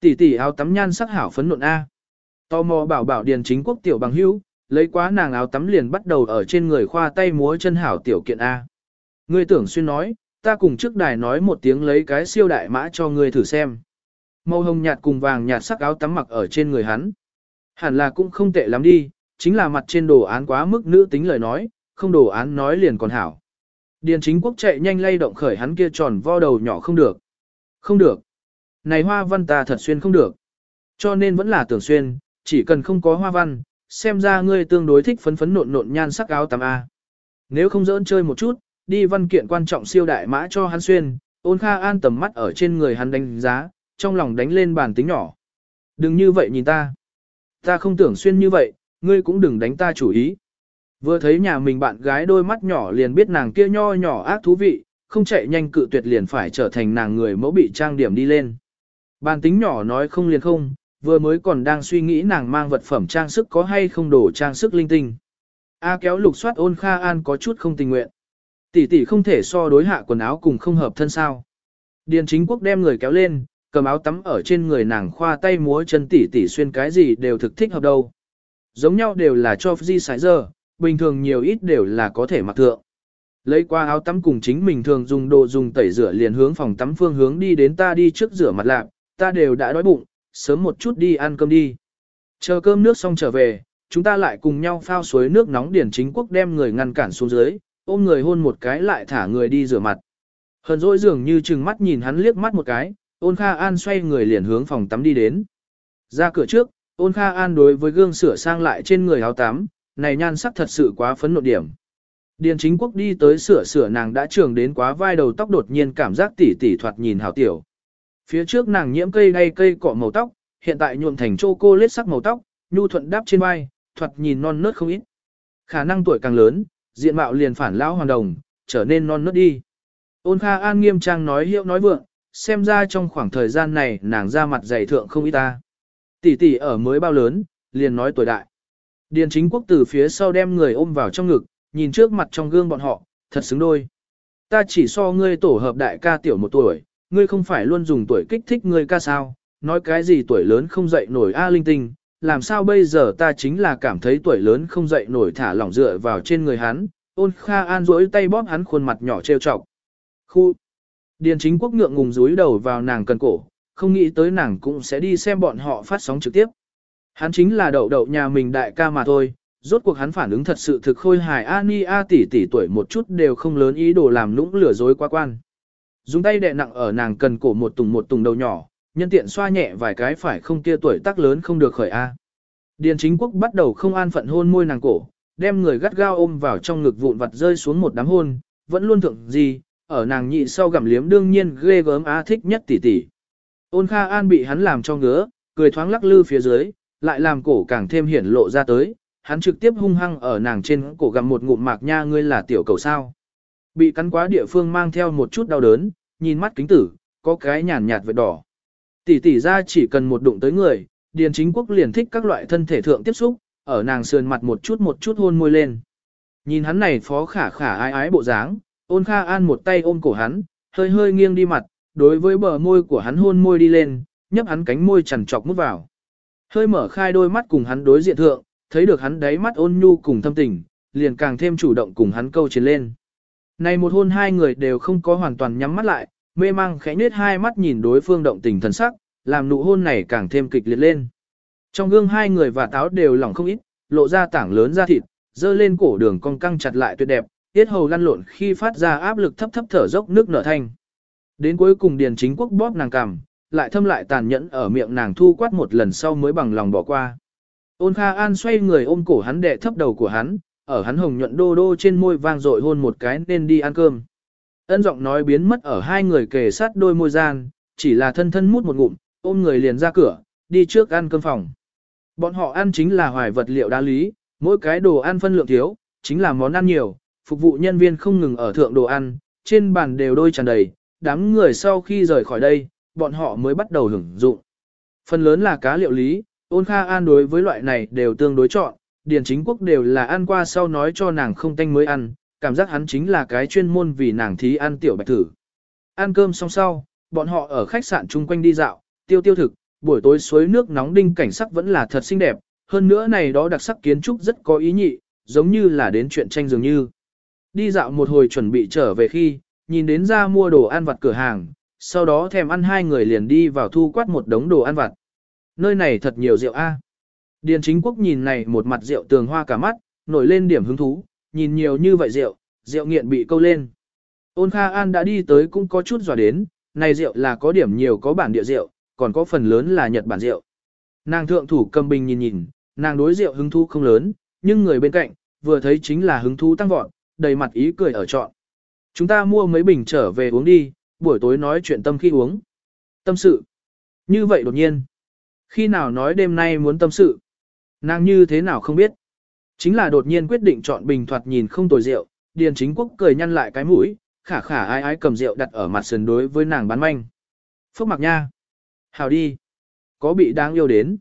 Tỷ tỷ áo tắm nhan sắc hảo phấn nộn A. Tò mò bảo bảo điền chính quốc tiểu bằng hữu, lấy quá nàng áo tắm liền bắt đầu ở trên người khoa tay múa chân hảo tiểu kiện A. Ngươi tưởng xuyên nói, ta cùng trước đài nói một tiếng lấy cái siêu đại mã cho ngươi thử xem. Màu hồng nhạt cùng vàng nhạt sắc áo tắm mặc ở trên người hắn. Hẳn là cũng không tệ lắm đi, chính là mặt trên đồ án quá mức nữ tính lời nói, không đồ án nói liền còn hảo. Điền chính quốc chạy nhanh lay động khởi hắn kia tròn vo đầu nhỏ không được. Không được. Này hoa văn ta thật xuyên không được. Cho nên vẫn là tưởng xuyên, chỉ cần không có hoa văn, xem ra ngươi tương đối thích phấn phấn nộn nộn nhan sắc áo tắm A. Nếu không dỡn chơi một chút, đi văn kiện quan trọng siêu đại mã cho hắn xuyên, ôn kha an tầm mắt ở trên người hắn đánh giá, trong lòng đánh lên bàn tính nhỏ. Đừng như vậy nhìn ta. Ta không tưởng xuyên như vậy, ngươi cũng đừng đánh ta chủ ý. Vừa thấy nhà mình bạn gái đôi mắt nhỏ liền biết nàng kia nho nhỏ ác thú vị, không chạy nhanh cự tuyệt liền phải trở thành nàng người mẫu bị trang điểm đi lên. Bàn tính nhỏ nói không liền không, vừa mới còn đang suy nghĩ nàng mang vật phẩm trang sức có hay không đổ trang sức linh tinh. A kéo lục soát ôn kha an có chút không tình nguyện. Tỷ tỷ không thể so đối hạ quần áo cùng không hợp thân sao. Điền chính quốc đem người kéo lên, cầm áo tắm ở trên người nàng khoa tay múa chân tỷ tỷ xuyên cái gì đều thực thích hợp đâu. Giống nhau đều là cho di sải giờ, bình thường nhiều ít đều là có thể mặc thượng. Lấy qua áo tắm cùng chính mình thường dùng đồ dùng tẩy rửa liền hướng phòng tắm phương hướng đi đến ta đi trước rửa mặt lạc, ta đều đã đói bụng, sớm một chút đi ăn cơm đi. Chờ cơm nước xong trở về, chúng ta lại cùng nhau phao suối nước nóng điển chính quốc đem người ngăn cản xuống dưới, ôm người hôn một cái lại thả người đi rửa mặt. Hờn dỗi dường như chừng mắt nhìn hắn liếc mắt một cái, ôn kha an xoay người liền hướng phòng tắm đi đến. Ra cửa trước, ôn kha an đối với gương sửa sang lại trên người áo tắm, này nhan sắc thật sự quá phấn nộ điểm. Điền chính quốc đi tới sửa sửa nàng đã trường đến quá vai đầu tóc đột nhiên cảm giác tỉ tỉ thoạt nhìn hào tiểu. Phía trước nàng nhiễm cây ngay cây cọ màu tóc, hiện tại nhuộm thành chô cô lết sắc màu tóc, nhu thuận đáp trên vai, thoạt nhìn non nớt không ít. Khả năng tuổi càng lớn, diện mạo liền phản lão hoàn đồng, trở nên non nớt đi. Ôn Kha An nghiêm trang nói hiệu nói vượng, xem ra trong khoảng thời gian này nàng ra mặt dày thượng không ít ta. Tỷ tỷ ở mới bao lớn, liền nói tuổi đại. Điền chính quốc từ phía sau đem người ôm vào trong ngực, nhìn trước mặt trong gương bọn họ, thật xứng đôi. Ta chỉ so ngươi tổ hợp đại ca tiểu một tuổi, ngươi không phải luôn dùng tuổi kích thích ngươi ca sao, nói cái gì tuổi lớn không dậy nổi A linh tinh, làm sao bây giờ ta chính là cảm thấy tuổi lớn không dậy nổi thả lỏng dựa vào trên người hắn, ôn kha an rỗi tay bóp hắn khuôn mặt nhỏ trêu chọc. Khu! Điền chính quốc ngượng ngùng rúi đầu vào nàng cần cổ, không nghĩ tới nàng cũng sẽ đi xem bọn họ phát sóng trực tiếp. Hắn chính là đậu đậu nhà mình đại ca mà thôi, rốt cuộc hắn phản ứng thật sự thực khôi hài Ani A tỷ tỷ tuổi một chút đều không lớn ý đồ làm nũng lừa dối quá quan. Dùng tay đè nặng ở nàng cần cổ một tùng một tùng đầu nhỏ, nhân tiện xoa nhẹ vài cái phải không kia tuổi tác lớn không được khởi A. Điền chính quốc bắt đầu không an phận hôn môi nàng cổ, đem người gắt gao ôm vào trong ngực vụn vặt rơi xuống một đám hôn, vẫn luôn thượng gì, ở nàng nhị sau gặm liếm đương nhiên ghê gớm á thích nhất tỷ tỷ. Ôn Kha An bị hắn làm cho ngứa, cười thoáng lắc lư phía dưới, lại làm cổ càng thêm hiển lộ ra tới, hắn trực tiếp hung hăng ở nàng trên cổ gặm một ngụm mạc nha ngươi là tiểu cầu sao. Bị cắn quá địa phương mang theo một chút đau đớn, nhìn mắt kính tử, có cái nhàn nhạt vệt đỏ. Tỷ tỷ ra chỉ cần một đụng tới người, Điền Chính Quốc liền thích các loại thân thể thượng tiếp xúc, ở nàng sườn mặt một chút một chút hôn môi lên. Nhìn hắn này phó khả khả ái ái bộ dáng, ôn kha an một tay ôm cổ hắn, hơi hơi nghiêng đi mặt, đối với bờ môi của hắn hôn môi đi lên, nhấp hắn cánh môi chằn trọc mút vào. Hơi mở khai đôi mắt cùng hắn đối diện thượng, thấy được hắn đáy mắt ôn nhu cùng thâm tình, liền càng thêm chủ động cùng hắn câu chiến lên. Này một hôn hai người đều không có hoàn toàn nhắm mắt lại, mê mang khẽ nết hai mắt nhìn đối phương động tình thần sắc, làm nụ hôn này càng thêm kịch liệt lên. Trong gương hai người và táo đều lỏng không ít, lộ ra tảng lớn da thịt, dơ lên cổ đường cong căng chặt lại tuyệt đẹp, tiết hầu lăn lộn khi phát ra áp lực thấp thấp thở dốc nước nở thanh. Đến cuối cùng điền chính quốc bóp nàng cằm, lại thâm lại tàn nhẫn ở miệng nàng thu quát một lần sau mới bằng lòng bỏ qua. Ôn Kha An xoay người ôm cổ hắn đệ thấp đầu của hắn, ở hắn hồng nhuận đô đô trên môi vang dội hôn một cái nên đi ăn cơm. Ân giọng nói biến mất ở hai người kề sát đôi môi gian, chỉ là thân thân mút một ngụm, ôm người liền ra cửa, đi trước ăn cơm phòng. Bọn họ ăn chính là hoài vật liệu đá lý, mỗi cái đồ ăn phân lượng thiếu, chính là món ăn nhiều, phục vụ nhân viên không ngừng ở thượng đồ ăn, trên bàn đều đôi tràn đầy, đám người sau khi rời khỏi đây, bọn họ mới bắt đầu hưởng dụng. Phần lớn là cá liệu lý, ôn kha an đối với loại này đều tương đối chọn, điền chính quốc đều là ăn qua sau nói cho nàng không tanh mới ăn, cảm giác hắn chính là cái chuyên môn vì nàng thí ăn tiểu bạch thử. Ăn cơm xong sau, bọn họ ở khách sạn chung quanh đi dạo, tiêu tiêu thực, buổi tối suối nước nóng đinh cảnh sắc vẫn là thật xinh đẹp, hơn nữa này đó đặc sắc kiến trúc rất có ý nhị, giống như là đến chuyện tranh dường như. Đi dạo một hồi chuẩn bị trở về khi, nhìn đến ra mua đồ ăn vặt cửa hàng, sau đó thèm ăn hai người liền đi vào thu quát một đống đồ ăn vặt. Nơi này thật nhiều rượu a. Điền chính quốc nhìn này một mặt rượu tường hoa cả mắt, nổi lên điểm hứng thú, nhìn nhiều như vậy rượu, rượu nghiện bị câu lên. Ôn Kha An đã đi tới cũng có chút dò đến, này rượu là có điểm nhiều có bản địa rượu, còn có phần lớn là Nhật Bản rượu. Nàng thượng thủ cầm bình nhìn nhìn, nàng đối rượu hứng thú không lớn, nhưng người bên cạnh, vừa thấy chính là hứng thú tăng vọt, đầy mặt ý cười ở trọn. Chúng ta mua mấy bình trở về uống đi, buổi tối nói chuyện tâm khi uống. Tâm sự. Như vậy đột nhiên. Khi nào nói đêm nay muốn tâm sự. Nàng như thế nào không biết. Chính là đột nhiên quyết định chọn bình thoạt nhìn không tồi rượu, Điền Chính Quốc cười nhăn lại cái mũi, khả khả ai ai cầm rượu đặt ở mặt sườn đối với nàng bán manh. Phúc mặc nha. Hào đi. Có bị đáng yêu đến.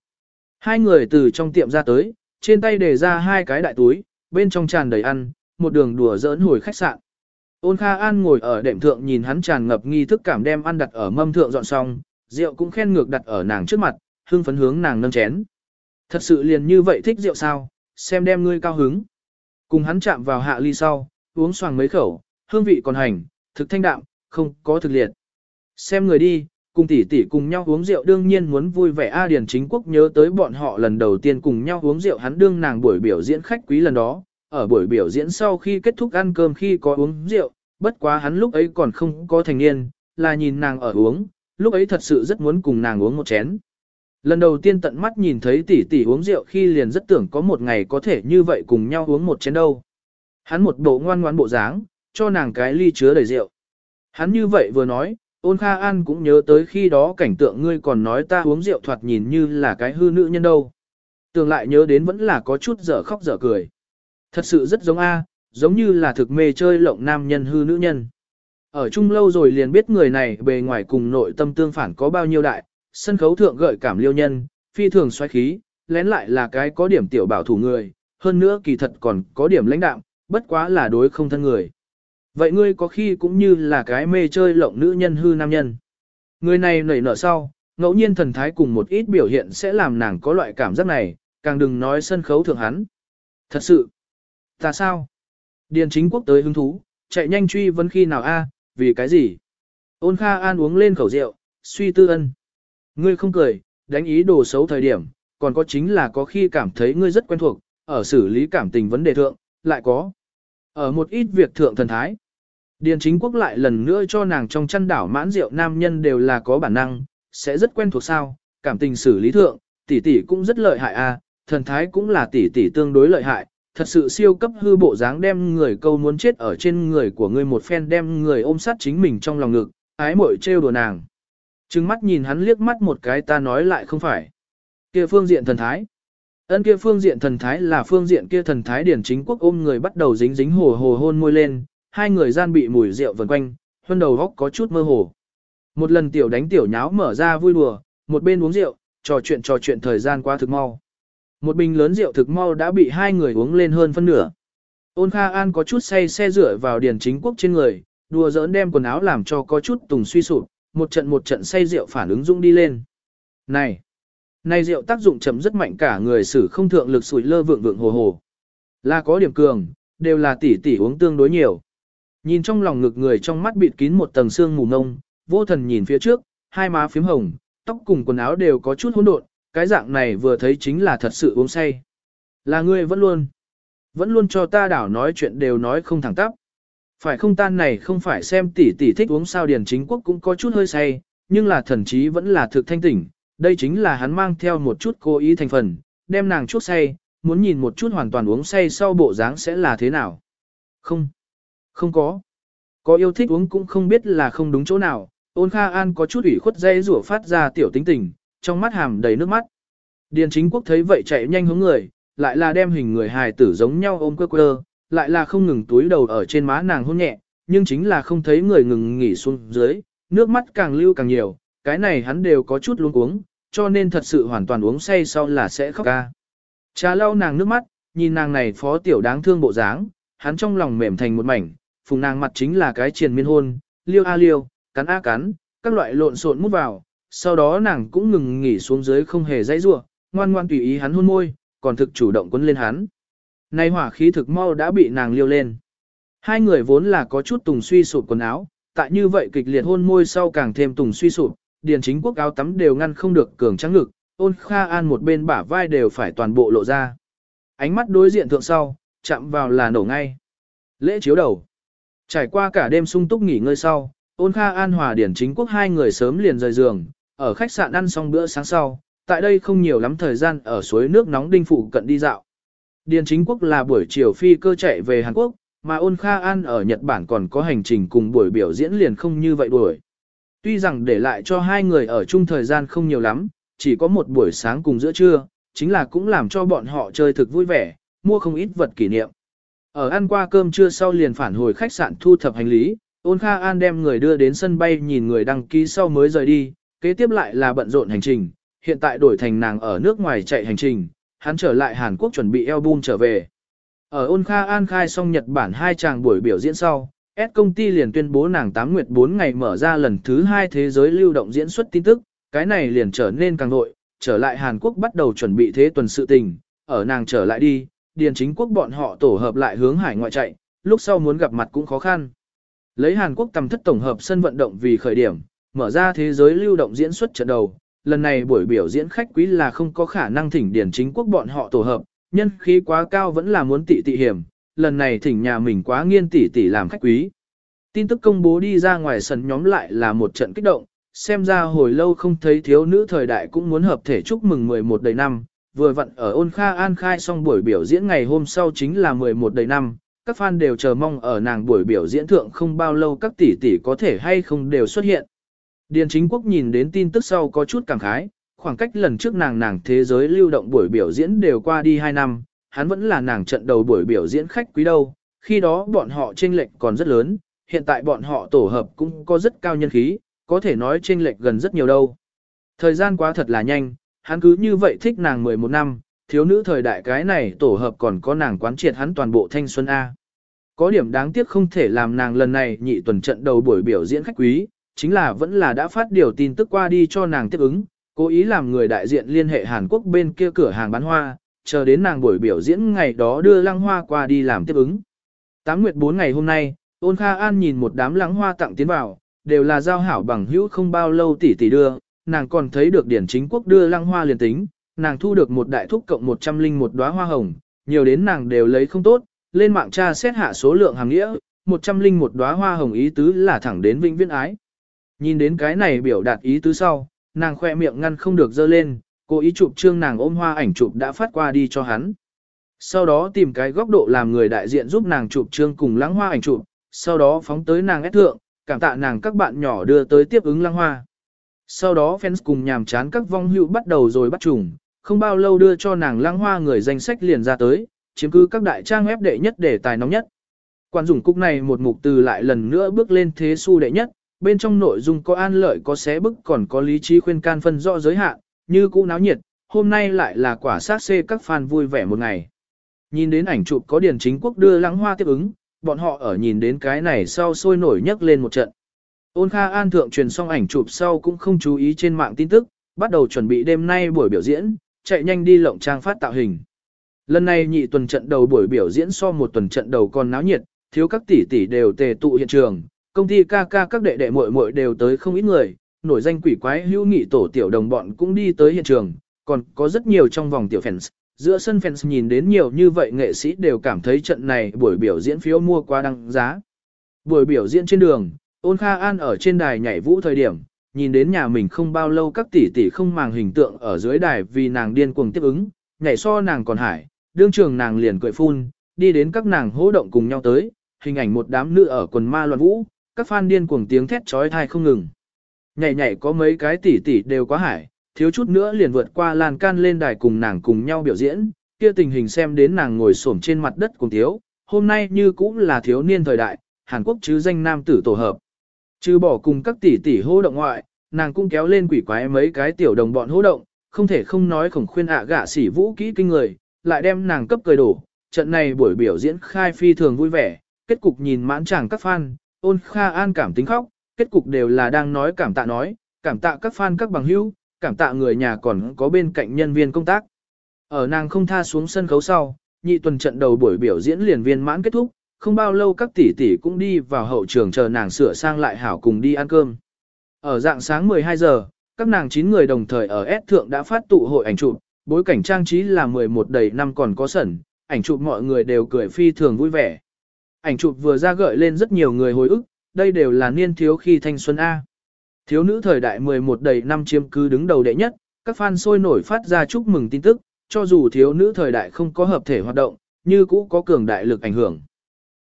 Hai người từ trong tiệm ra tới, trên tay để ra hai cái đại túi, bên trong tràn đầy ăn, một đường đùa giỡn hồi khách sạn. Ôn Kha An ngồi ở đệm thượng nhìn hắn tràn ngập nghi thức cảm đem ăn đặt ở mâm thượng dọn xong, rượu cũng khen ngược đặt ở nàng trước mặt, hương phấn hướng nàng nâng chén. Thật sự liền như vậy thích rượu sao, xem đem ngươi cao hứng. Cùng hắn chạm vào hạ ly sau, uống xoàng mấy khẩu, hương vị còn hành, thực thanh đạm, không có thực liệt. Xem người đi, cùng tỷ tỷ cùng nhau uống rượu đương nhiên muốn vui vẻ A Điền Chính Quốc nhớ tới bọn họ lần đầu tiên cùng nhau uống rượu hắn đương nàng buổi biểu diễn khách quý lần đó, ở buổi biểu diễn sau khi kết thúc ăn cơm khi có uống rượu, bất quá hắn lúc ấy còn không có thành niên, là nhìn nàng ở uống, lúc ấy thật sự rất muốn cùng nàng uống một chén. Lần đầu tiên tận mắt nhìn thấy tỷ tỷ uống rượu khi liền rất tưởng có một ngày có thể như vậy cùng nhau uống một chén đâu. Hắn một bộ ngoan ngoãn bộ dáng, cho nàng cái ly chứa đầy rượu. Hắn như vậy vừa nói, ôn kha an cũng nhớ tới khi đó cảnh tượng ngươi còn nói ta uống rượu thoạt nhìn như là cái hư nữ nhân đâu. Tưởng lại nhớ đến vẫn là có chút dở khóc dở cười. Thật sự rất giống A, giống như là thực mê chơi lộng nam nhân hư nữ nhân. Ở chung lâu rồi liền biết người này bề ngoài cùng nội tâm tương phản có bao nhiêu đại, sân khấu thượng gợi cảm liêu nhân, phi thường xoáy khí, lén lại là cái có điểm tiểu bảo thủ người, hơn nữa kỳ thật còn có điểm lãnh đạm, bất quá là đối không thân người. Vậy ngươi có khi cũng như là cái mê chơi lộng nữ nhân hư nam nhân. Người này nảy nở sau, ngẫu nhiên thần thái cùng một ít biểu hiện sẽ làm nàng có loại cảm giác này, càng đừng nói sân khấu thượng hắn. Thật sự, ta sao? Điền chính quốc tới hứng thú, chạy nhanh truy vấn khi nào a, vì cái gì? Ôn Kha An uống lên khẩu rượu, suy tư ân. Ngươi không cười, đánh ý đồ xấu thời điểm, còn có chính là có khi cảm thấy ngươi rất quen thuộc, ở xử lý cảm tình vấn đề thượng, lại có. Ở một ít việc thượng thần thái. Điền chính quốc lại lần nữa cho nàng trong chăn đảo mãn rượu nam nhân đều là có bản năng, sẽ rất quen thuộc sao, cảm tình xử lý thượng, tỷ tỷ cũng rất lợi hại a, thần thái cũng là tỷ tỷ tương đối lợi hại, thật sự siêu cấp hư bộ dáng đem người câu muốn chết ở trên người của ngươi một phen đem người ôm sát chính mình trong lòng ngực, ái muội trêu đùa nàng. Trừng mắt nhìn hắn liếc mắt một cái ta nói lại không phải. Kia phương diện thần thái. Ân kia phương diện thần thái là phương diện kia thần thái điển chính quốc ôm người bắt đầu dính dính hồ hồ hôn môi lên, hai người gian bị mùi rượu vần quanh, hơn đầu góc có chút mơ hồ. Một lần tiểu đánh tiểu nháo mở ra vui đùa, một bên uống rượu, trò chuyện trò chuyện thời gian qua thực mau. Một bình lớn rượu thực mau đã bị hai người uống lên hơn phân nửa. Ôn Kha An có chút say xe rửa vào điền chính quốc trên người, đùa giỡn đem quần áo làm cho có chút tùng suy sụp, một trận một trận say rượu phản ứng dũng đi lên. Này! Này rượu tác dụng chậm rất mạnh cả người xử không thượng lực sủi lơ vượng vượng hồ hồ. Là có điểm cường, đều là tỷ tỷ uống tương đối nhiều. Nhìn trong lòng ngực người trong mắt bịt kín một tầng xương mù ngông, vô thần nhìn phía trước, hai má phím hồng, tóc cùng quần áo đều có chút hỗn độn, cái dạng này vừa thấy chính là thật sự uống say. Là ngươi vẫn luôn, vẫn luôn cho ta đảo nói chuyện đều nói không thẳng tắp. Phải không tan này không phải xem tỷ tỷ thích uống sao điền chính quốc cũng có chút hơi say, nhưng là thần chí vẫn là thực thanh tỉnh, đây chính là hắn mang theo một chút cố ý thành phần, đem nàng chuốc say, muốn nhìn một chút hoàn toàn uống say sau bộ dáng sẽ là thế nào. Không, không có. Có yêu thích uống cũng không biết là không đúng chỗ nào, ôn kha an có chút ủy khuất dây rủa phát ra tiểu tính tình, trong mắt hàm đầy nước mắt. Điền chính quốc thấy vậy chạy nhanh hướng người, lại là đem hình người hài tử giống nhau ôm quơ quơ, lại là không ngừng túi đầu ở trên má nàng hôn nhẹ, nhưng chính là không thấy người ngừng nghỉ xuống dưới, nước mắt càng lưu càng nhiều, cái này hắn đều có chút luống cuống, cho nên thật sự hoàn toàn uống say sau là sẽ khóc ca. Cha lau nàng nước mắt, nhìn nàng này phó tiểu đáng thương bộ dáng, hắn trong lòng mềm thành một mảnh, phùng nàng mặt chính là cái triền miên hôn, liêu a liêu, cắn a cắn, các loại lộn xộn mút vào, sau đó nàng cũng ngừng nghỉ xuống dưới không hề dãy rủa, ngoan ngoan tùy ý hắn hôn môi, còn thực chủ động quấn lên hắn. Nay hỏa khí thực mau đã bị nàng liêu lên. Hai người vốn là có chút tùng suy sụp quần áo, tại như vậy kịch liệt hôn môi sau càng thêm tùng suy sụp, điền chính quốc áo tắm đều ngăn không được cường trắng ngực, ôn kha an một bên bả vai đều phải toàn bộ lộ ra. Ánh mắt đối diện thượng sau, chạm vào là nổ ngay. Lễ chiếu đầu. Trải qua cả đêm sung túc nghỉ ngơi sau, ôn kha an hòa điển chính quốc hai người sớm liền rời giường, ở khách sạn ăn xong bữa sáng sau, tại đây không nhiều lắm thời gian ở suối nước nóng đinh phụ cận đi dạo. Điền chính quốc là buổi chiều phi cơ chạy về Hàn Quốc, mà ôn kha an ở Nhật Bản còn có hành trình cùng buổi biểu diễn liền không như vậy đuổi. Tuy rằng để lại cho hai người ở chung thời gian không nhiều lắm, chỉ có một buổi sáng cùng giữa trưa, chính là cũng làm cho bọn họ chơi thực vui vẻ, mua không ít vật kỷ niệm. Ở ăn qua cơm trưa sau liền phản hồi khách sạn thu thập hành lý, ôn kha an đem người đưa đến sân bay nhìn người đăng ký sau mới rời đi, kế tiếp lại là bận rộn hành trình, hiện tại đổi thành nàng ở nước ngoài chạy hành trình, hắn trở lại Hàn Quốc chuẩn bị album trở về. Ở ôn kha an khai xong Nhật Bản hai chàng buổi biểu diễn sau, S công ty liền tuyên bố nàng 8 nguyệt 4 ngày mở ra lần thứ hai thế giới lưu động diễn xuất tin tức, cái này liền trở nên càng nội, trở lại Hàn Quốc bắt đầu chuẩn bị thế tuần sự tình, ở nàng trở lại đi, điền chính quốc bọn họ tổ hợp lại hướng hải ngoại chạy, lúc sau muốn gặp mặt cũng khó khăn. Lấy Hàn Quốc tầm thất tổng hợp sân vận động vì khởi điểm, mở ra thế giới lưu động diễn xuất trận đầu, lần này buổi biểu diễn khách quý là không có khả năng thỉnh điển chính quốc bọn họ tổ hợp, nhân khí quá cao vẫn là muốn tị tị hiểm, lần này thỉnh nhà mình quá nghiên tỷ tỷ làm khách quý. Tin tức công bố đi ra ngoài sân nhóm lại là một trận kích động, xem ra hồi lâu không thấy thiếu nữ thời đại cũng muốn hợp thể chúc mừng 11 đầy năm, vừa vặn ở ôn kha an khai xong buổi biểu diễn ngày hôm sau chính là 11 đầy năm, các fan đều chờ mong ở nàng buổi biểu diễn thượng không bao lâu các tỷ tỷ có thể hay không đều xuất hiện. Điền chính quốc nhìn đến tin tức sau có chút cảm khái, khoảng cách lần trước nàng nàng thế giới lưu động buổi biểu diễn đều qua đi 2 năm, hắn vẫn là nàng trận đầu buổi biểu diễn khách quý đâu, khi đó bọn họ chênh lệch còn rất lớn, hiện tại bọn họ tổ hợp cũng có rất cao nhân khí, có thể nói chênh lệch gần rất nhiều đâu. Thời gian quá thật là nhanh, hắn cứ như vậy thích nàng 11 năm, thiếu nữ thời đại cái này tổ hợp còn có nàng quán triệt hắn toàn bộ thanh xuân A. Có điểm đáng tiếc không thể làm nàng lần này nhị tuần trận đầu buổi biểu diễn khách quý, chính là vẫn là đã phát điều tin tức qua đi cho nàng tiếp ứng, cố ý làm người đại diện liên hệ Hàn Quốc bên kia cửa hàng bán hoa, chờ đến nàng buổi biểu diễn ngày đó đưa lăng hoa qua đi làm tiếp ứng. Tám nguyệt 4 ngày hôm nay, ôn Kha An nhìn một đám lăng hoa tặng tiến vào, đều là giao hảo bằng hữu không bao lâu tỷ tỷ đưa, nàng còn thấy được điển chính quốc đưa lăng hoa liền tính, nàng thu được một đại thúc cộng 100 linh một đóa hoa hồng, nhiều đến nàng đều lấy không tốt, lên mạng tra xét hạ số lượng hàng nghĩa, 100 linh một đóa hoa hồng ý tứ là thẳng đến vĩnh viễn ái. Nhìn đến cái này biểu đạt ý tứ sau, nàng khoe miệng ngăn không được dơ lên, cố ý chụp trương nàng ôm hoa ảnh chụp đã phát qua đi cho hắn. Sau đó tìm cái góc độ làm người đại diện giúp nàng chụp trương cùng lãng hoa ảnh chụp, sau đó phóng tới nàng ép thượng, cảm tạ nàng các bạn nhỏ đưa tới tiếp ứng lãng hoa. Sau đó fans cùng nhàm chán các vong hữu bắt đầu rồi bắt trùng, không bao lâu đưa cho nàng lãng hoa người danh sách liền ra tới, chiếm cứ các đại trang web đệ nhất để tài nóng nhất. Quan dùng cúc này một mục từ lại lần nữa bước lên thế su đệ nhất, bên trong nội dung có an lợi có xé bức còn có lý trí khuyên can phân rõ giới hạn, như cũ náo nhiệt, hôm nay lại là quả sát xê các fan vui vẻ một ngày. Nhìn đến ảnh chụp có điển chính quốc đưa lãng hoa tiếp ứng, bọn họ ở nhìn đến cái này sau sôi nổi nhấc lên một trận. Ôn Kha An thượng truyền xong ảnh chụp sau cũng không chú ý trên mạng tin tức, bắt đầu chuẩn bị đêm nay buổi biểu diễn, chạy nhanh đi lộng trang phát tạo hình. Lần này nhị tuần trận đầu buổi biểu diễn so một tuần trận đầu còn náo nhiệt, thiếu các tỷ tỷ đều tề tụ hiện trường, công ty ca ca các đệ đệ muội muội đều tới không ít người, nổi danh quỷ quái hữu nghị tổ tiểu đồng bọn cũng đi tới hiện trường, còn có rất nhiều trong vòng tiểu fans. Giữa sân fans nhìn đến nhiều như vậy nghệ sĩ đều cảm thấy trận này buổi biểu diễn phiếu mua quá đăng giá. Buổi biểu diễn trên đường, ôn Kha An ở trên đài nhảy vũ thời điểm, nhìn đến nhà mình không bao lâu các tỷ tỷ không màng hình tượng ở dưới đài vì nàng điên cuồng tiếp ứng, nhảy so nàng còn hải, đương trường nàng liền cười phun, đi đến các nàng hỗ động cùng nhau tới, hình ảnh một đám nữ ở quần ma loạn vũ, các fan điên cuồng tiếng thét chói tai không ngừng. Nhảy nhảy có mấy cái tỷ tỷ đều quá hải, thiếu chút nữa liền vượt qua lan can lên đài cùng nàng cùng nhau biểu diễn, kia tình hình xem đến nàng ngồi xổm trên mặt đất cùng thiếu, hôm nay như cũng là thiếu niên thời đại, Hàn Quốc chứ danh nam tử tổ hợp. chứ bỏ cùng các tỷ tỷ hô động ngoại, nàng cũng kéo lên quỷ quái mấy cái tiểu đồng bọn hô động, không thể không nói khổng khuyên ạ gạ sĩ vũ kỹ kinh người, lại đem nàng cấp cười đổ. Trận này buổi biểu diễn khai phi thường vui vẻ, kết cục nhìn mãn chàng các fan, ôn kha an cảm tính khóc, kết cục đều là đang nói cảm tạ nói, cảm tạ các fan các bằng hữu, cảm tạ người nhà còn có bên cạnh nhân viên công tác. Ở nàng không tha xuống sân khấu sau, nhị tuần trận đầu buổi biểu diễn liền viên mãn kết thúc, không bao lâu các tỷ tỷ cũng đi vào hậu trường chờ nàng sửa sang lại hảo cùng đi ăn cơm. Ở dạng sáng 12 giờ, các nàng 9 người đồng thời ở S thượng đã phát tụ hội ảnh chụp, bối cảnh trang trí là 11 đầy năm còn có sẩn, ảnh chụp mọi người đều cười phi thường vui vẻ. Ảnh chụp vừa ra gợi lên rất nhiều người hồi ức, đây đều là niên thiếu khi thanh xuân A. Thiếu nữ thời đại 11 đầy năm chiếm cứ đứng đầu đệ nhất, các fan sôi nổi phát ra chúc mừng tin tức, cho dù thiếu nữ thời đại không có hợp thể hoạt động, như cũ có cường đại lực ảnh hưởng.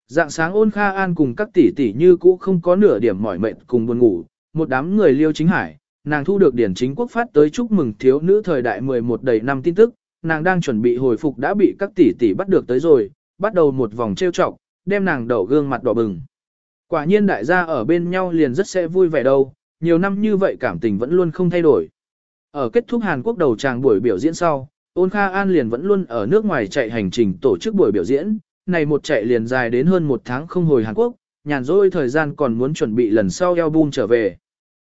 Dạng sáng ôn kha an cùng các tỷ tỷ như cũ không có nửa điểm mỏi mệt cùng buồn ngủ, một đám người liêu chính hải, nàng thu được điển chính quốc phát tới chúc mừng thiếu nữ thời đại 11 đầy năm tin tức, nàng đang chuẩn bị hồi phục đã bị các tỷ tỷ bắt được tới rồi, bắt đầu một vòng trêu chọc, đem nàng đậu gương mặt đỏ bừng. Quả nhiên đại gia ở bên nhau liền rất sẽ vui vẻ đâu, nhiều năm như vậy cảm tình vẫn luôn không thay đổi. Ở kết thúc Hàn Quốc đầu tràng buổi biểu diễn sau, Ôn Kha An liền vẫn luôn ở nước ngoài chạy hành trình tổ chức buổi biểu diễn, này một chạy liền dài đến hơn một tháng không hồi Hàn Quốc, nhàn rỗi thời gian còn muốn chuẩn bị lần sau album trở về.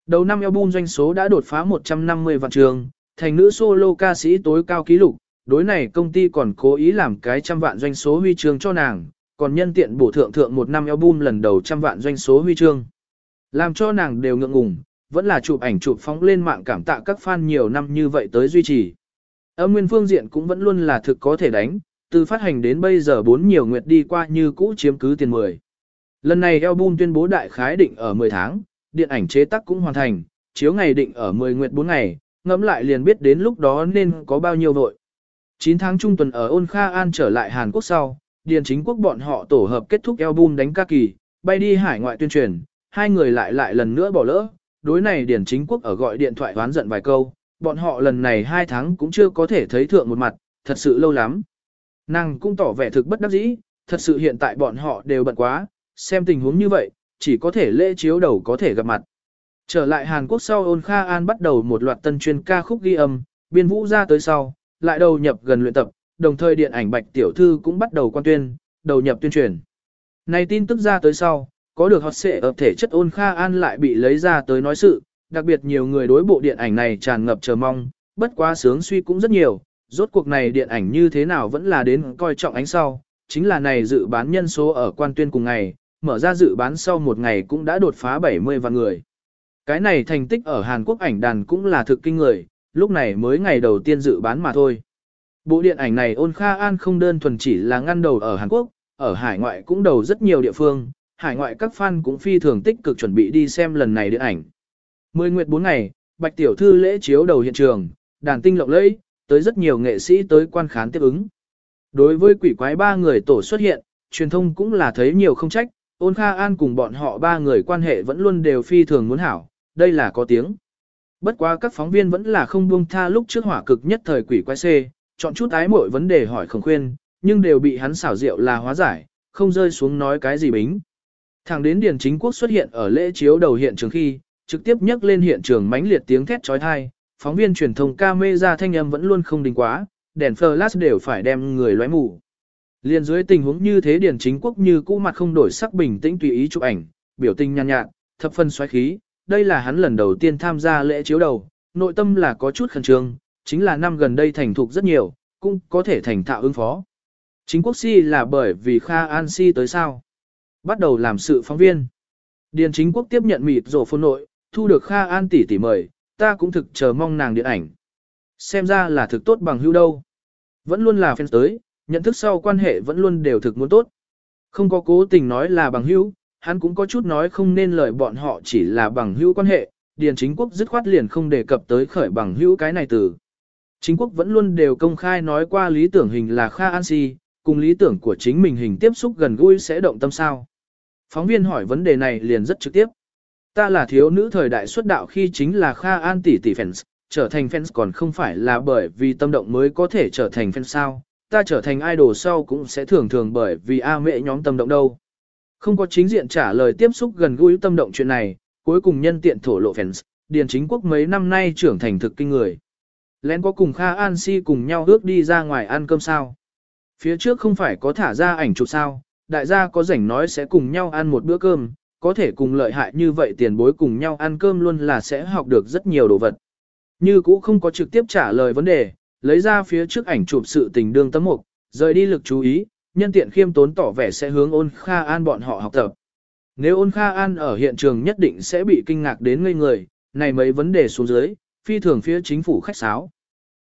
Đầu năm album doanh số đã đột phá 150 vạn trường, thành nữ solo ca sĩ tối cao kỷ lục, đối này công ty còn cố ý làm cái trăm vạn doanh số huy chương cho nàng, còn nhân tiện bổ thượng thượng một năm album lần đầu trăm vạn doanh số huy chương. Làm cho nàng đều ngượng ngùng, vẫn là chụp ảnh chụp phóng lên mạng cảm tạ các fan nhiều năm như vậy tới duy trì. Âm nguyên phương diện cũng vẫn luôn là thực có thể đánh, từ phát hành đến bây giờ bốn nhiều nguyệt đi qua như cũ chiếm cứ tiền 10. Lần này album tuyên bố đại khái định ở 10 tháng, điện ảnh chế tác cũng hoàn thành, chiếu ngày định ở 10 nguyệt 4 ngày, ngẫm lại liền biết đến lúc đó nên có bao nhiêu vội. 9 tháng trung tuần ở Ôn Kha An trở lại Hàn Quốc sau, Điền chính quốc bọn họ tổ hợp kết thúc album đánh ca kỳ, bay đi hải ngoại tuyên truyền, hai người lại lại lần nữa bỏ lỡ, đối này Điền chính quốc ở gọi điện thoại oán giận vài câu, bọn họ lần này hai tháng cũng chưa có thể thấy thượng một mặt, thật sự lâu lắm. Nàng cũng tỏ vẻ thực bất đắc dĩ, thật sự hiện tại bọn họ đều bận quá, xem tình huống như vậy, chỉ có thể lễ chiếu đầu có thể gặp mặt. Trở lại Hàn Quốc sau Ôn Kha An bắt đầu một loạt tân chuyên ca khúc ghi âm, biên vũ ra tới sau, lại đầu nhập gần luyện tập, đồng thời điện ảnh Bạch Tiểu Thư cũng bắt đầu quan tuyên, đầu nhập tuyên truyền. Này tin tức ra tới sau, có được hot xệ ở thể chất Ôn Kha An lại bị lấy ra tới nói sự, đặc biệt nhiều người đối bộ điện ảnh này tràn ngập chờ mong, bất quá sướng suy cũng rất nhiều, rốt cuộc này điện ảnh như thế nào vẫn là đến coi trọng ánh sau, chính là này dự bán nhân số ở quan tuyên cùng ngày, mở ra dự bán sau một ngày cũng đã đột phá 70 vạn người. Cái này thành tích ở Hàn Quốc ảnh đàn cũng là thực kinh người, lúc này mới ngày đầu tiên dự bán mà thôi. Bộ điện ảnh này ôn Kha An không đơn thuần chỉ là ngăn đầu ở Hàn Quốc, ở hải ngoại cũng đầu rất nhiều địa phương, hải ngoại các fan cũng phi thường tích cực chuẩn bị đi xem lần này điện ảnh. Mười nguyệt bốn ngày, Bạch Tiểu Thư lễ chiếu đầu hiện trường, đàn tinh lộng lẫy, tới rất nhiều nghệ sĩ tới quan khán tiếp ứng. Đối với quỷ quái ba người tổ xuất hiện, truyền thông cũng là thấy nhiều không trách, ôn Kha An cùng bọn họ ba người quan hệ vẫn luôn đều phi thường muốn hảo, đây là có tiếng. Bất quá các phóng viên vẫn là không buông tha lúc trước hỏa cực nhất thời quỷ quái C, chọn chút ái mỗi vấn đề hỏi khổng khuyên, nhưng đều bị hắn xảo diệu là hóa giải, không rơi xuống nói cái gì bính. Thẳng đến Điền Chính Quốc xuất hiện ở lễ chiếu đầu hiện trường khi, trực tiếp nhắc lên hiện trường mãnh liệt tiếng thét chói tai, phóng viên truyền thông camera thanh âm vẫn luôn không đình quá, đèn flash đều phải đem người lóe mù. Liên dưới tình huống như thế Điền Chính Quốc như cũ mặt không đổi sắc bình tĩnh tùy ý chụp ảnh, biểu tình nhàn nhạt, thập phân xoáy khí, đây là hắn lần đầu tiên tham gia lễ chiếu đầu, nội tâm là có chút khẩn trương, chính là năm gần đây thành thục rất nhiều, cũng có thể thành thạo ứng phó. Chính quốc si là bởi vì Kha An si tới sao? Bắt đầu làm sự phóng viên. Điền chính quốc tiếp nhận mịt rổ phôn nội, thu được Kha An tỷ tỷ mời, ta cũng thực chờ mong nàng điện ảnh. Xem ra là thực tốt bằng hữu đâu. Vẫn luôn là fan tới, nhận thức sau quan hệ vẫn luôn đều thực muốn tốt. Không có cố tình nói là bằng hữu, hắn cũng có chút nói không nên lời bọn họ chỉ là bằng hữu quan hệ, Điền chính quốc dứt khoát liền không đề cập tới khởi bằng hữu cái này từ. Chính quốc vẫn luôn đều công khai nói qua lý tưởng hình là Kha An Si, cùng lý tưởng của chính mình hình tiếp xúc gần gũi sẽ động tâm sao. Phóng viên hỏi vấn đề này liền rất trực tiếp. Ta là thiếu nữ thời đại xuất đạo khi chính là Kha An tỷ tỷ fans, trở thành fans còn không phải là bởi vì tâm động mới có thể trở thành fans sao. Ta trở thành idol sau cũng sẽ thường thường bởi vì A mẹ nhóm tâm động đâu. Không có chính diện trả lời tiếp xúc gần gũi tâm động chuyện này, cuối cùng nhân tiện thổ lộ fans, Điền chính quốc mấy năm nay trưởng thành thực kinh người. Lén có cùng Kha An Si cùng nhau ước đi ra ngoài ăn cơm sao. Phía trước không phải có thả ra ảnh chụp sao, đại gia có rảnh nói sẽ cùng nhau ăn một bữa cơm, có thể cùng lợi hại như vậy tiền bối cùng nhau ăn cơm luôn là sẽ học được rất nhiều đồ vật. Như cũ không có trực tiếp trả lời vấn đề, lấy ra phía trước ảnh chụp sự tình đương tấm mục, rời đi lực chú ý, nhân tiện khiêm tốn tỏ vẻ sẽ hướng ôn Kha An bọn họ học tập. Nếu ôn Kha An ở hiện trường nhất định sẽ bị kinh ngạc đến ngây người, này mấy vấn đề xuống dưới, phi thường phía chính phủ khách sáo.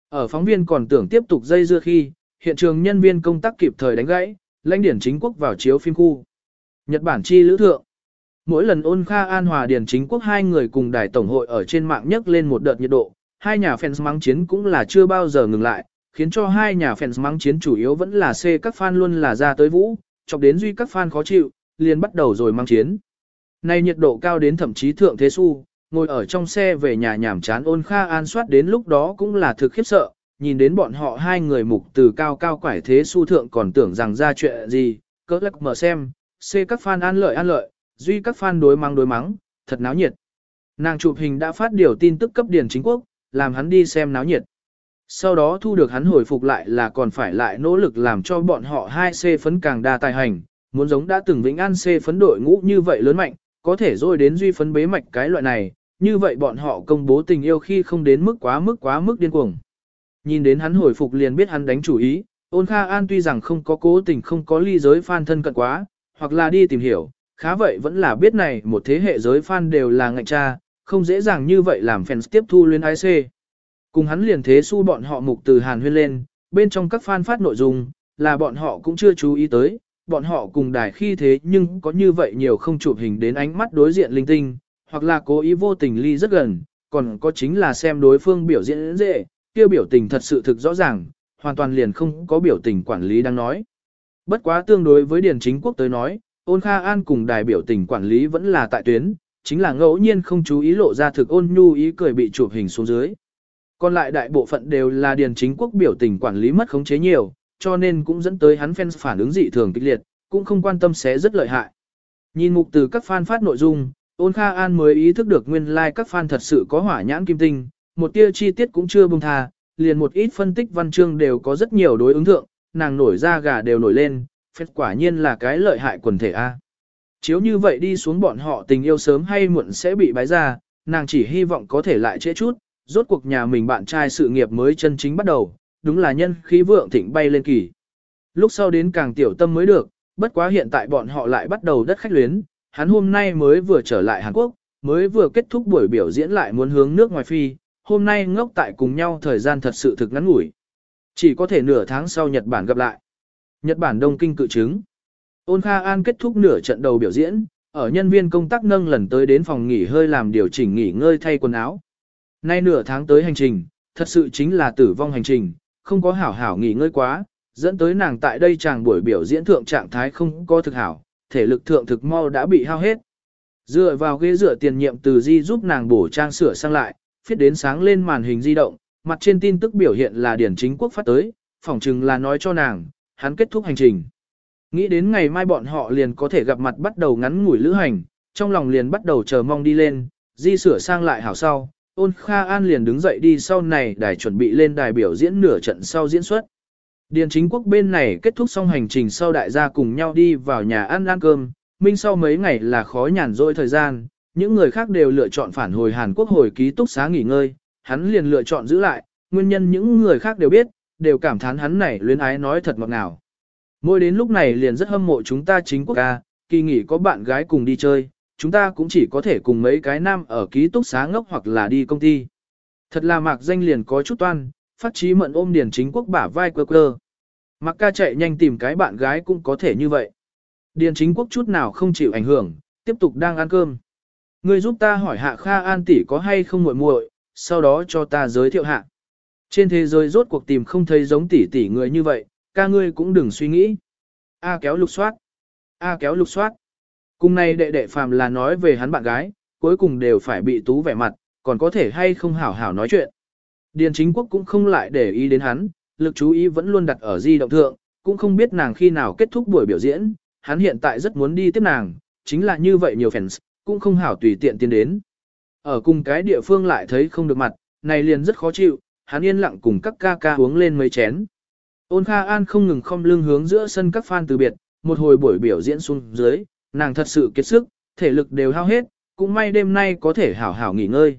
Ở phóng viên còn tưởng tiếp tục dây dưa khi, hiện trường nhân viên công tác kịp thời đánh gãy, lãnh điển chính quốc vào chiếu phim khu. Nhật Bản chi lữ thượng. Mỗi lần ôn Kha An Hòa Điển chính quốc hai người cùng đài tổng hội ở trên mạng nhấc lên một đợt nhiệt độ, hai nhà fans mắng chiến cũng là chưa bao giờ ngừng lại, khiến cho hai nhà fans mắng chiến chủ yếu vẫn là C các fan luôn là ra tới vũ, chọc đến duy các fan khó chịu, liền bắt đầu rồi mắng chiến. Này nhiệt độ cao đến thậm chí thượng thế su, ngồi ở trong xe về nhà nhảm chán ôn kha an soát đến lúc đó cũng là thực khiếp sợ, nhìn đến bọn họ hai người mục từ cao cao quải thế su thượng còn tưởng rằng ra chuyện gì, cỡ lắc mở xem, C các fan an lợi an lợi, duy các fan đối mắng đối mắng, thật náo nhiệt. Nàng chụp hình đã phát điều tin tức cấp điển chính quốc, làm hắn đi xem náo nhiệt. Sau đó thu được hắn hồi phục lại là còn phải lại nỗ lực làm cho bọn họ hai c phấn càng đa tài hành, muốn giống đã từng Vĩnh An C phấn đội ngũ như vậy lớn mạnh, có thể rồi đến duy phấn bế mạch cái loại này, như vậy bọn họ công bố tình yêu khi không đến mức quá mức quá mức điên cuồng. Nhìn đến hắn hồi phục liền biết hắn đánh chủ ý, ôn Kha An tuy rằng không có cố tình không có ly giới fan thân cận quá, hoặc là đi tìm hiểu, khá vậy vẫn là biết này một thế hệ giới fan đều là ngạnh cha, không dễ dàng như vậy làm fans tiếp thu lên IC. Cùng hắn liền thế su bọn họ mục từ hàn huyên lên, bên trong các fan phát nội dung, là bọn họ cũng chưa chú ý tới, bọn họ cùng đài khi thế nhưng có như vậy nhiều không chụp hình đến ánh mắt đối diện linh tinh, hoặc là cố ý vô tình ly rất gần, còn có chính là xem đối phương biểu diễn dễ, kia biểu tình thật sự thực rõ ràng, hoàn toàn liền không có biểu tình quản lý đang nói. Bất quá tương đối với Điền Chính Quốc tới nói, ôn Kha An cùng đài biểu tình quản lý vẫn là tại tuyến, chính là ngẫu nhiên không chú ý lộ ra thực ôn nhu ý cười bị chụp hình xuống dưới. Còn lại đại bộ phận đều là Điền Chính Quốc biểu tình quản lý mất khống chế nhiều, cho nên cũng dẫn tới hắn fans phản ứng dị thường kịch liệt, cũng không quan tâm sẽ rất lợi hại. Nhìn mục từ các fan phát nội dung, ôn Kha An mới ý thức được nguyên lai like các fan thật sự có hỏa nhãn kim tinh, một tia chi tiết cũng chưa buông tha, liền một ít phân tích văn chương đều có rất nhiều đối ứng thượng, nàng nổi ra gà đều nổi lên, phết quả nhiên là cái lợi hại quần thể A. Chiếu như vậy đi xuống bọn họ tình yêu sớm hay muộn sẽ bị bái ra, nàng chỉ hy vọng có thể lại trễ chút, rốt cuộc nhà mình bạn trai sự nghiệp mới chân chính bắt đầu, đúng là nhân khí vượng thịnh bay lên kỳ. Lúc sau đến càng tiểu tâm mới được, bất quá hiện tại bọn họ lại bắt đầu đất khách luyến, hắn hôm nay mới vừa trở lại Hàn Quốc, mới vừa kết thúc buổi biểu diễn lại muốn hướng nước ngoài phi, hôm nay ngốc tại cùng nhau thời gian thật sự thực ngắn ngủi. Chỉ có thể nửa tháng sau Nhật Bản gặp lại. Nhật Bản Đông Kinh cự chứng. Ôn Kha An kết thúc nửa trận đầu biểu diễn, ở nhân viên công tác nâng lần tới đến phòng nghỉ hơi làm điều chỉnh nghỉ ngơi thay quần áo. Nay nửa tháng tới hành trình, thật sự chính là tử vong hành trình, không có hảo hảo nghỉ ngơi quá, dẫn tới nàng tại đây chàng buổi biểu diễn thượng trạng thái không có thực hảo, thể lực thượng thực mau đã bị hao hết. Dựa vào ghế dựa tiền nhiệm từ di giúp nàng bổ trang sửa sang lại, phiết đến sáng lên màn hình di động, mặt trên tin tức biểu hiện là điển chính quốc phát tới, phỏng chừng là nói cho nàng, hắn kết thúc hành trình. Nghĩ đến ngày mai bọn họ liền có thể gặp mặt bắt đầu ngắn ngủi lữ hành, trong lòng liền bắt đầu chờ mong đi lên, di sửa sang lại hảo sau, ôn Kha An liền đứng dậy đi sau này đài chuẩn bị lên đài biểu diễn nửa trận sau diễn xuất. Điền chính quốc bên này kết thúc xong hành trình sau đại gia cùng nhau đi vào nhà ăn ăn cơm, minh sau mấy ngày là khó nhàn rỗi thời gian, những người khác đều lựa chọn phản hồi Hàn Quốc hồi ký túc xá nghỉ ngơi, hắn liền lựa chọn giữ lại, nguyên nhân những người khác đều biết, đều cảm thán hắn này luyến ái nói thật ngọt ngào. Mỗi đến lúc này liền rất hâm mộ chúng ta chính quốc ca, kỳ nghỉ có bạn gái cùng đi chơi, chúng ta cũng chỉ có thể cùng mấy cái nam ở ký túc xá ngốc hoặc là đi công ty. Thật là mạc danh liền có chút toan, phát trí mận ôm Điền chính quốc bả vai quơ quơ. mặc ca chạy nhanh tìm cái bạn gái cũng có thể như vậy. Điền chính quốc chút nào không chịu ảnh hưởng, tiếp tục đang ăn cơm. Người giúp ta hỏi hạ Kha An tỷ có hay không muội muội, sau đó cho ta giới thiệu hạ. Trên thế giới rốt cuộc tìm không thấy giống tỷ tỷ người như vậy, ca ngươi cũng đừng suy nghĩ. A kéo lục soát. A kéo lục soát. Cùng này đệ đệ phàm là nói về hắn bạn gái, cuối cùng đều phải bị tú vẻ mặt, còn có thể hay không hảo hảo nói chuyện. Điền chính quốc cũng không lại để ý đến hắn, lực chú ý vẫn luôn đặt ở di động thượng, cũng không biết nàng khi nào kết thúc buổi biểu diễn, hắn hiện tại rất muốn đi tiếp nàng, chính là như vậy nhiều fans, cũng không hảo tùy tiện tiến đến. Ở cùng cái địa phương lại thấy không được mặt, này liền rất khó chịu, hắn yên lặng cùng các ca ca uống lên mấy chén. Ôn Kha An không ngừng không lưng hướng giữa sân các fan từ biệt, một hồi buổi biểu diễn xuống dưới, nàng thật sự kiệt sức, thể lực đều hao hết, cũng may đêm nay có thể hảo hảo nghỉ ngơi.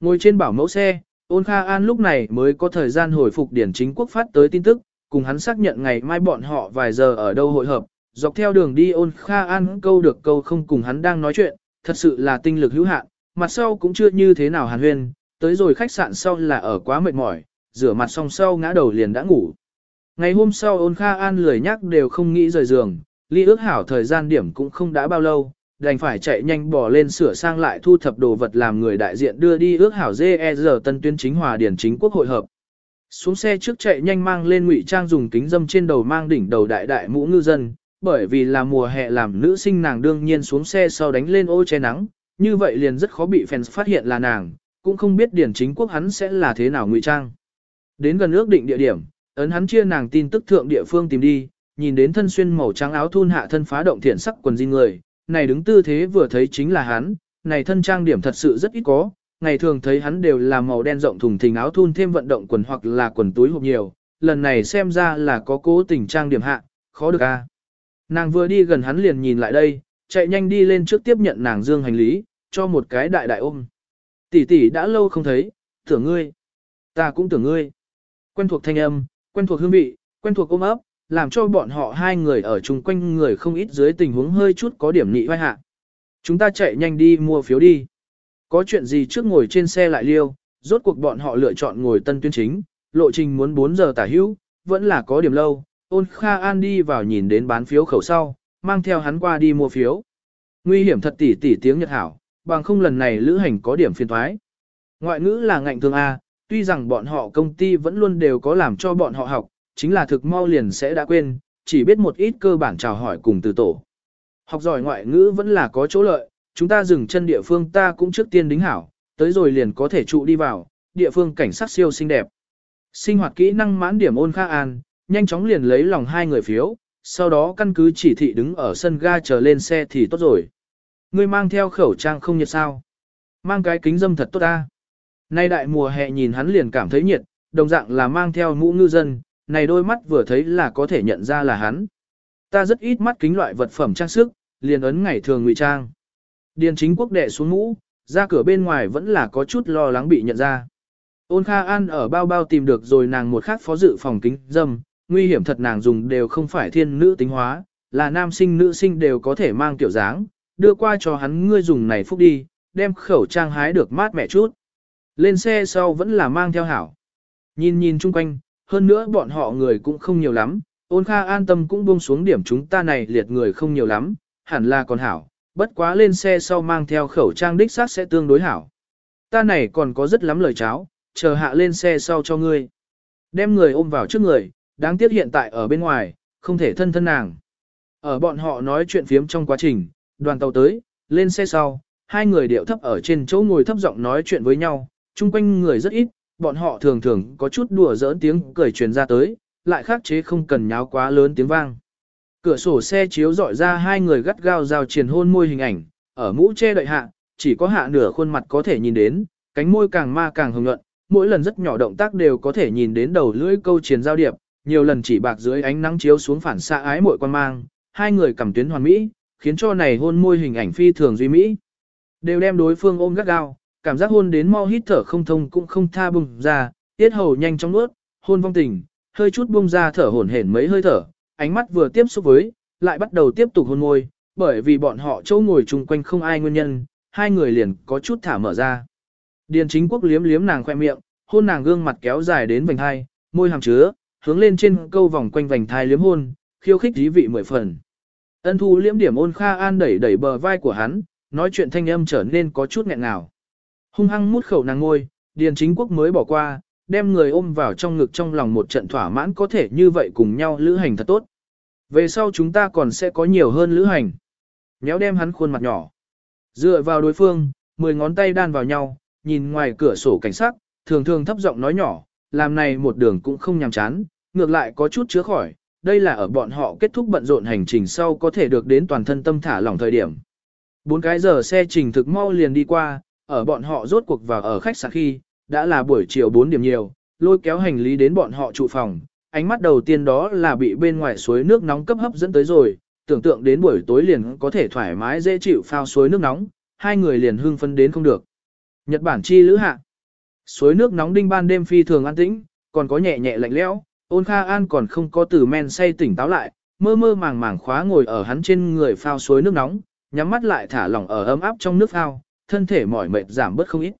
Ngồi trên bảo mẫu xe, ôn Kha An lúc này mới có thời gian hồi phục điển chính quốc phát tới tin tức, cùng hắn xác nhận ngày mai bọn họ vài giờ ở đâu hội hợp, dọc theo đường đi ôn Kha An câu được câu không cùng hắn đang nói chuyện, thật sự là tinh lực hữu hạn, mặt sau cũng chưa như thế nào hàn huyên, tới rồi khách sạn sau là ở quá mệt mỏi, rửa mặt xong sau ngã đầu liền đã ngủ. Ngày hôm sau ôn Kha An lười nhắc đều không nghĩ rời giường, ly ước hảo thời gian điểm cũng không đã bao lâu, đành phải chạy nhanh bỏ lên sửa sang lại thu thập đồ vật làm người đại diện đưa đi ước hảo GEZ tân tuyên chính hòa điển chính quốc hội hợp. Xuống xe trước chạy nhanh mang lên ngụy trang dùng kính dâm trên đầu mang đỉnh đầu đại đại mũ ngư dân, bởi vì là mùa hè làm nữ sinh nàng đương nhiên xuống xe sau đánh lên ô che nắng, như vậy liền rất khó bị fans phát hiện là nàng, cũng không biết điển chính quốc hắn sẽ là thế nào ngụy trang. Đến gần ước định địa điểm, ấn hắn chia nàng tin tức thượng địa phương tìm đi, nhìn đến thân xuyên màu trắng áo thun hạ thân phá động thiện sắc quần jean người, này đứng tư thế vừa thấy chính là hắn, này thân trang điểm thật sự rất ít có, ngày thường thấy hắn đều là màu đen rộng thùng thình áo thun thêm vận động quần hoặc là quần túi hộp nhiều, lần này xem ra là có cố tình trang điểm hạ, khó được a. Nàng vừa đi gần hắn liền nhìn lại đây, chạy nhanh đi lên trước tiếp nhận nàng dương hành lý, cho một cái đại đại ôm. Tỷ tỷ đã lâu không thấy, tưởng ngươi. Ta cũng tưởng ngươi. Quen thuộc thanh âm, quen thuộc hương vị, quen thuộc ôm ấp, làm cho bọn họ hai người ở chung quanh người không ít dưới tình huống hơi chút có điểm nị vai hạ. Chúng ta chạy nhanh đi mua phiếu đi. Có chuyện gì trước ngồi trên xe lại liêu, rốt cuộc bọn họ lựa chọn ngồi tân tuyên chính, lộ trình muốn 4 giờ tả hữu, vẫn là có điểm lâu. Ôn Kha An đi vào nhìn đến bán phiếu khẩu sau, mang theo hắn qua đi mua phiếu. Nguy hiểm thật tỉ tỉ tiếng Nhật hảo, bằng không lần này lữ hành có điểm phiền thoái. Ngoại ngữ là ngạnh thường A, tuy rằng bọn họ công ty vẫn luôn đều có làm cho bọn họ học, chính là thực mau liền sẽ đã quên, chỉ biết một ít cơ bản chào hỏi cùng từ tổ. Học giỏi ngoại ngữ vẫn là có chỗ lợi, chúng ta dừng chân địa phương ta cũng trước tiên đính hảo, tới rồi liền có thể trụ đi vào, địa phương cảnh sát siêu xinh đẹp. Sinh hoạt kỹ năng mãn điểm ôn kha an, nhanh chóng liền lấy lòng hai người phiếu, sau đó căn cứ chỉ thị đứng ở sân ga chờ lên xe thì tốt rồi. Ngươi mang theo khẩu trang không nhiệt sao? Mang cái kính dâm thật tốt ta. Nay đại mùa hè nhìn hắn liền cảm thấy nhiệt, đồng dạng là mang theo mũ ngư dân, này đôi mắt vừa thấy là có thể nhận ra là hắn. Ta rất ít mắt kính loại vật phẩm trang sức, liền ấn ngày thường ngụy trang. Điền chính quốc đệ xuống mũ, ra cửa bên ngoài vẫn là có chút lo lắng bị nhận ra. Ôn Kha An ở bao bao tìm được rồi nàng một khác phó dự phòng kính dâm, nguy hiểm thật nàng dùng đều không phải thiên nữ tính hóa, là nam sinh nữ sinh đều có thể mang tiểu dáng, đưa qua cho hắn ngươi dùng này phúc đi, đem khẩu trang hái được mát mẻ chút. Lên xe sau vẫn là mang theo hảo. Nhìn nhìn chung quanh, hơn nữa bọn họ người cũng không nhiều lắm, ôn kha an tâm cũng buông xuống điểm chúng ta này liệt người không nhiều lắm, hẳn là còn hảo, bất quá lên xe sau mang theo khẩu trang đích xác sẽ tương đối hảo. Ta này còn có rất lắm lời cháo, chờ hạ lên xe sau cho ngươi. Đem người ôm vào trước người, đáng tiếc hiện tại ở bên ngoài, không thể thân thân nàng. Ở bọn họ nói chuyện phiếm trong quá trình, đoàn tàu tới, lên xe sau, hai người điệu thấp ở trên chỗ ngồi thấp giọng nói chuyện với nhau, chung quanh người rất ít, bọn họ thường thường có chút đùa giỡn tiếng cười truyền ra tới, lại khắc chế không cần nháo quá lớn tiếng vang. Cửa sổ xe chiếu dọi ra hai người gắt gao giao triền hôn môi hình ảnh, ở mũ che đợi hạ, chỉ có hạ nửa khuôn mặt có thể nhìn đến, cánh môi càng ma càng hồng nhuận, mỗi lần rất nhỏ động tác đều có thể nhìn đến đầu lưỡi câu triền giao điệp, nhiều lần chỉ bạc dưới ánh nắng chiếu xuống phản xạ ái mội quan mang, hai người cầm tuyến hoàn mỹ, khiến cho này hôn môi hình ảnh phi thường duy mỹ. Đều đem đối phương ôm gắt gao, cảm giác hôn đến mau hít thở không thông cũng không tha bùng ra, tiết hầu nhanh chóng nuốt, hôn vong tình, hơi chút bung ra thở hổn hển mấy hơi thở, ánh mắt vừa tiếp xúc với, lại bắt đầu tiếp tục hôn môi, bởi vì bọn họ chỗ ngồi chung quanh không ai nguyên nhân, hai người liền có chút thả mở ra. Điền chính quốc liếm liếm nàng khoe miệng, hôn nàng gương mặt kéo dài đến vành thai môi hàm chứa, hướng lên trên câu vòng quanh vành thai liếm hôn, khiêu khích dí vị mười phần. Ân thu liếm điểm ôn kha an đẩy đẩy bờ vai của hắn, nói chuyện thanh âm trở nên có chút nghẹn ngào. Hung hăng mút khẩu nàng ngôi, điền chính quốc mới bỏ qua, đem người ôm vào trong ngực trong lòng một trận thỏa mãn có thể như vậy cùng nhau lữ hành thật tốt. Về sau chúng ta còn sẽ có nhiều hơn lữ hành. Nhéo đem hắn khuôn mặt nhỏ. Dựa vào đối phương, mười ngón tay đan vào nhau, nhìn ngoài cửa sổ cảnh sắc, thường thường thấp giọng nói nhỏ, làm này một đường cũng không nhàm chán, ngược lại có chút chứa khỏi. Đây là ở bọn họ kết thúc bận rộn hành trình sau có thể được đến toàn thân tâm thả lỏng thời điểm. Bốn cái giờ xe trình thực mau liền đi qua, ở bọn họ rốt cuộc vào ở khách sạn khi, đã là buổi chiều 4 điểm nhiều, lôi kéo hành lý đến bọn họ trụ phòng, ánh mắt đầu tiên đó là bị bên ngoài suối nước nóng cấp hấp dẫn tới rồi, tưởng tượng đến buổi tối liền có thể thoải mái dễ chịu phao suối nước nóng, hai người liền hưng phấn đến không được. Nhật Bản chi lữ hạ. Suối nước nóng đinh ban đêm phi thường an tĩnh, còn có nhẹ nhẹ lạnh lẽo, ôn kha an còn không có từ men say tỉnh táo lại, mơ mơ màng màng khóa ngồi ở hắn trên người phao suối nước nóng, nhắm mắt lại thả lỏng ở ấm áp trong nước phao, thân thể mỏi mệt giảm bớt không ít.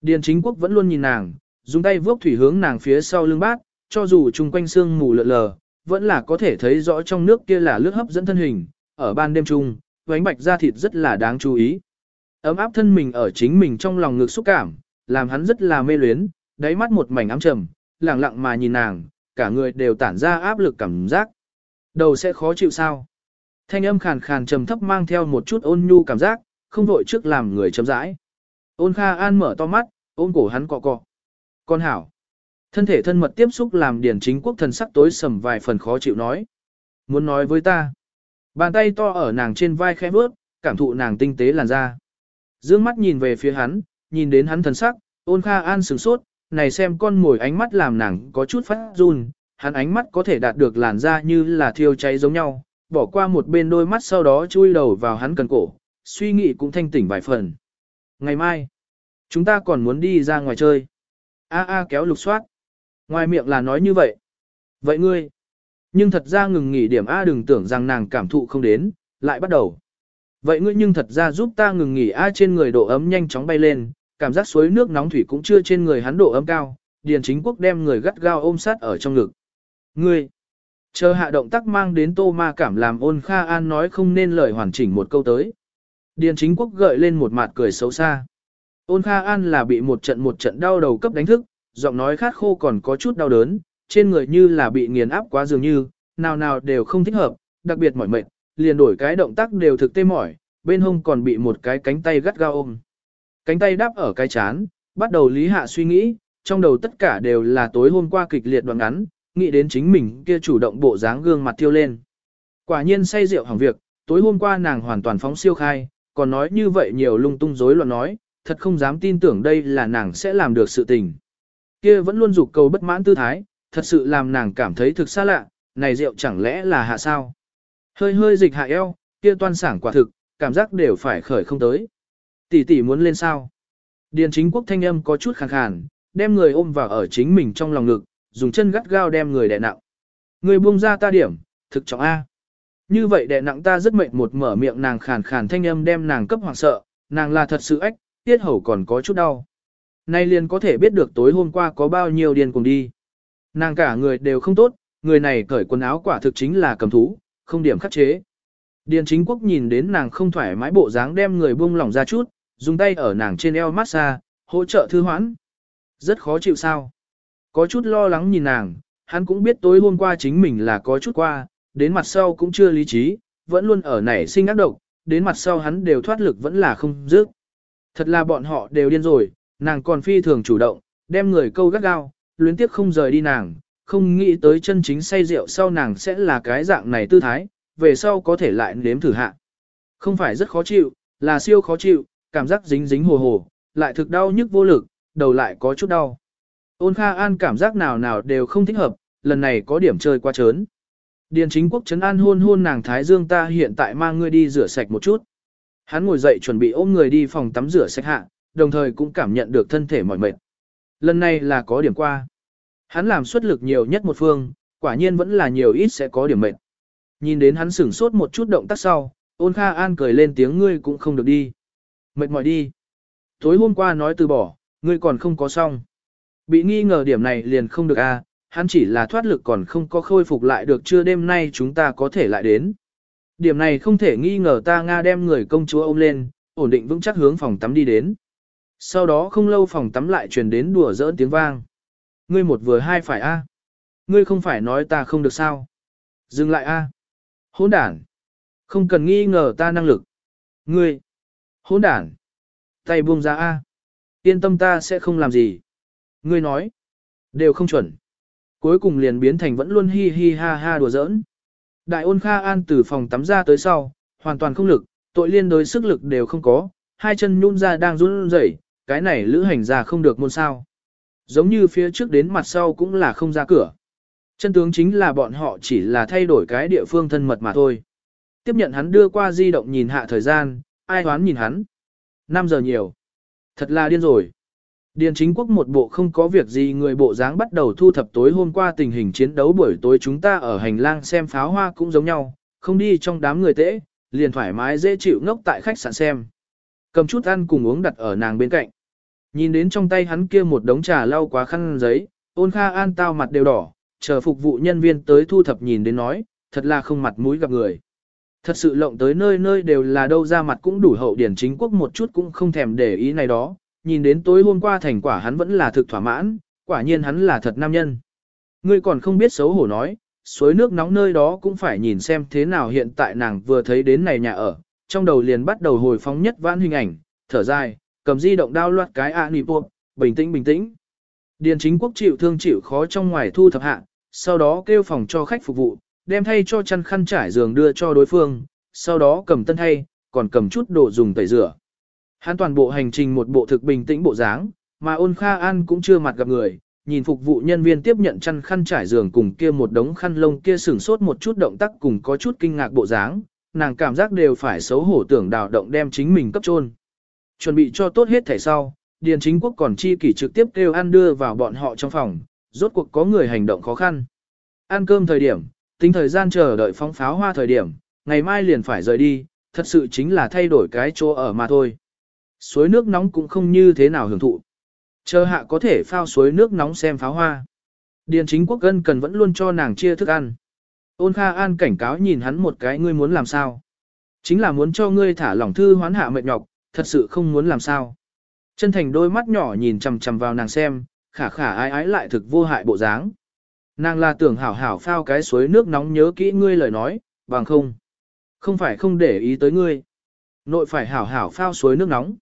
Điền chính quốc vẫn luôn nhìn nàng, dùng tay vuốt thủy hướng nàng phía sau lưng bát, cho dù chung quanh sương mù lợn lờ, vẫn là có thể thấy rõ trong nước kia là lướt hấp dẫn thân hình, ở ban đêm chung, vánh bạch da thịt rất là đáng chú ý. Ấm áp thân mình ở chính mình trong lòng ngực xúc cảm, làm hắn rất là mê luyến, đáy mắt một mảnh ám trầm, lặng lặng mà nhìn nàng, cả người đều tản ra áp lực cảm giác. Đầu sẽ khó chịu sao? Thanh âm khàn khàn trầm thấp mang theo một chút ôn nhu cảm giác, không vội trước làm người chấm rãi. Ôn Kha An mở to mắt, ôm cổ hắn cọ cọ. Con hảo. Thân thể thân mật tiếp xúc làm điển chính quốc thần sắc tối sầm vài phần khó chịu nói. Muốn nói với ta. Bàn tay to ở nàng trên vai khẽ bước, cảm thụ nàng tinh tế làn da. Dương mắt nhìn về phía hắn, nhìn đến hắn thần sắc, ôn kha an sửng sốt, này xem con mồi ánh mắt làm nàng có chút phát run, hắn ánh mắt có thể đạt được làn da như là thiêu cháy giống nhau, bỏ qua một bên đôi mắt sau đó chui đầu vào hắn cần cổ, suy nghĩ cũng thanh tỉnh vài phần. Ngày mai, chúng ta còn muốn đi ra ngoài chơi. A a kéo lục soát. Ngoài miệng là nói như vậy. Vậy ngươi? Nhưng thật ra ngừng nghỉ điểm A đừng tưởng rằng nàng cảm thụ không đến, lại bắt đầu. Vậy ngươi nhưng thật ra giúp ta ngừng nghỉ A trên người độ ấm nhanh chóng bay lên, cảm giác suối nước nóng thủy cũng chưa trên người hắn độ ấm cao, Điền chính quốc đem người gắt gao ôm sát ở trong ngực. Ngươi! Chờ hạ động tác mang đến tô ma cảm làm ôn kha an nói không nên lời hoàn chỉnh một câu tới. Điền chính quốc gợi lên một mặt cười xấu xa. Ôn kha an là bị một trận một trận đau đầu cấp đánh thức, giọng nói khát khô còn có chút đau đớn, trên người như là bị nghiền áp quá dường như, nào nào đều không thích hợp, đặc biệt mỏi mệt, liền đổi cái động tác đều thực tê mỏi, bên hông còn bị một cái cánh tay gắt gao ôm. Cánh tay đáp ở cái chán, bắt đầu lý hạ suy nghĩ, trong đầu tất cả đều là tối hôm qua kịch liệt đoạn ngắn, nghĩ đến chính mình kia chủ động bộ dáng gương mặt tiêu lên. Quả nhiên say rượu hỏng việc, tối hôm qua nàng hoàn toàn phóng siêu khai, còn nói như vậy nhiều lung tung rối loạn nói, thật không dám tin tưởng đây là nàng sẽ làm được sự tình. Kia vẫn luôn dục cầu bất mãn tư thái, thật sự làm nàng cảm thấy thực xa lạ, này rượu chẳng lẽ là hạ sao. Hơi hơi dịch hạ eo, kia toan sảng quả thực, cảm giác đều phải khởi không tới. Tỷ tỷ muốn lên sao? Điền chính quốc thanh âm có chút khàn khàn, đem người ôm vào ở chính mình trong lòng ngực, dùng chân gắt gao đem người đè nặng. Người buông ra ta điểm, thực trọng A. Như vậy đè nặng ta rất mệnh một mở miệng nàng khàn khàn thanh âm đem nàng cấp hoảng sợ, nàng là thật sự ách, tiết hầu còn có chút đau. Nay liền có thể biết được tối hôm qua có bao nhiêu điên cùng đi. Nàng cả người đều không tốt, người này cởi quần áo quả thực chính là cầm thú, không điểm khắc chế. Điền chính quốc nhìn đến nàng không thoải mái bộ dáng đem người buông lỏng ra chút, dùng tay ở nàng trên eo massage, hỗ trợ thư hoãn. Rất khó chịu sao. Có chút lo lắng nhìn nàng, hắn cũng biết tối hôm qua chính mình là có chút qua, đến mặt sau cũng chưa lý trí, vẫn luôn ở nảy sinh ác độc, đến mặt sau hắn đều thoát lực vẫn là không dứt. Thật là bọn họ đều điên rồi, nàng còn phi thường chủ động, đem người câu gắt gao, luyến tiếc không rời đi nàng, không nghĩ tới chân chính say rượu sau nàng sẽ là cái dạng này tư thái, về sau có thể lại nếm thử hạ. Không phải rất khó chịu, là siêu khó chịu, cảm giác dính dính hồ hồ, lại thực đau nhức vô lực, đầu lại có chút đau. Ôn Kha An cảm giác nào nào đều không thích hợp, lần này có điểm chơi quá trớn. Điền chính quốc trấn an hôn hôn nàng Thái Dương ta hiện tại mang ngươi đi rửa sạch một chút. Hắn ngồi dậy chuẩn bị ôm người đi phòng tắm rửa sạch hạ, đồng thời cũng cảm nhận được thân thể mỏi mệt. Lần này là có điểm qua. Hắn làm xuất lực nhiều nhất một phương, quả nhiên vẫn là nhiều ít sẽ có điểm mệt. Nhìn đến hắn sửng sốt một chút động tác sau, ôn kha an cười lên tiếng ngươi cũng không được đi. Mệt mỏi đi. Tối hôm qua nói từ bỏ, ngươi còn không có xong. Bị nghi ngờ điểm này liền không được a, à, hắn chỉ là thoát lực còn không có khôi phục lại được chưa đêm nay chúng ta có thể lại đến. Điểm này không thể nghi ngờ ta Nga đem người công chúa ôm lên, ổn định vững chắc hướng phòng tắm đi đến. Sau đó không lâu phòng tắm lại truyền đến đùa giỡn tiếng vang. Ngươi một vừa hai phải a. À? Ngươi không phải nói ta không được sao. Dừng lại a. À? Hỗn đản. Không cần nghi ngờ ta năng lực. Ngươi. Hỗn đản. Tay buông ra a. Yên tâm ta sẽ không làm gì. Ngươi nói. Đều không chuẩn. Cuối cùng liền biến thành vẫn luôn hi hi ha ha đùa giỡn. Đại ôn Kha An từ phòng tắm ra tới sau, hoàn toàn không lực, tội liên đối sức lực đều không có, hai chân nhún ra đang run rẩy, cái này lữ hành ra không được môn sao. Giống như phía trước đến mặt sau cũng là không ra cửa. Chân tướng chính là bọn họ chỉ là thay đổi cái địa phương thân mật mà thôi. Tiếp nhận hắn đưa qua di động nhìn hạ thời gian, ai hoán nhìn hắn. 5 giờ nhiều. Thật là điên rồi. Điền chính quốc một bộ không có việc gì người bộ dáng bắt đầu thu thập tối hôm qua tình hình chiến đấu buổi tối chúng ta ở hành lang xem pháo hoa cũng giống nhau, không đi trong đám người tễ, liền thoải mái dễ chịu ngốc tại khách sạn xem. Cầm chút ăn cùng uống đặt ở nàng bên cạnh. Nhìn đến trong tay hắn kia một đống trà lau quá khăn giấy, ôn kha an tao mặt đều đỏ, chờ phục vụ nhân viên tới thu thập nhìn đến nói, thật là không mặt mũi gặp người. Thật sự lộng tới nơi nơi đều là đâu ra mặt cũng đủ hậu điển chính quốc một chút cũng không thèm để ý này đó, nhìn đến tối hôm qua thành quả hắn vẫn là thực thỏa mãn, quả nhiên hắn là thật nam nhân. Ngươi còn không biết xấu hổ nói, suối nước nóng nơi đó cũng phải nhìn xem thế nào hiện tại nàng vừa thấy đến này nhà ở, trong đầu liền bắt đầu hồi phóng nhất vãn hình ảnh, thở dài, cầm di động đao loạt cái ạ nịp buộc, bình tĩnh bình tĩnh. Điền chính quốc chịu thương chịu khó trong ngoài thu thập hạ, sau đó kêu phòng cho khách phục vụ, đem thay cho chăn khăn trải giường đưa cho đối phương, sau đó cầm tân thay, còn cầm chút đồ dùng tẩy rửa. Hắn toàn bộ hành trình một bộ thực bình tĩnh bộ dáng, mà ôn kha an cũng chưa mặt gặp người, nhìn phục vụ nhân viên tiếp nhận chăn khăn trải giường cùng kia một đống khăn lông kia sửng sốt một chút động tác cùng có chút kinh ngạc bộ dáng, nàng cảm giác đều phải xấu hổ tưởng đào động đem chính mình cấp trôn. Chuẩn bị cho tốt hết thể sau, Điền Chính Quốc còn chi kỷ trực tiếp kêu ăn đưa vào bọn họ trong phòng, rốt cuộc có người hành động khó khăn. Ăn cơm thời điểm, tính thời gian chờ đợi phóng pháo hoa thời điểm, ngày mai liền phải rời đi, thật sự chính là thay đổi cái chỗ ở mà thôi. Suối nước nóng cũng không như thế nào hưởng thụ. Chờ hạ có thể phao suối nước nóng xem pháo hoa. Điền chính quốc gân cần vẫn luôn cho nàng chia thức ăn. Ôn Kha An cảnh cáo nhìn hắn một cái ngươi muốn làm sao. Chính là muốn cho ngươi thả lỏng thư hoán hạ mệt nhọc, thật sự không muốn làm sao. Chân thành đôi mắt nhỏ nhìn chằm chằm vào nàng xem, khả khả ái ái lại thực vô hại bộ dáng. Nàng là tưởng hảo hảo phao cái suối nước nóng nhớ kỹ ngươi lời nói, bằng không. Không phải không để ý tới ngươi. Nội phải hảo hảo phao suối nước nóng.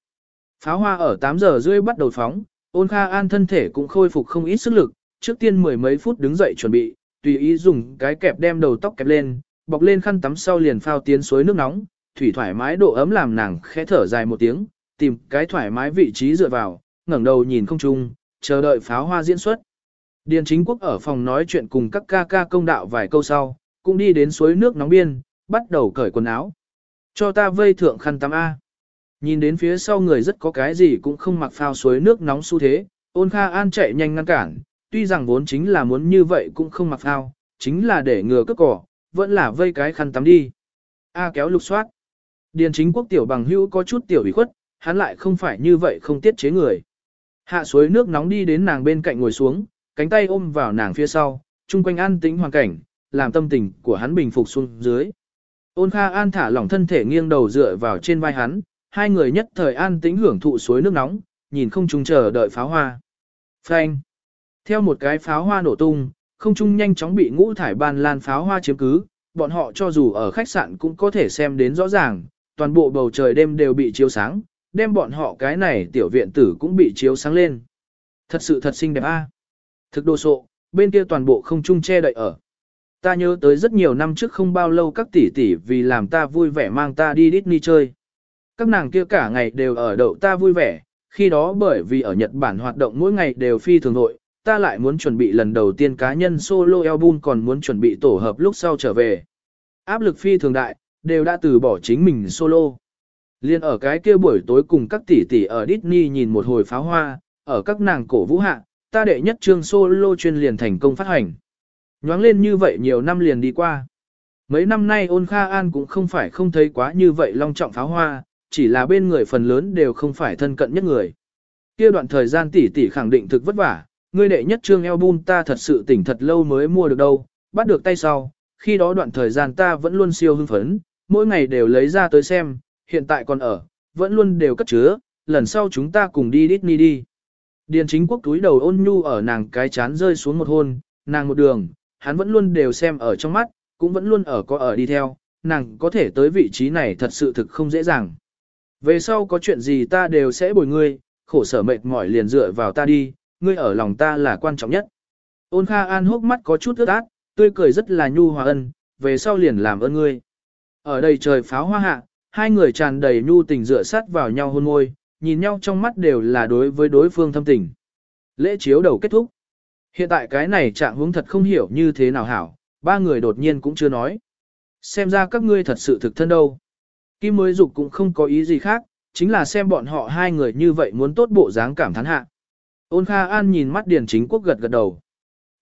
Pháo hoa ở 8 giờ rưỡi bắt đầu phóng, ôn kha an thân thể cũng khôi phục không ít sức lực, trước tiên mười mấy phút đứng dậy chuẩn bị, tùy ý dùng cái kẹp đem đầu tóc kẹp lên, bọc lên khăn tắm sau liền phao tiến suối nước nóng, thủy thoải mái độ ấm làm nàng khẽ thở dài một tiếng, tìm cái thoải mái vị trí dựa vào, ngẩng đầu nhìn không trung, chờ đợi pháo hoa diễn xuất. Điền chính quốc ở phòng nói chuyện cùng các ca ca công đạo vài câu sau, cũng đi đến suối nước nóng biên, bắt đầu cởi quần áo. Cho ta vây thượng khăn tắm A. Nhìn đến phía sau người rất có cái gì cũng không mặc phao suối nước nóng xu thế, ôn kha an chạy nhanh ngăn cản, tuy rằng vốn chính là muốn như vậy cũng không mặc phao, chính là để ngừa cướp cỏ, vẫn là vây cái khăn tắm đi. A kéo lục soát. Điền chính quốc tiểu bằng hữu có chút tiểu ủy khuất, hắn lại không phải như vậy không tiết chế người. Hạ suối nước nóng đi đến nàng bên cạnh ngồi xuống, cánh tay ôm vào nàng phía sau, chung quanh an tĩnh hoàn cảnh, làm tâm tình của hắn bình phục xuống dưới. Ôn Kha An thả lỏng thân thể nghiêng đầu dựa vào trên vai hắn, hai người nhất thời an tĩnh hưởng thụ suối nước nóng, nhìn không trung chờ đợi pháo hoa. Phanh. Theo một cái pháo hoa nổ tung, không trung nhanh chóng bị ngũ thải ban lan pháo hoa chiếm cứ, bọn họ cho dù ở khách sạn cũng có thể xem đến rõ ràng, toàn bộ bầu trời đêm đều bị chiếu sáng, đem bọn họ cái này tiểu viện tử cũng bị chiếu sáng lên. Thật sự thật xinh đẹp a. Thực đồ sộ, bên kia toàn bộ không trung che đậy ở. Ta nhớ tới rất nhiều năm trước không bao lâu các tỷ tỷ vì làm ta vui vẻ mang ta đi Disney chơi. Các nàng kia cả ngày đều ở đậu ta vui vẻ, khi đó bởi vì ở Nhật Bản hoạt động mỗi ngày đều phi thường hội, ta lại muốn chuẩn bị lần đầu tiên cá nhân solo album còn muốn chuẩn bị tổ hợp lúc sau trở về. Áp lực phi thường đại, đều đã từ bỏ chính mình solo. Liên ở cái kia buổi tối cùng các tỷ tỷ ở Disney nhìn một hồi pháo hoa, ở các nàng cổ vũ hạ, ta đệ nhất chương solo chuyên liền thành công phát hành. Nhoáng lên như vậy nhiều năm liền đi qua. Mấy năm nay ôn Kha An cũng không phải không thấy quá như vậy long trọng pháo hoa, chỉ là bên người phần lớn đều không phải thân cận nhất người. Kia đoạn thời gian tỷ tỷ khẳng định thực vất vả, ngươi đệ nhất trương album ta thật sự tỉnh thật lâu mới mua được đâu, bắt được tay sau, khi đó đoạn thời gian ta vẫn luôn siêu hưng phấn, mỗi ngày đều lấy ra tới xem, hiện tại còn ở, vẫn luôn đều cất chứa, lần sau chúng ta cùng đi Disney đi. Điền chính quốc túi đầu ôn nhu ở nàng cái chán rơi xuống một hôn, nàng một đường, hắn vẫn luôn đều xem ở trong mắt, cũng vẫn luôn ở có ở đi theo, nàng có thể tới vị trí này thật sự thực không dễ dàng. Về sau có chuyện gì ta đều sẽ bồi ngươi, khổ sở mệt mỏi liền dựa vào ta đi, ngươi ở lòng ta là quan trọng nhất. Ôn Kha An hốc mắt có chút ướt át, tươi cười rất là nhu hòa ân, về sau liền làm ơn ngươi. Ở đây trời pháo hoa hạ, hai người tràn đầy nhu tình dựa sát vào nhau hôn môi, nhìn nhau trong mắt đều là đối với đối phương thâm tình. Lễ chiếu đầu kết thúc. Hiện tại cái này trạng huống thật không hiểu như thế nào hảo, ba người đột nhiên cũng chưa nói. Xem ra các ngươi thật sự thực thân đâu. Kim mới dục cũng không có ý gì khác, chính là xem bọn họ hai người như vậy muốn tốt bộ dáng cảm thán hạ. Ôn Kha An nhìn mắt Điền Chính Quốc gật gật đầu.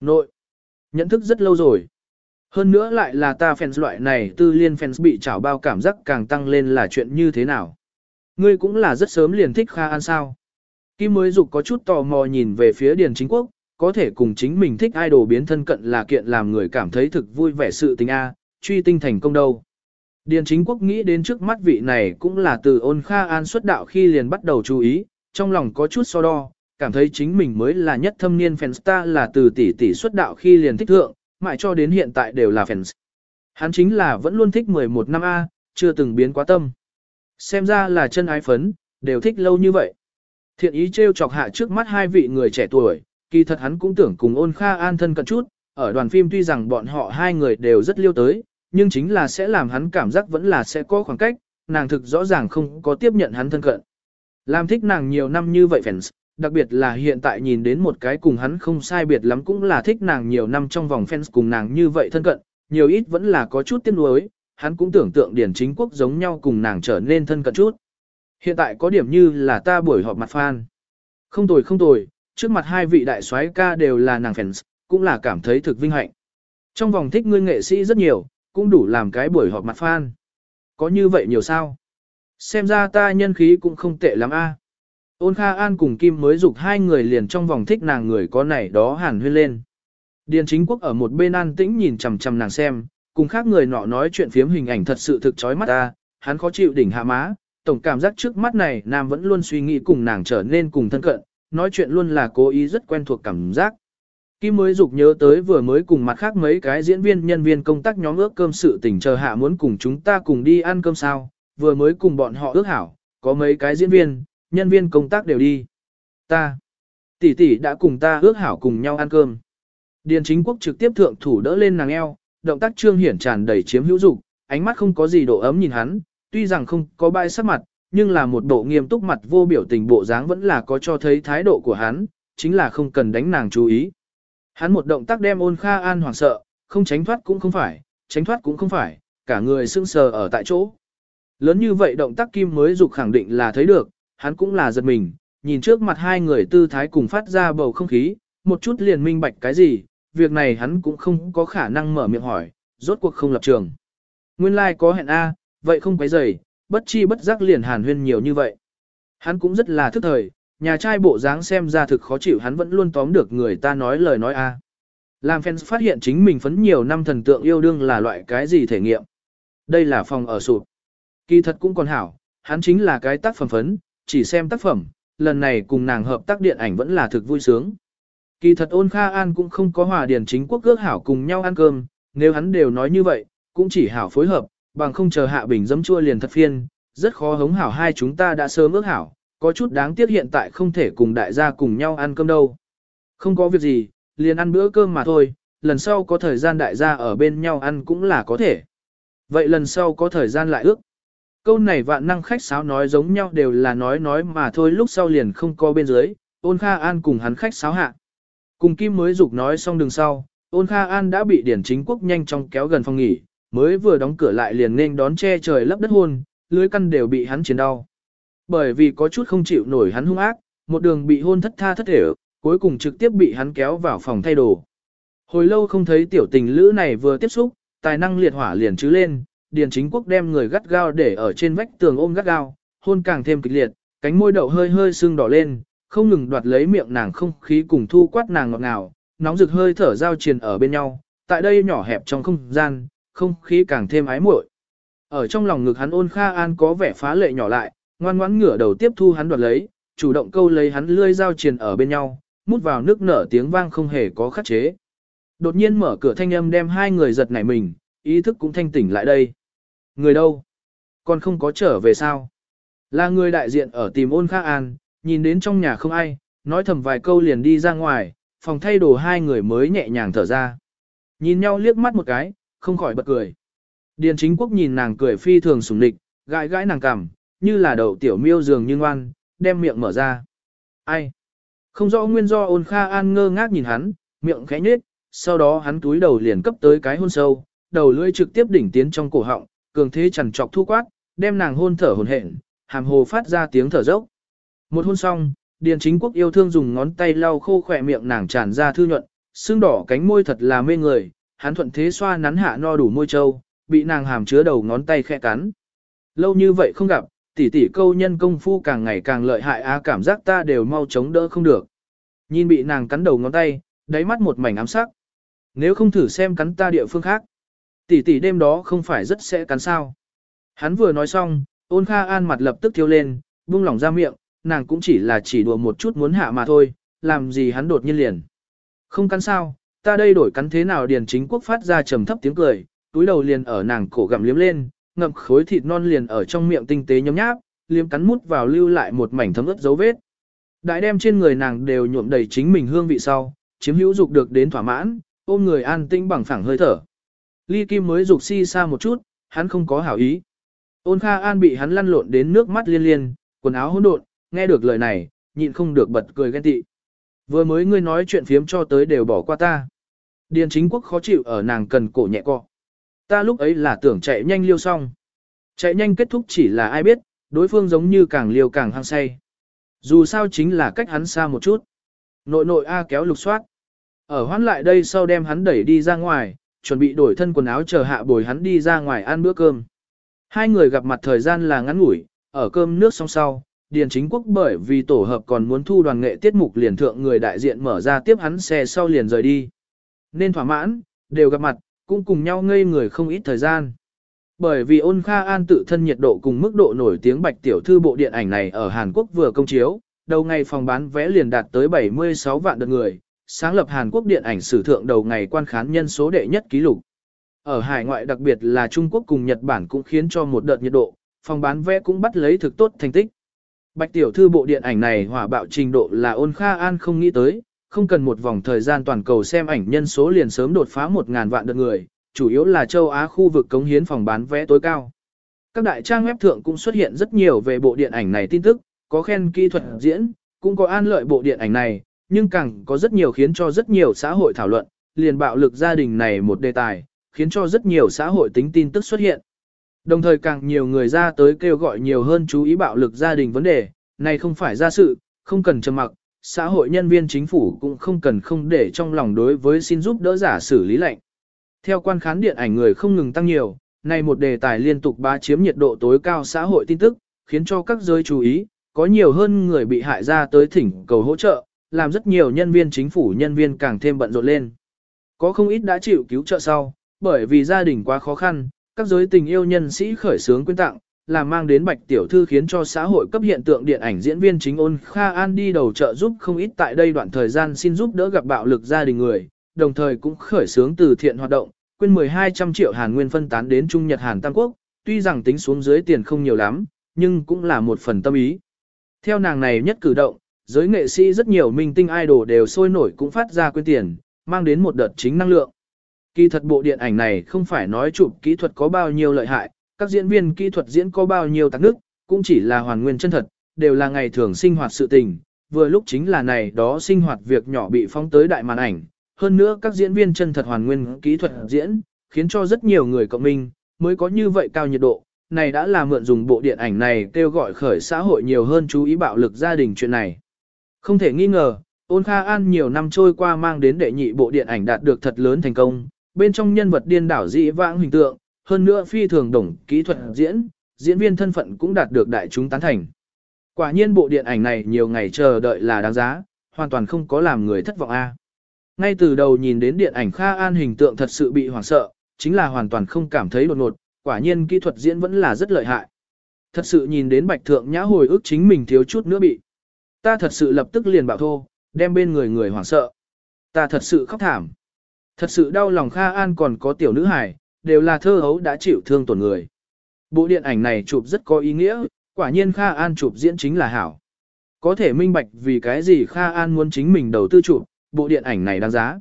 Nội, nhận thức rất lâu rồi. Hơn nữa lại là ta fans loại này tư liên fans bị trảo bao cảm giác càng tăng lên là chuyện như thế nào. Ngươi cũng là rất sớm liền thích Kha An sao. Kim mới dục có chút tò mò nhìn về phía Điền Chính Quốc, có thể cùng chính mình thích idol biến thân cận là kiện làm người cảm thấy thực vui vẻ sự tình A, truy tinh thành công đâu. Điền chính quốc nghĩ đến trước mắt vị này cũng là từ ôn kha an xuất đạo khi liền bắt đầu chú ý, trong lòng có chút so đo, cảm thấy chính mình mới là nhất thâm niên fanstar là từ tỷ tỷ xuất đạo khi liền thích thượng, mãi cho đến hiện tại đều là fans. Hắn chính là vẫn luôn thích 11 năm A, chưa từng biến quá tâm. Xem ra là chân ái phấn, đều thích lâu như vậy. Thiện ý trêu chọc hạ trước mắt hai vị người trẻ tuổi, kỳ thật hắn cũng tưởng cùng ôn kha an thân cận chút, ở đoàn phim tuy rằng bọn họ hai người đều rất liêu tới, nhưng chính là sẽ làm hắn cảm giác vẫn là sẽ có khoảng cách, nàng thực rõ ràng không có tiếp nhận hắn thân cận. Làm thích nàng nhiều năm như vậy fans, đặc biệt là hiện tại nhìn đến một cái cùng hắn không sai biệt lắm cũng là thích nàng nhiều năm trong vòng fans cùng nàng như vậy thân cận, nhiều ít vẫn là có chút tiếc nuối, hắn cũng tưởng tượng điển chính quốc giống nhau cùng nàng trở nên thân cận chút. Hiện tại có điểm như là ta buổi họp mặt fan. Không tồi không tồi, trước mặt hai vị đại soái ca đều là nàng fans, cũng là cảm thấy thực vinh hạnh. Trong vòng thích ngươi nghệ sĩ rất nhiều, cũng đủ làm cái buổi họp mặt fan. Có như vậy nhiều sao? Xem ra ta nhân khí cũng không tệ lắm a. Ôn Kha An cùng Kim mới dục hai người liền trong vòng thích nàng người có này đó hàn huyên lên. Điền chính quốc ở một bên an tĩnh nhìn chằm chằm nàng xem, cùng khác người nọ nói chuyện phiếm hình ảnh thật sự thực chói mắt ta, hắn khó chịu đỉnh hạ má, tổng cảm giác trước mắt này nam vẫn luôn suy nghĩ cùng nàng trở nên cùng thân cận, nói chuyện luôn là cố ý rất quen thuộc cảm giác. Kim mới dục nhớ tới vừa mới cùng mặt khác mấy cái diễn viên nhân viên công tác nhóm ước cơm sự tình chờ hạ muốn cùng chúng ta cùng đi ăn cơm sao, vừa mới cùng bọn họ ước hảo, có mấy cái diễn viên, nhân viên công tác đều đi. Ta, tỷ tỷ đã cùng ta ước hảo cùng nhau ăn cơm. Điền chính quốc trực tiếp thượng thủ đỡ lên nàng eo, động tác trương hiển tràn đầy chiếm hữu dục, ánh mắt không có gì độ ấm nhìn hắn, tuy rằng không có bại sắc mặt, nhưng là một bộ nghiêm túc mặt vô biểu tình bộ dáng vẫn là có cho thấy thái độ của hắn, chính là không cần đánh nàng chú ý. Hắn một động tác đem ôn kha an hoảng sợ, không tránh thoát cũng không phải, tránh thoát cũng không phải, cả người sưng sờ ở tại chỗ. Lớn như vậy động tác kim mới dục khẳng định là thấy được, hắn cũng là giật mình, nhìn trước mặt hai người tư thái cùng phát ra bầu không khí, một chút liền minh bạch cái gì, việc này hắn cũng không có khả năng mở miệng hỏi, rốt cuộc không lập trường. Nguyên lai like có hẹn A, vậy không quấy rầy, bất chi bất giác liền hàn huyên nhiều như vậy. Hắn cũng rất là thức thời, nhà trai bộ dáng xem ra thực khó chịu hắn vẫn luôn tóm được người ta nói lời nói a. Làm fans phát hiện chính mình phấn nhiều năm thần tượng yêu đương là loại cái gì thể nghiệm. Đây là phòng ở sụp. Kỳ thật cũng còn hảo, hắn chính là cái tác phẩm phấn, chỉ xem tác phẩm, lần này cùng nàng hợp tác điện ảnh vẫn là thực vui sướng. Kỳ thật ôn Kha An cũng không có hòa điển chính quốc ước hảo cùng nhau ăn cơm, nếu hắn đều nói như vậy, cũng chỉ hảo phối hợp, bằng không chờ hạ bình dấm chua liền thật phiên, rất khó hống hảo hai chúng ta đã sớm ước hảo, có chút đáng tiếc hiện tại không thể cùng đại gia cùng nhau ăn cơm đâu. Không có việc gì, liền ăn bữa cơm mà thôi, lần sau có thời gian đại gia ở bên nhau ăn cũng là có thể. Vậy lần sau có thời gian lại ước. Câu này vạn năng khách sáo nói giống nhau đều là nói nói mà thôi lúc sau liền không có bên dưới, ôn Kha An cùng hắn khách sáo hạ. Cùng Kim mới dục nói xong đường sau, ôn Kha An đã bị điển chính quốc nhanh chóng kéo gần phòng nghỉ, mới vừa đóng cửa lại liền nên đón che trời lấp đất hôn, lưới căn đều bị hắn chiến đau. Bởi vì có chút không chịu nổi hắn hung ác, một đường bị hôn thất tha thất thể, cuối cùng trực tiếp bị hắn kéo vào phòng thay đồ. Hồi lâu không thấy tiểu tình lữ này vừa tiếp xúc, tài năng liệt hỏa liền chứ lên, Điền Chính Quốc đem người gắt gao để ở trên vách tường ôm gắt gao, hôn càng thêm kịch liệt, cánh môi đậu hơi hơi sưng đỏ lên, không ngừng đoạt lấy miệng nàng không khí cùng thu quát nàng ngọt ngào, nóng rực hơi thở giao truyền ở bên nhau, tại đây nhỏ hẹp trong không gian, không khí càng thêm ái muội. Ở trong lòng ngực hắn ôn Kha An có vẻ phá lệ nhỏ lại, ngoan ngoãn ngửa đầu tiếp thu hắn đoạt lấy, chủ động câu lấy hắn lươi dao triền ở bên nhau, mút vào nước nở tiếng vang không hề có khắc chế. Đột nhiên mở cửa thanh âm đem hai người giật nảy mình, ý thức cũng thanh tỉnh lại đây. Người đâu? Còn không có trở về sao? Là người đại diện ở tìm ôn khắc An, nhìn đến trong nhà không ai, nói thầm vài câu liền đi ra ngoài, phòng thay đồ hai người mới nhẹ nhàng thở ra. Nhìn nhau liếc mắt một cái, không khỏi bật cười. Điền chính quốc nhìn nàng cười phi thường sủng địch, gãi gãi nàng cằm, như là đầu tiểu miêu dường như ngoan, đem miệng mở ra. Ai? Không rõ nguyên do ôn kha an ngơ ngác nhìn hắn, miệng khẽ nhếch, sau đó hắn túi đầu liền cấp tới cái hôn sâu, đầu lưỡi trực tiếp đỉnh tiến trong cổ họng, cường thế chằn trọc thu quát, đem nàng hôn thở hồn hển, hàm hồ phát ra tiếng thở dốc. Một hôn xong, Điền Chính Quốc yêu thương dùng ngón tay lau khô khỏe miệng nàng tràn ra thư nhuận, xương đỏ cánh môi thật là mê người, hắn thuận thế xoa nắn hạ no đủ môi trâu, bị nàng hàm chứa đầu ngón tay khẽ cắn. Lâu như vậy không gặp, tỷ tỷ câu nhân công phu càng ngày càng lợi hại á cảm giác ta đều mau chống đỡ không được. Nhìn bị nàng cắn đầu ngón tay, đáy mắt một mảnh ám sắc. Nếu không thử xem cắn ta địa phương khác, tỷ tỷ đêm đó không phải rất sẽ cắn sao. Hắn vừa nói xong, ôn kha an mặt lập tức thiêu lên, buông lỏng ra miệng, nàng cũng chỉ là chỉ đùa một chút muốn hạ mà thôi, làm gì hắn đột nhiên liền. Không cắn sao, ta đây đổi cắn thế nào điền chính quốc phát ra trầm thấp tiếng cười, túi đầu liền ở nàng cổ gặm liếm lên, ngậm khối thịt non liền ở trong miệng tinh tế nhấm nháp, liếm cắn mút vào lưu lại một mảnh thấm ướt dấu vết. Đại đem trên người nàng đều nhuộm đầy chính mình hương vị sau, chiếm hữu dục được đến thỏa mãn, ôm người an tĩnh bằng phẳng hơi thở. Ly Kim mới dục si xa một chút, hắn không có hảo ý. Ôn Kha An bị hắn lăn lộn đến nước mắt liên liên, quần áo hỗn độn, nghe được lời này, nhịn không được bật cười ghen tị. Vừa mới ngươi nói chuyện phiếm cho tới đều bỏ qua ta. Điền chính quốc khó chịu ở nàng cần cổ nhẹ cọ. Ta lúc ấy là tưởng chạy nhanh liêu xong. Chạy nhanh kết thúc chỉ là ai biết, đối phương giống như càng liều càng hăng say. Dù sao chính là cách hắn xa một chút. Nội nội A kéo lục soát. Ở hoán lại đây sau đem hắn đẩy đi ra ngoài, chuẩn bị đổi thân quần áo chờ hạ bồi hắn đi ra ngoài ăn bữa cơm. Hai người gặp mặt thời gian là ngắn ngủi, ở cơm nước xong sau, Điền Chính Quốc bởi vì tổ hợp còn muốn thu đoàn nghệ tiết mục liền thượng người đại diện mở ra tiếp hắn xe sau liền rời đi. Nên thỏa mãn, đều gặp mặt, cũng cùng nhau ngây người không ít thời gian. Bởi vì ôn kha an tự thân nhiệt độ cùng mức độ nổi tiếng bạch tiểu thư bộ điện ảnh này ở Hàn Quốc vừa công chiếu, đầu ngày phòng bán vé liền đạt tới 76 vạn lượt người, sáng lập Hàn Quốc điện ảnh sử thượng đầu ngày quan khán nhân số đệ nhất ký lục. Ở hải ngoại đặc biệt là Trung Quốc cùng Nhật Bản cũng khiến cho một đợt nhiệt độ, phòng bán vé cũng bắt lấy thực tốt thành tích. Bạch tiểu thư bộ điện ảnh này hỏa bạo trình độ là ôn kha an không nghĩ tới, không cần một vòng thời gian toàn cầu xem ảnh nhân số liền sớm đột phá 1.000 vạn lượt người, chủ yếu là châu Á khu vực cống hiến phòng bán vé tối cao. Các đại trang web thượng cũng xuất hiện rất nhiều về bộ điện ảnh này tin tức, có khen kỹ thuật diễn, cũng có an lợi bộ điện ảnh này, nhưng càng có rất nhiều khiến cho rất nhiều xã hội thảo luận, liền bạo lực gia đình này một đề tài, khiến cho rất nhiều xã hội tính tin tức xuất hiện. Đồng thời càng nhiều người ra tới kêu gọi nhiều hơn chú ý bạo lực gia đình vấn đề, này không phải ra sự, không cần trầm mặc, xã hội nhân viên chính phủ cũng không cần không để trong lòng đối với xin giúp đỡ giả xử lý lệnh. Theo quan khán điện ảnh người không ngừng tăng nhiều, này một đề tài liên tục bá chiếm nhiệt độ tối cao xã hội tin tức, khiến cho các giới chú ý, có nhiều hơn người bị hại ra tới thỉnh cầu hỗ trợ, làm rất nhiều nhân viên chính phủ nhân viên càng thêm bận rộn lên. Có không ít đã chịu cứu trợ sau, bởi vì gia đình quá khó khăn, các giới tình yêu nhân sĩ khởi sướng quyên tặng, là mang đến bạch tiểu thư khiến cho xã hội cấp hiện tượng điện ảnh diễn viên chính ôn Kha An đi đầu trợ giúp không ít tại đây đoạn thời gian xin giúp đỡ gặp bạo lực gia đình người, đồng thời cũng khởi xướng từ thiện hoạt động, quyên 1200 triệu Hàn Nguyên phân tán đến Trung Nhật Hàn Tam Quốc, tuy rằng tính xuống dưới tiền không nhiều lắm, nhưng cũng là một phần tâm ý. Theo nàng này nhất cử động, giới nghệ sĩ rất nhiều minh tinh idol đều sôi nổi cũng phát ra quyên tiền, mang đến một đợt chính năng lượng. Kỳ thật bộ điện ảnh này không phải nói chụp kỹ thuật có bao nhiêu lợi hại, các diễn viên kỹ thuật diễn có bao nhiêu tắc nước, cũng chỉ là hoàn nguyên chân thật, đều là ngày thường sinh hoạt sự tình, vừa lúc chính là này đó sinh hoạt việc nhỏ bị phóng tới đại màn ảnh, hơn nữa các diễn viên chân thật hoàn nguyên kỹ thuật diễn, khiến cho rất nhiều người cộng minh, mới có như vậy cao nhiệt độ, này đã là mượn dùng bộ điện ảnh này kêu gọi khởi xã hội nhiều hơn chú ý bạo lực gia đình chuyện này. Không thể nghi ngờ, ôn Kha An nhiều năm trôi qua mang đến đệ nhị bộ điện ảnh đạt được thật lớn thành công, bên trong nhân vật điên đảo dị vãng hình tượng, hơn nữa phi thường đồng kỹ thuật diễn, diễn viên thân phận cũng đạt được đại chúng tán thành. Quả nhiên bộ điện ảnh này nhiều ngày chờ đợi là đáng giá, hoàn toàn không có làm người thất vọng a. Ngay từ đầu nhìn đến điện ảnh Kha An hình tượng thật sự bị hoảng sợ, chính là hoàn toàn không cảm thấy đột ngột, quả nhiên kỹ thuật diễn vẫn là rất lợi hại. Thật sự nhìn đến bạch thượng nhã hồi ức chính mình thiếu chút nữa bị. Ta thật sự lập tức liền bảo thô, đem bên người người hoảng sợ. Ta thật sự khóc thảm. Thật sự đau lòng Kha An còn có tiểu nữ hải, đều là thơ hấu đã chịu thương tổn người. Bộ điện ảnh này chụp rất có ý nghĩa, quả nhiên Kha An chụp diễn chính là hảo. Có thể minh bạch vì cái gì Kha An muốn chính mình đầu tư chụp, bộ điện ảnh này đáng giá.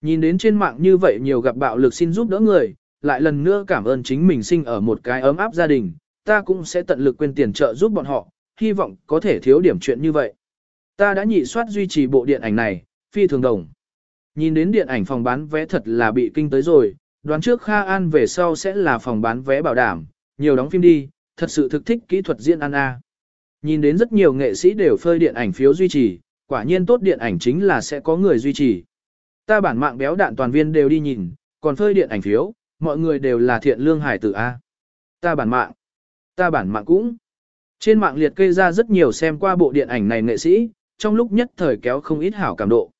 Nhìn đến trên mạng như vậy nhiều gặp bạo lực xin giúp đỡ người, lại lần nữa cảm ơn chính mình sinh ở một cái ấm áp gia đình, ta cũng sẽ tận lực quên tiền trợ giúp bọn họ, hy vọng có thể thiếu điểm chuyện như vậy. Ta đã nhị soát duy trì bộ điện ảnh này, phi thường đồng. Nhìn đến điện ảnh phòng bán vé thật là bị kinh tới rồi, Đoán trước Kha An về sau sẽ là phòng bán vé bảo đảm, nhiều đóng phim đi, thật sự thực thích kỹ thuật diễn Anna. a. Nhìn đến rất nhiều nghệ sĩ đều phơi điện ảnh phiếu duy trì, quả nhiên tốt điện ảnh chính là sẽ có người duy trì. Ta bản mạng béo đạn toàn viên đều đi nhìn, còn phơi điện ảnh phiếu, mọi người đều là thiện lương hải tử A. Ta bản mạng, ta bản mạng cũng. Trên mạng liệt kê ra rất nhiều xem qua bộ điện ảnh này nghệ sĩ, trong lúc nhất thời kéo không ít hảo cảm độ.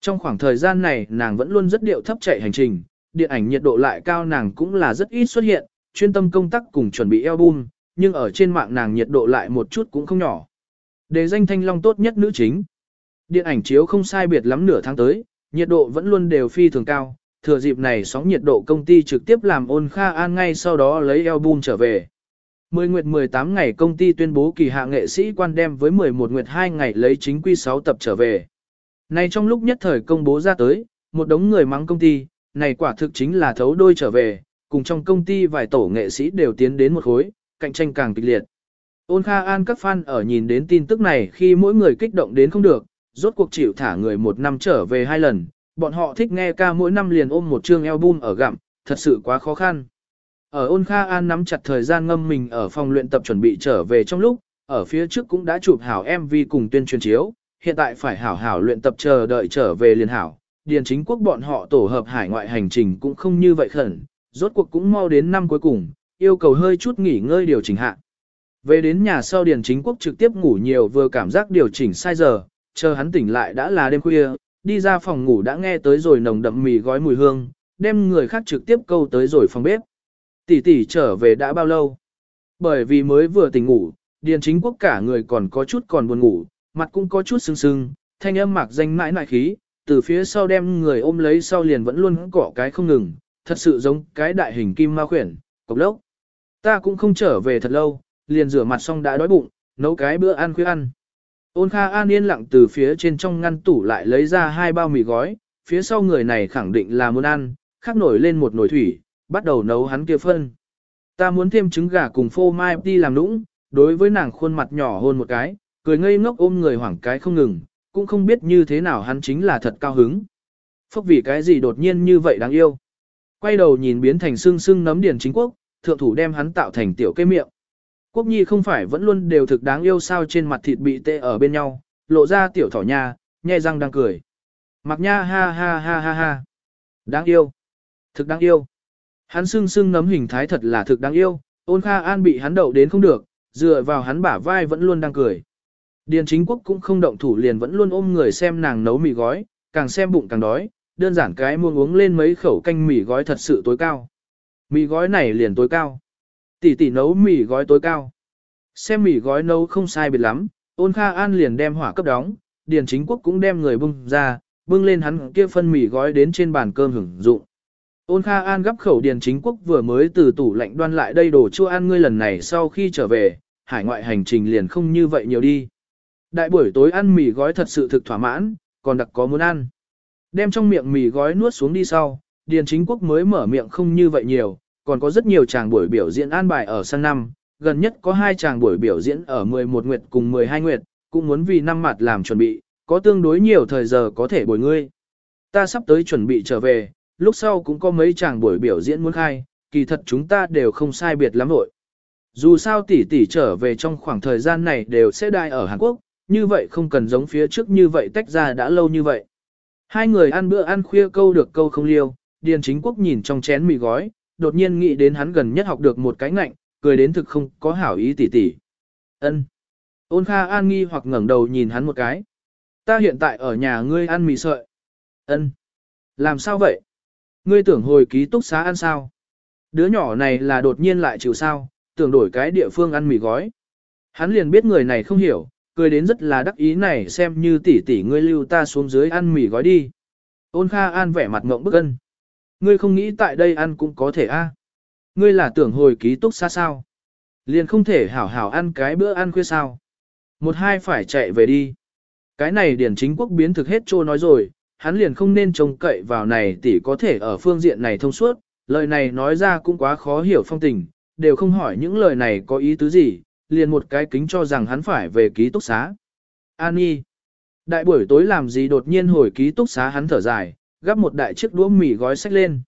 Trong khoảng thời gian này nàng vẫn luôn rất điệu thấp chạy hành trình, điện ảnh nhiệt độ lại cao nàng cũng là rất ít xuất hiện, chuyên tâm công tác cùng chuẩn bị album, nhưng ở trên mạng nàng nhiệt độ lại một chút cũng không nhỏ. Đề danh thanh long tốt nhất nữ chính. Điện ảnh chiếu không sai biệt lắm nửa tháng tới, nhiệt độ vẫn luôn đều phi thường cao, thừa dịp này sóng nhiệt độ công ty trực tiếp làm ôn kha an ngay sau đó lấy album trở về. 10 nguyệt 18 ngày công ty tuyên bố kỳ hạ nghệ sĩ quan đem với 11 nguyệt 2 ngày lấy chính quy 6 tập trở về. Này trong lúc nhất thời công bố ra tới, một đống người mắng công ty, này quả thực chính là thấu đôi trở về, cùng trong công ty vài tổ nghệ sĩ đều tiến đến một khối, cạnh tranh càng kịch liệt. Ôn Kha An các fan ở nhìn đến tin tức này khi mỗi người kích động đến không được, rốt cuộc chịu thả người một năm trở về hai lần, bọn họ thích nghe ca mỗi năm liền ôm một chương album ở gặm, thật sự quá khó khăn. Ở ôn Kha An nắm chặt thời gian ngâm mình ở phòng luyện tập chuẩn bị trở về trong lúc, ở phía trước cũng đã chụp hảo MV cùng tuyên truyền chiếu, hiện tại phải hảo hảo luyện tập chờ đợi trở về liền hảo. Điền chính quốc bọn họ tổ hợp hải ngoại hành trình cũng không như vậy khẩn, rốt cuộc cũng mau đến năm cuối cùng, yêu cầu hơi chút nghỉ ngơi điều chỉnh hạ. Về đến nhà sau Điền chính quốc trực tiếp ngủ nhiều vừa cảm giác điều chỉnh sai giờ, chờ hắn tỉnh lại đã là đêm khuya, đi ra phòng ngủ đã nghe tới rồi nồng đậm mì gói mùi hương, đem người khác trực tiếp câu tới rồi phòng bếp. Tỷ tỷ trở về đã bao lâu? Bởi vì mới vừa tỉnh ngủ, Điền chính quốc cả người còn có chút còn buồn ngủ, mặt cũng có chút sưng sưng, thanh âm mạc danh mãi nại khí, từ phía sau đem người ôm lấy sau liền vẫn luôn cỏ cái không ngừng, thật sự giống cái đại hình kim ma khuyển, cục lốc. Ta cũng không trở về thật lâu, liền rửa mặt xong đã đói bụng, nấu cái bữa ăn khuya ăn. Ôn Kha An yên lặng từ phía trên trong ngăn tủ lại lấy ra hai bao mì gói, phía sau người này khẳng định là muốn ăn, khắc nổi lên một nồi thủy, bắt đầu nấu hắn kia phân. Ta muốn thêm trứng gà cùng phô mai đi làm nũng, đối với nàng khuôn mặt nhỏ hôn một cái, cười ngây ngốc ôm người hoảng cái không ngừng, cũng không biết như thế nào hắn chính là thật cao hứng. Phốc vì cái gì đột nhiên như vậy đáng yêu. Quay đầu nhìn biến thành sưng sưng nấm điền chính quốc, thượng thủ đem hắn tạo thành tiểu cây miệng. Quốc nhi không phải vẫn luôn đều thực đáng yêu sao trên mặt thịt bị tê ở bên nhau, lộ ra tiểu thỏ nha, nhai răng đang cười. Mặc nha ha ha ha ha ha. Đáng yêu. Thực đáng yêu. Hắn sưng sưng nấm hình thái thật là thực đáng yêu, ôn kha an bị hắn đậu đến không được, dựa vào hắn bả vai vẫn luôn đang cười. Điền chính quốc cũng không động thủ liền vẫn luôn ôm người xem nàng nấu mì gói, càng xem bụng càng đói, đơn giản cái muông uống lên mấy khẩu canh mì gói thật sự tối cao. Mì gói này liền tối cao. Tỷ tỷ nấu mì gói tối cao. Xem mì gói nấu không sai biệt lắm, ôn kha an liền đem hỏa cấp đóng, điền chính quốc cũng đem người bưng ra, bưng lên hắn kia phân mì gói đến trên bàn cơm hưởng dụng. Ôn Kha An gấp khẩu điền chính quốc vừa mới từ tủ lạnh đoan lại đây đồ chua ăn ngươi lần này sau khi trở về, hải ngoại hành trình liền không như vậy nhiều đi. Đại buổi tối ăn mì gói thật sự thực thỏa mãn, còn đặc có muốn ăn. Đem trong miệng mì gói nuốt xuống đi sau, điền chính quốc mới mở miệng không như vậy nhiều, còn có rất nhiều chàng buổi biểu diễn an bài ở sang năm, gần nhất có hai chàng buổi biểu diễn ở 11 nguyệt cùng 12 nguyệt, cũng muốn vì năm mặt làm chuẩn bị, có tương đối nhiều thời giờ có thể bồi ngươi. Ta sắp tới chuẩn bị trở về, lúc sau cũng có mấy chàng buổi biểu diễn muốn khai, kỳ thật chúng ta đều không sai biệt lắm vội. Dù sao tỷ tỷ trở về trong khoảng thời gian này đều sẽ đai ở Hàn Quốc, như vậy không cần giống phía trước như vậy tách ra đã lâu như vậy. Hai người ăn bữa ăn khuya câu được câu không liêu, Điền Chính Quốc nhìn trong chén mì gói, đột nhiên nghĩ đến hắn gần nhất học được một cái ngạnh, cười đến thực không có hảo ý tỷ tỷ. Ân. Ôn Kha An nghi hoặc ngẩng đầu nhìn hắn một cái. Ta hiện tại ở nhà ngươi ăn mì sợi. Ân. Làm sao vậy? Ngươi tưởng hồi ký túc xá ăn sao? Đứa nhỏ này là đột nhiên lại chịu sao, tưởng đổi cái địa phương ăn mì gói. Hắn liền biết người này không hiểu, cười đến rất là đắc ý này xem như tỷ tỷ ngươi lưu ta xuống dưới ăn mì gói đi. Ôn Kha An vẻ mặt ngộng bức ân. Ngươi không nghĩ tại đây ăn cũng có thể a? Ngươi là tưởng hồi ký túc xa sao? Liền không thể hảo hảo ăn cái bữa ăn khuya sao? Một hai phải chạy về đi. Cái này điển chính quốc biến thực hết trô nói rồi, hắn liền không nên trông cậy vào này tỷ có thể ở phương diện này thông suốt, lời này nói ra cũng quá khó hiểu phong tình, đều không hỏi những lời này có ý tứ gì, liền một cái kính cho rằng hắn phải về ký túc xá. An Nhi. Đại buổi tối làm gì đột nhiên hồi ký túc xá hắn thở dài, gắp một đại chiếc đũa mì gói sách lên.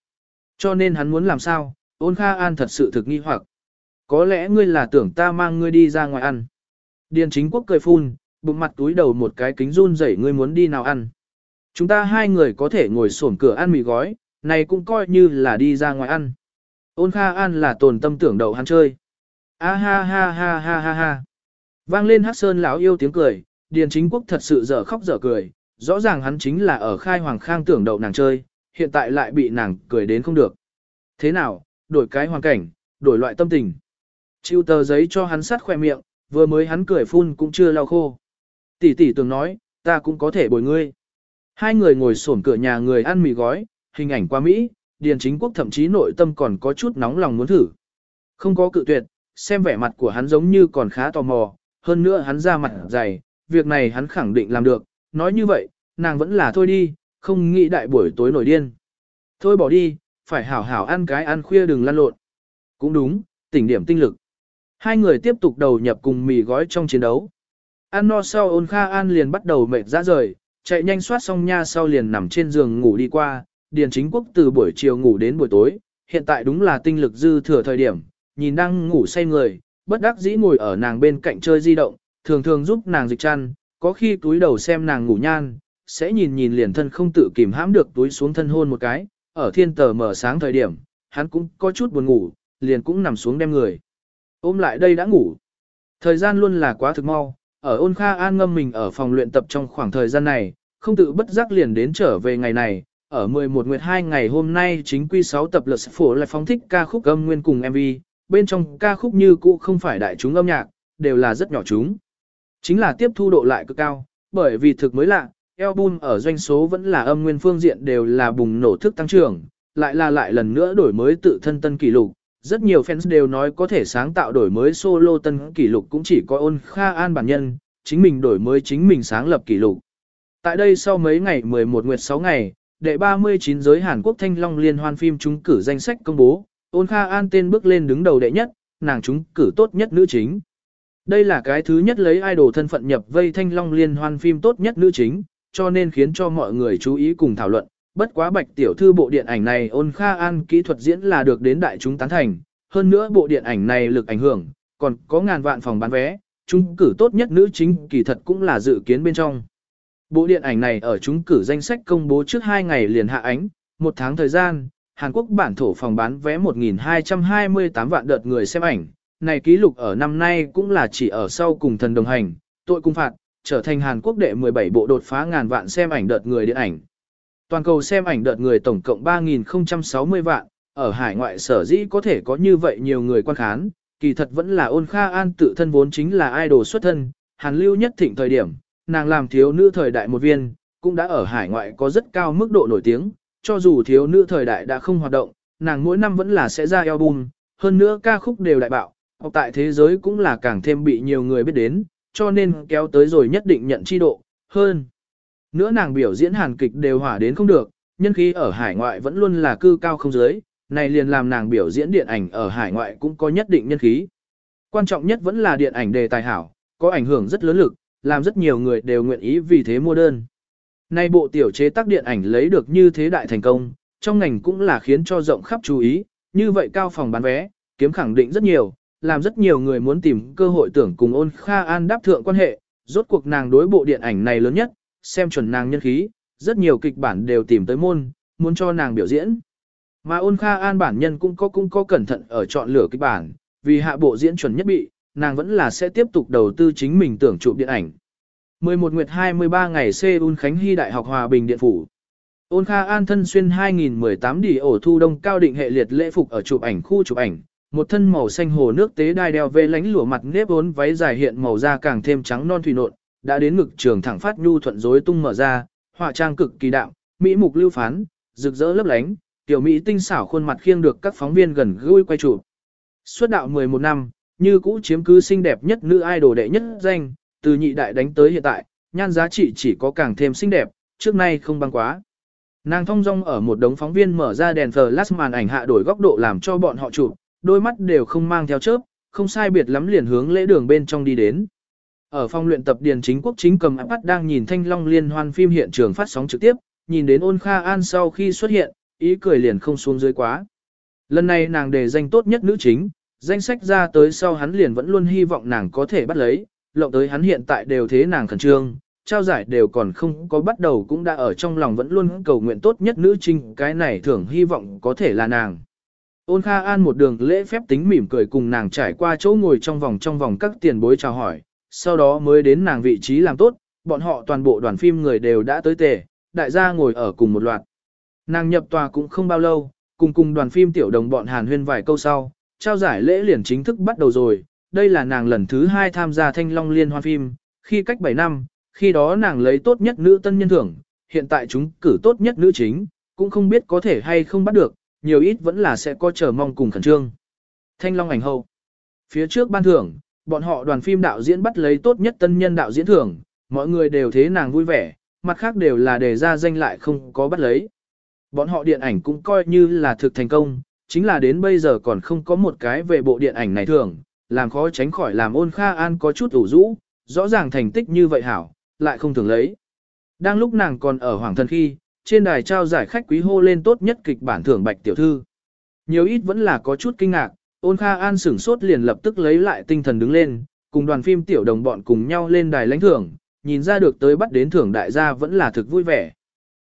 Cho nên hắn muốn làm sao, ôn Kha An thật sự thực nghi hoặc. Có lẽ ngươi là tưởng ta mang ngươi đi ra ngoài ăn. Điền chính quốc cười phun, bụng mặt túi đầu một cái kính run rẩy ngươi muốn đi nào ăn. Chúng ta hai người có thể ngồi sổm cửa ăn mì gói, này cũng coi như là đi ra ngoài ăn. Ôn Kha An là tồn tâm tưởng đầu hắn chơi. A ha ha ha ha ha ha. Vang lên hát sơn lão yêu tiếng cười, Điền chính quốc thật sự dở khóc dở cười, rõ ràng hắn chính là ở khai hoàng khang tưởng đậu nàng chơi, hiện tại lại bị nàng cười đến không được. Thế nào, đổi cái hoàn cảnh, đổi loại tâm tình. Chịu tờ giấy cho hắn sát khoe miệng, vừa mới hắn cười phun cũng chưa lau khô. Tỷ tỷ tưởng nói, ta cũng có thể bồi ngươi. Hai người ngồi xổm cửa nhà người ăn mì gói, hình ảnh qua Mỹ, Điền Chính Quốc thậm chí nội tâm còn có chút nóng lòng muốn thử. Không có cự tuyệt, xem vẻ mặt của hắn giống như còn khá tò mò, hơn nữa hắn ra mặt dày, việc này hắn khẳng định làm được, nói như vậy, nàng vẫn là thôi đi, không nghĩ đại buổi tối nổi điên. Thôi bỏ đi, phải hảo hảo ăn cái ăn khuya đừng lăn lộn. Cũng đúng, tỉnh điểm tinh lực. Hai người tiếp tục đầu nhập cùng mì gói trong chiến đấu. Ăn no sau ôn kha an liền bắt đầu mệt ra rời, chạy nhanh soát xong nha sau liền nằm trên giường ngủ đi qua, điền chính quốc từ buổi chiều ngủ đến buổi tối, hiện tại đúng là tinh lực dư thừa thời điểm, nhìn đang ngủ say người, bất đắc dĩ ngồi ở nàng bên cạnh chơi di động, thường thường giúp nàng dịch chăn, có khi túi đầu xem nàng ngủ nhan, sẽ nhìn nhìn liền thân không tự kìm hãm được túi xuống thân hôn một cái, ở thiên tờ mở sáng thời điểm, hắn cũng có chút buồn ngủ, liền cũng nằm xuống đem người. Ôm lại đây đã ngủ. Thời gian luôn là quá thực mau, ở ôn kha an ngâm mình ở phòng luyện tập trong khoảng thời gian này, không tự bất giác liền đến trở về ngày này, ở 11 nguyệt 2 ngày hôm nay chính quy 6 tập lượt phổ lại phóng thích ca khúc âm nguyên cùng MV, bên trong ca khúc như cũ không phải đại chúng âm nhạc, đều là rất nhỏ chúng. Chính là tiếp thu độ lại cực cao, bởi vì thực mới lạ, album ở doanh số vẫn là âm nguyên phương diện đều là bùng nổ thức tăng trưởng, lại là lại lần nữa đổi mới tự thân tân kỷ lục. Rất nhiều fans đều nói có thể sáng tạo đổi mới solo tân kỷ lục cũng chỉ có ôn Kha An bản nhân, chính mình đổi mới chính mình sáng lập kỷ lục. Tại đây sau mấy ngày 11 nguyệt 6 ngày, đệ 39 giới Hàn Quốc Thanh Long liên hoan phim trúng cử danh sách công bố, ôn Kha An tên bước lên đứng đầu đệ nhất, nàng trúng cử tốt nhất nữ chính. Đây là cái thứ nhất lấy idol thân phận nhập vây Thanh Long liên hoan phim tốt nhất nữ chính, cho nên khiến cho mọi người chú ý cùng thảo luận. Bất quá bạch tiểu thư bộ điện ảnh này ôn Kha An kỹ thuật diễn là được đến đại chúng tán thành, hơn nữa bộ điện ảnh này lực ảnh hưởng, còn có ngàn vạn phòng bán vé, chúng cử tốt nhất nữ chính kỳ thật cũng là dự kiến bên trong. Bộ điện ảnh này ở chúng cử danh sách công bố trước 2 ngày liền hạ ánh, một tháng thời gian, Hàn Quốc bản thổ phòng bán vé 1.228 vạn đợt người xem ảnh, này ký lục ở năm nay cũng là chỉ ở sau cùng thần đồng hành, tội cung phạt, trở thành Hàn Quốc đệ 17 bộ đột phá ngàn vạn xem ảnh đợt người điện ảnh. Toàn cầu xem ảnh đợt người tổng cộng 3.060 vạn, ở hải ngoại sở dĩ có thể có như vậy nhiều người quan khán, kỳ thật vẫn là ôn kha an tự thân vốn chính là idol xuất thân, hàn lưu nhất thịnh thời điểm, nàng làm thiếu nữ thời đại một viên, cũng đã ở hải ngoại có rất cao mức độ nổi tiếng, cho dù thiếu nữ thời đại đã không hoạt động, nàng mỗi năm vẫn là sẽ ra album, hơn nữa ca khúc đều đại bạo, hoặc tại thế giới cũng là càng thêm bị nhiều người biết đến, cho nên kéo tới rồi nhất định nhận chi độ, hơn. Nữa nàng biểu diễn hàn kịch đều hỏa đến không được, nhân khí ở hải ngoại vẫn luôn là cư cao không dưới, này liền làm nàng biểu diễn điện ảnh ở hải ngoại cũng có nhất định nhân khí. Quan trọng nhất vẫn là điện ảnh đề tài hảo, có ảnh hưởng rất lớn lực, làm rất nhiều người đều nguyện ý vì thế mua đơn. Nay bộ tiểu chế tác điện ảnh lấy được như thế đại thành công, trong ngành cũng là khiến cho rộng khắp chú ý, như vậy cao phòng bán vé, kiếm khẳng định rất nhiều, làm rất nhiều người muốn tìm cơ hội tưởng cùng ôn Kha An đáp thượng quan hệ, rốt cuộc nàng đối bộ điện ảnh này lớn nhất, xem chuẩn nàng nhân khí, rất nhiều kịch bản đều tìm tới môn, muốn cho nàng biểu diễn. Mà ôn Kha An bản nhân cũng có cũng có cẩn thận ở chọn lựa kịch bản, vì hạ bộ diễn chuẩn nhất bị, nàng vẫn là sẽ tiếp tục đầu tư chính mình tưởng chụp điện ảnh. 11 Nguyệt 23 ngày Seoul Khánh Hy Đại học Hòa Bình Điện Phủ. Ôn Kha An thân xuyên 2018 đi ổ thu đông cao định hệ liệt lễ phục ở chụp ảnh khu chụp ảnh, một thân màu xanh hồ nước tế đai đeo về lánh lụa mặt nếp vốn váy dài hiện màu da càng thêm trắng non thủy nộn, đã đến ngực trường thẳng phát nhu thuận rối tung mở ra, họa trang cực kỳ đạm, mỹ mục lưu phán, rực rỡ lấp lánh, tiểu mỹ tinh xảo khuôn mặt khiêng được các phóng viên gần gũi quay chụp. Xuất đạo 11 năm, như cũ chiếm cứ xinh đẹp nhất nữ idol đệ nhất danh, từ nhị đại đánh tới hiện tại, nhan giá trị chỉ có càng thêm xinh đẹp, trước nay không băng quá. Nàng thong dong ở một đống phóng viên mở ra đèn flash màn ảnh hạ đổi góc độ làm cho bọn họ chụp, đôi mắt đều không mang theo chớp, không sai biệt lắm liền hướng lễ đường bên trong đi đến. Ở phòng luyện tập Điền Chính Quốc chính cầm iPad đang nhìn Thanh Long liên hoan phim hiện trường phát sóng trực tiếp, nhìn đến Ôn Kha An sau khi xuất hiện, ý cười liền không xuống dưới quá. Lần này nàng đề danh tốt nhất nữ chính, danh sách ra tới sau hắn liền vẫn luôn hy vọng nàng có thể bắt lấy, lộng tới hắn hiện tại đều thế nàng khẩn trương, trao giải đều còn không có bắt đầu cũng đã ở trong lòng vẫn luôn cầu nguyện tốt nhất nữ trinh, cái này thường hy vọng có thể là nàng. Ôn Kha An một đường lễ phép tính mỉm cười cùng nàng trải qua chỗ ngồi trong vòng trong vòng các tiền bối chào hỏi, sau đó mới đến nàng vị trí làm tốt, bọn họ toàn bộ đoàn phim người đều đã tới tề, đại gia ngồi ở cùng một loạt. Nàng nhập tòa cũng không bao lâu, cùng cùng đoàn phim tiểu đồng bọn hàn huyên vài câu sau, trao giải lễ liền chính thức bắt đầu rồi, đây là nàng lần thứ hai tham gia thanh long liên hoan phim, khi cách 7 năm, khi đó nàng lấy tốt nhất nữ tân nhân thưởng, hiện tại chúng cử tốt nhất nữ chính, cũng không biết có thể hay không bắt được, nhiều ít vẫn là sẽ có chờ mong cùng khẩn trương. Thanh Long ảnh hậu. Phía trước ban thưởng, bọn họ đoàn phim đạo diễn bắt lấy tốt nhất tân nhân đạo diễn thưởng, mọi người đều thế nàng vui vẻ, mặt khác đều là đề ra danh lại không có bắt lấy. Bọn họ điện ảnh cũng coi như là thực thành công, chính là đến bây giờ còn không có một cái về bộ điện ảnh này thường, làm khó tránh khỏi làm ôn kha an có chút ủ rũ, rõ ràng thành tích như vậy hảo, lại không thường lấy. Đang lúc nàng còn ở Hoàng Thân khi, trên đài trao giải khách quý hô lên tốt nhất kịch bản thưởng bạch tiểu thư. Nhiều ít vẫn là có chút kinh ngạc, ôn kha an sửng sốt liền lập tức lấy lại tinh thần đứng lên, cùng đoàn phim tiểu đồng bọn cùng nhau lên đài lãnh thưởng, nhìn ra được tới bắt đến thưởng đại gia vẫn là thực vui vẻ.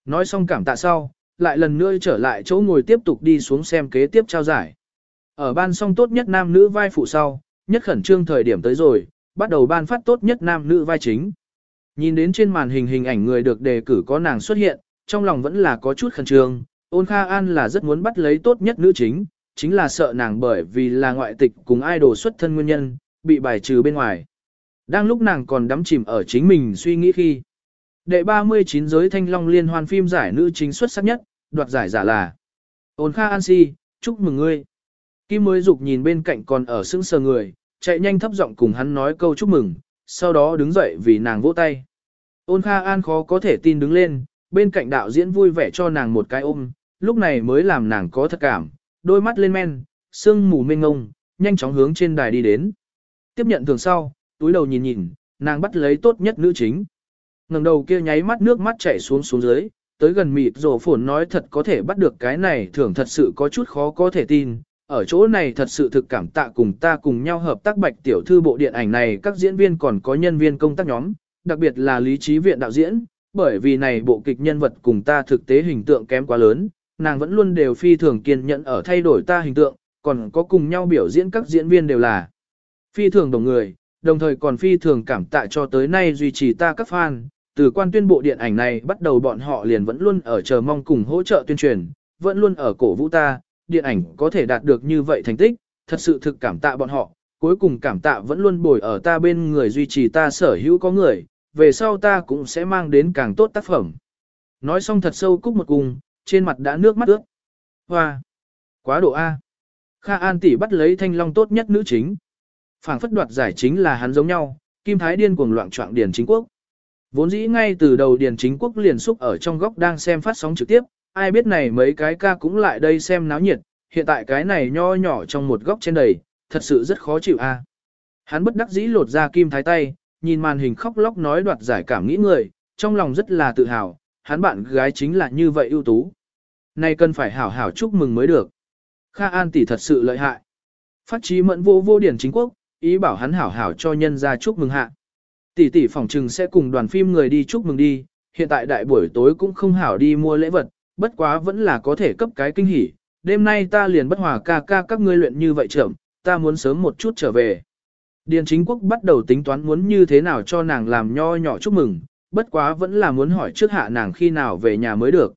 Nói xong cảm tạ sau, lại lần nữa trở lại chỗ ngồi tiếp tục đi xuống xem kế tiếp trao giải. Ở ban song tốt nhất nam nữ vai phụ sau, nhất khẩn trương thời điểm tới rồi, bắt đầu ban phát tốt nhất nam nữ vai chính. Nhìn đến trên màn hình hình ảnh người được đề cử có nàng xuất hiện, trong lòng vẫn là có chút khẩn trương, ôn kha an là rất muốn bắt lấy tốt nhất nữ chính, chính là sợ nàng bởi vì là ngoại tịch cùng idol xuất thân nguyên nhân, bị bài trừ bên ngoài. Đang lúc nàng còn đắm chìm ở chính mình suy nghĩ khi. Đệ 39 giới thanh long liên hoan phim giải nữ chính xuất sắc nhất, đoạt giải giả là ôn kha an si, chúc mừng ngươi. Kim mới dục nhìn bên cạnh còn ở sững sờ người, chạy nhanh thấp giọng cùng hắn nói câu chúc mừng, sau đó đứng dậy vì nàng vỗ tay. Ôn Kha An khó có thể tin đứng lên, bên cạnh đạo diễn vui vẻ cho nàng một cái ôm, lúc này mới làm nàng có thật cảm, đôi mắt lên men, sương mù mênh ngông, nhanh chóng hướng trên đài đi đến. Tiếp nhận thường sau, túi đầu nhìn nhìn, nàng bắt lấy tốt nhất nữ chính. ngẩng đầu kia nháy mắt nước mắt chảy xuống xuống dưới, tới gần mịt rổ phồn nói thật có thể bắt được cái này thường thật sự có chút khó có thể tin, ở chỗ này thật sự thực cảm tạ cùng ta cùng nhau hợp tác bạch tiểu thư bộ điện ảnh này các diễn viên còn có nhân viên công tác nhóm, đặc biệt là lý trí viện đạo diễn, bởi vì này bộ kịch nhân vật cùng ta thực tế hình tượng kém quá lớn, nàng vẫn luôn đều phi thường kiên nhẫn ở thay đổi ta hình tượng, còn có cùng nhau biểu diễn các diễn viên đều là phi thường đồng người, đồng thời còn phi thường cảm tạ cho tới nay duy trì ta các fan. Từ quan tuyên bộ điện ảnh này bắt đầu bọn họ liền vẫn luôn ở chờ mong cùng hỗ trợ tuyên truyền, vẫn luôn ở cổ vũ ta, điện ảnh có thể đạt được như vậy thành tích, thật sự thực cảm tạ bọn họ, cuối cùng cảm tạ vẫn luôn bồi ở ta bên người duy trì ta sở hữu có người, về sau ta cũng sẽ mang đến càng tốt tác phẩm. Nói xong thật sâu cúc một cùng, trên mặt đã nước mắt ướt. Hoa! Quá độ A! Kha An tỷ bắt lấy thanh long tốt nhất nữ chính. phảng phất đoạt giải chính là hắn giống nhau, Kim Thái điên cuồng loạn trọng Điền Chính Quốc. Vốn dĩ ngay từ đầu Điền Chính Quốc liền xúc ở trong góc đang xem phát sóng trực tiếp, ai biết này mấy cái ca cũng lại đây xem náo nhiệt, hiện tại cái này nho nhỏ trong một góc trên đầy, thật sự rất khó chịu a. Hắn bất đắc dĩ lột ra kim thái tay, nhìn màn hình khóc lóc nói đoạt giải cảm nghĩ người, trong lòng rất là tự hào, hắn bạn gái chính là như vậy ưu tú. Này cần phải hảo hảo chúc mừng mới được. Kha An tỷ thật sự lợi hại. Phát trí mẫn vô vô điển chính quốc, ý bảo hắn hảo hảo cho nhân ra chúc mừng hạ. Tỷ tỷ phòng trừng sẽ cùng đoàn phim người đi chúc mừng đi, hiện tại đại buổi tối cũng không hảo đi mua lễ vật, bất quá vẫn là có thể cấp cái kinh hỉ. Đêm nay ta liền bất hòa ca ca các ngươi luyện như vậy trưởng, ta muốn sớm một chút trở về. Điền chính quốc bắt đầu tính toán muốn như thế nào cho nàng làm nho nhỏ chúc mừng, bất quá vẫn là muốn hỏi trước hạ nàng khi nào về nhà mới được.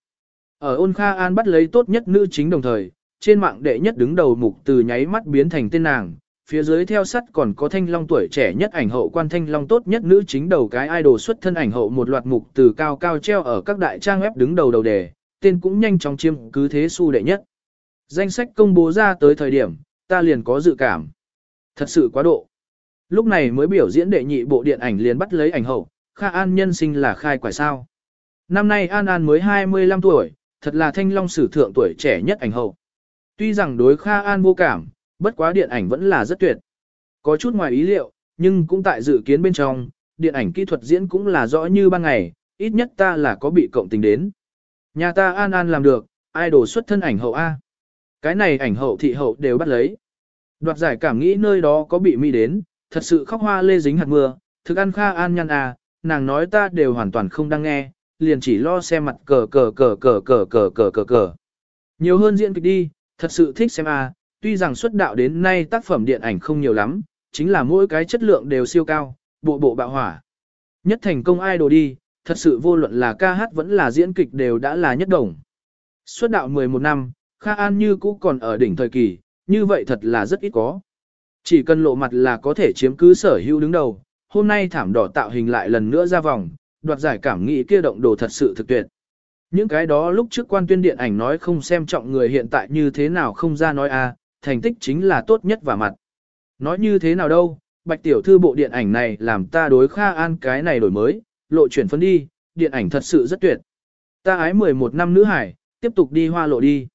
Ở ôn Kha An bắt lấy tốt nhất nữ chính đồng thời, trên mạng đệ nhất đứng đầu mục từ nháy mắt biến thành tên nàng, phía dưới theo sắt còn có thanh long tuổi trẻ nhất ảnh hậu quan thanh long tốt nhất nữ chính đầu cái idol xuất thân ảnh hậu một loạt mục từ cao cao treo ở các đại trang web đứng đầu đầu đề, tên cũng nhanh chóng chiếm cứ thế su đệ nhất. Danh sách công bố ra tới thời điểm, ta liền có dự cảm. Thật sự quá độ. Lúc này mới biểu diễn đệ nhị bộ điện ảnh liền bắt lấy ảnh hậu, Kha An nhân sinh là khai quả sao. Năm nay An An mới 25 tuổi, thật là thanh long sử thượng tuổi trẻ nhất ảnh hậu. Tuy rằng đối Kha An vô cảm, bất quá điện ảnh vẫn là rất tuyệt. Có chút ngoài ý liệu, nhưng cũng tại dự kiến bên trong, điện ảnh kỹ thuật diễn cũng là rõ như ban ngày, ít nhất ta là có bị cộng tình đến. Nhà ta An An làm được, idol xuất thân ảnh hậu A. Cái này ảnh hậu thị hậu đều bắt lấy. Đoạt giải cảm nghĩ nơi đó có bị mỹ đến, thật sự khóc hoa lê dính hạt mưa, thực ăn kha an nhăn à, nàng nói ta đều hoàn toàn không đang nghe, liền chỉ lo xem mặt cờ cờ cờ cờ cờ cờ cờ cờ cờ. Nhiều hơn diễn kịch đi, thật sự thích xem à, tuy rằng xuất đạo đến nay tác phẩm điện ảnh không nhiều lắm, chính là mỗi cái chất lượng đều siêu cao, bộ bộ bạo hỏa. Nhất thành công idol đi, thật sự vô luận là ca hát vẫn là diễn kịch đều đã là nhất đồng. Xuất đạo 11 năm, Kha An như cũ còn ở đỉnh thời kỳ, như vậy thật là rất ít có. Chỉ cần lộ mặt là có thể chiếm cứ sở hữu đứng đầu, hôm nay thảm đỏ tạo hình lại lần nữa ra vòng, đoạt giải cảm nghĩ kia động đồ thật sự thực tuyệt. Những cái đó lúc trước quan tuyên điện ảnh nói không xem trọng người hiện tại như thế nào không ra nói a, thành tích chính là tốt nhất và mặt. Nói như thế nào đâu, bạch tiểu thư bộ điện ảnh này làm ta đối Kha An cái này đổi mới, lộ chuyển phân đi, điện ảnh thật sự rất tuyệt. Ta ái 11 năm nữ hải, tiếp tục đi hoa lộ đi.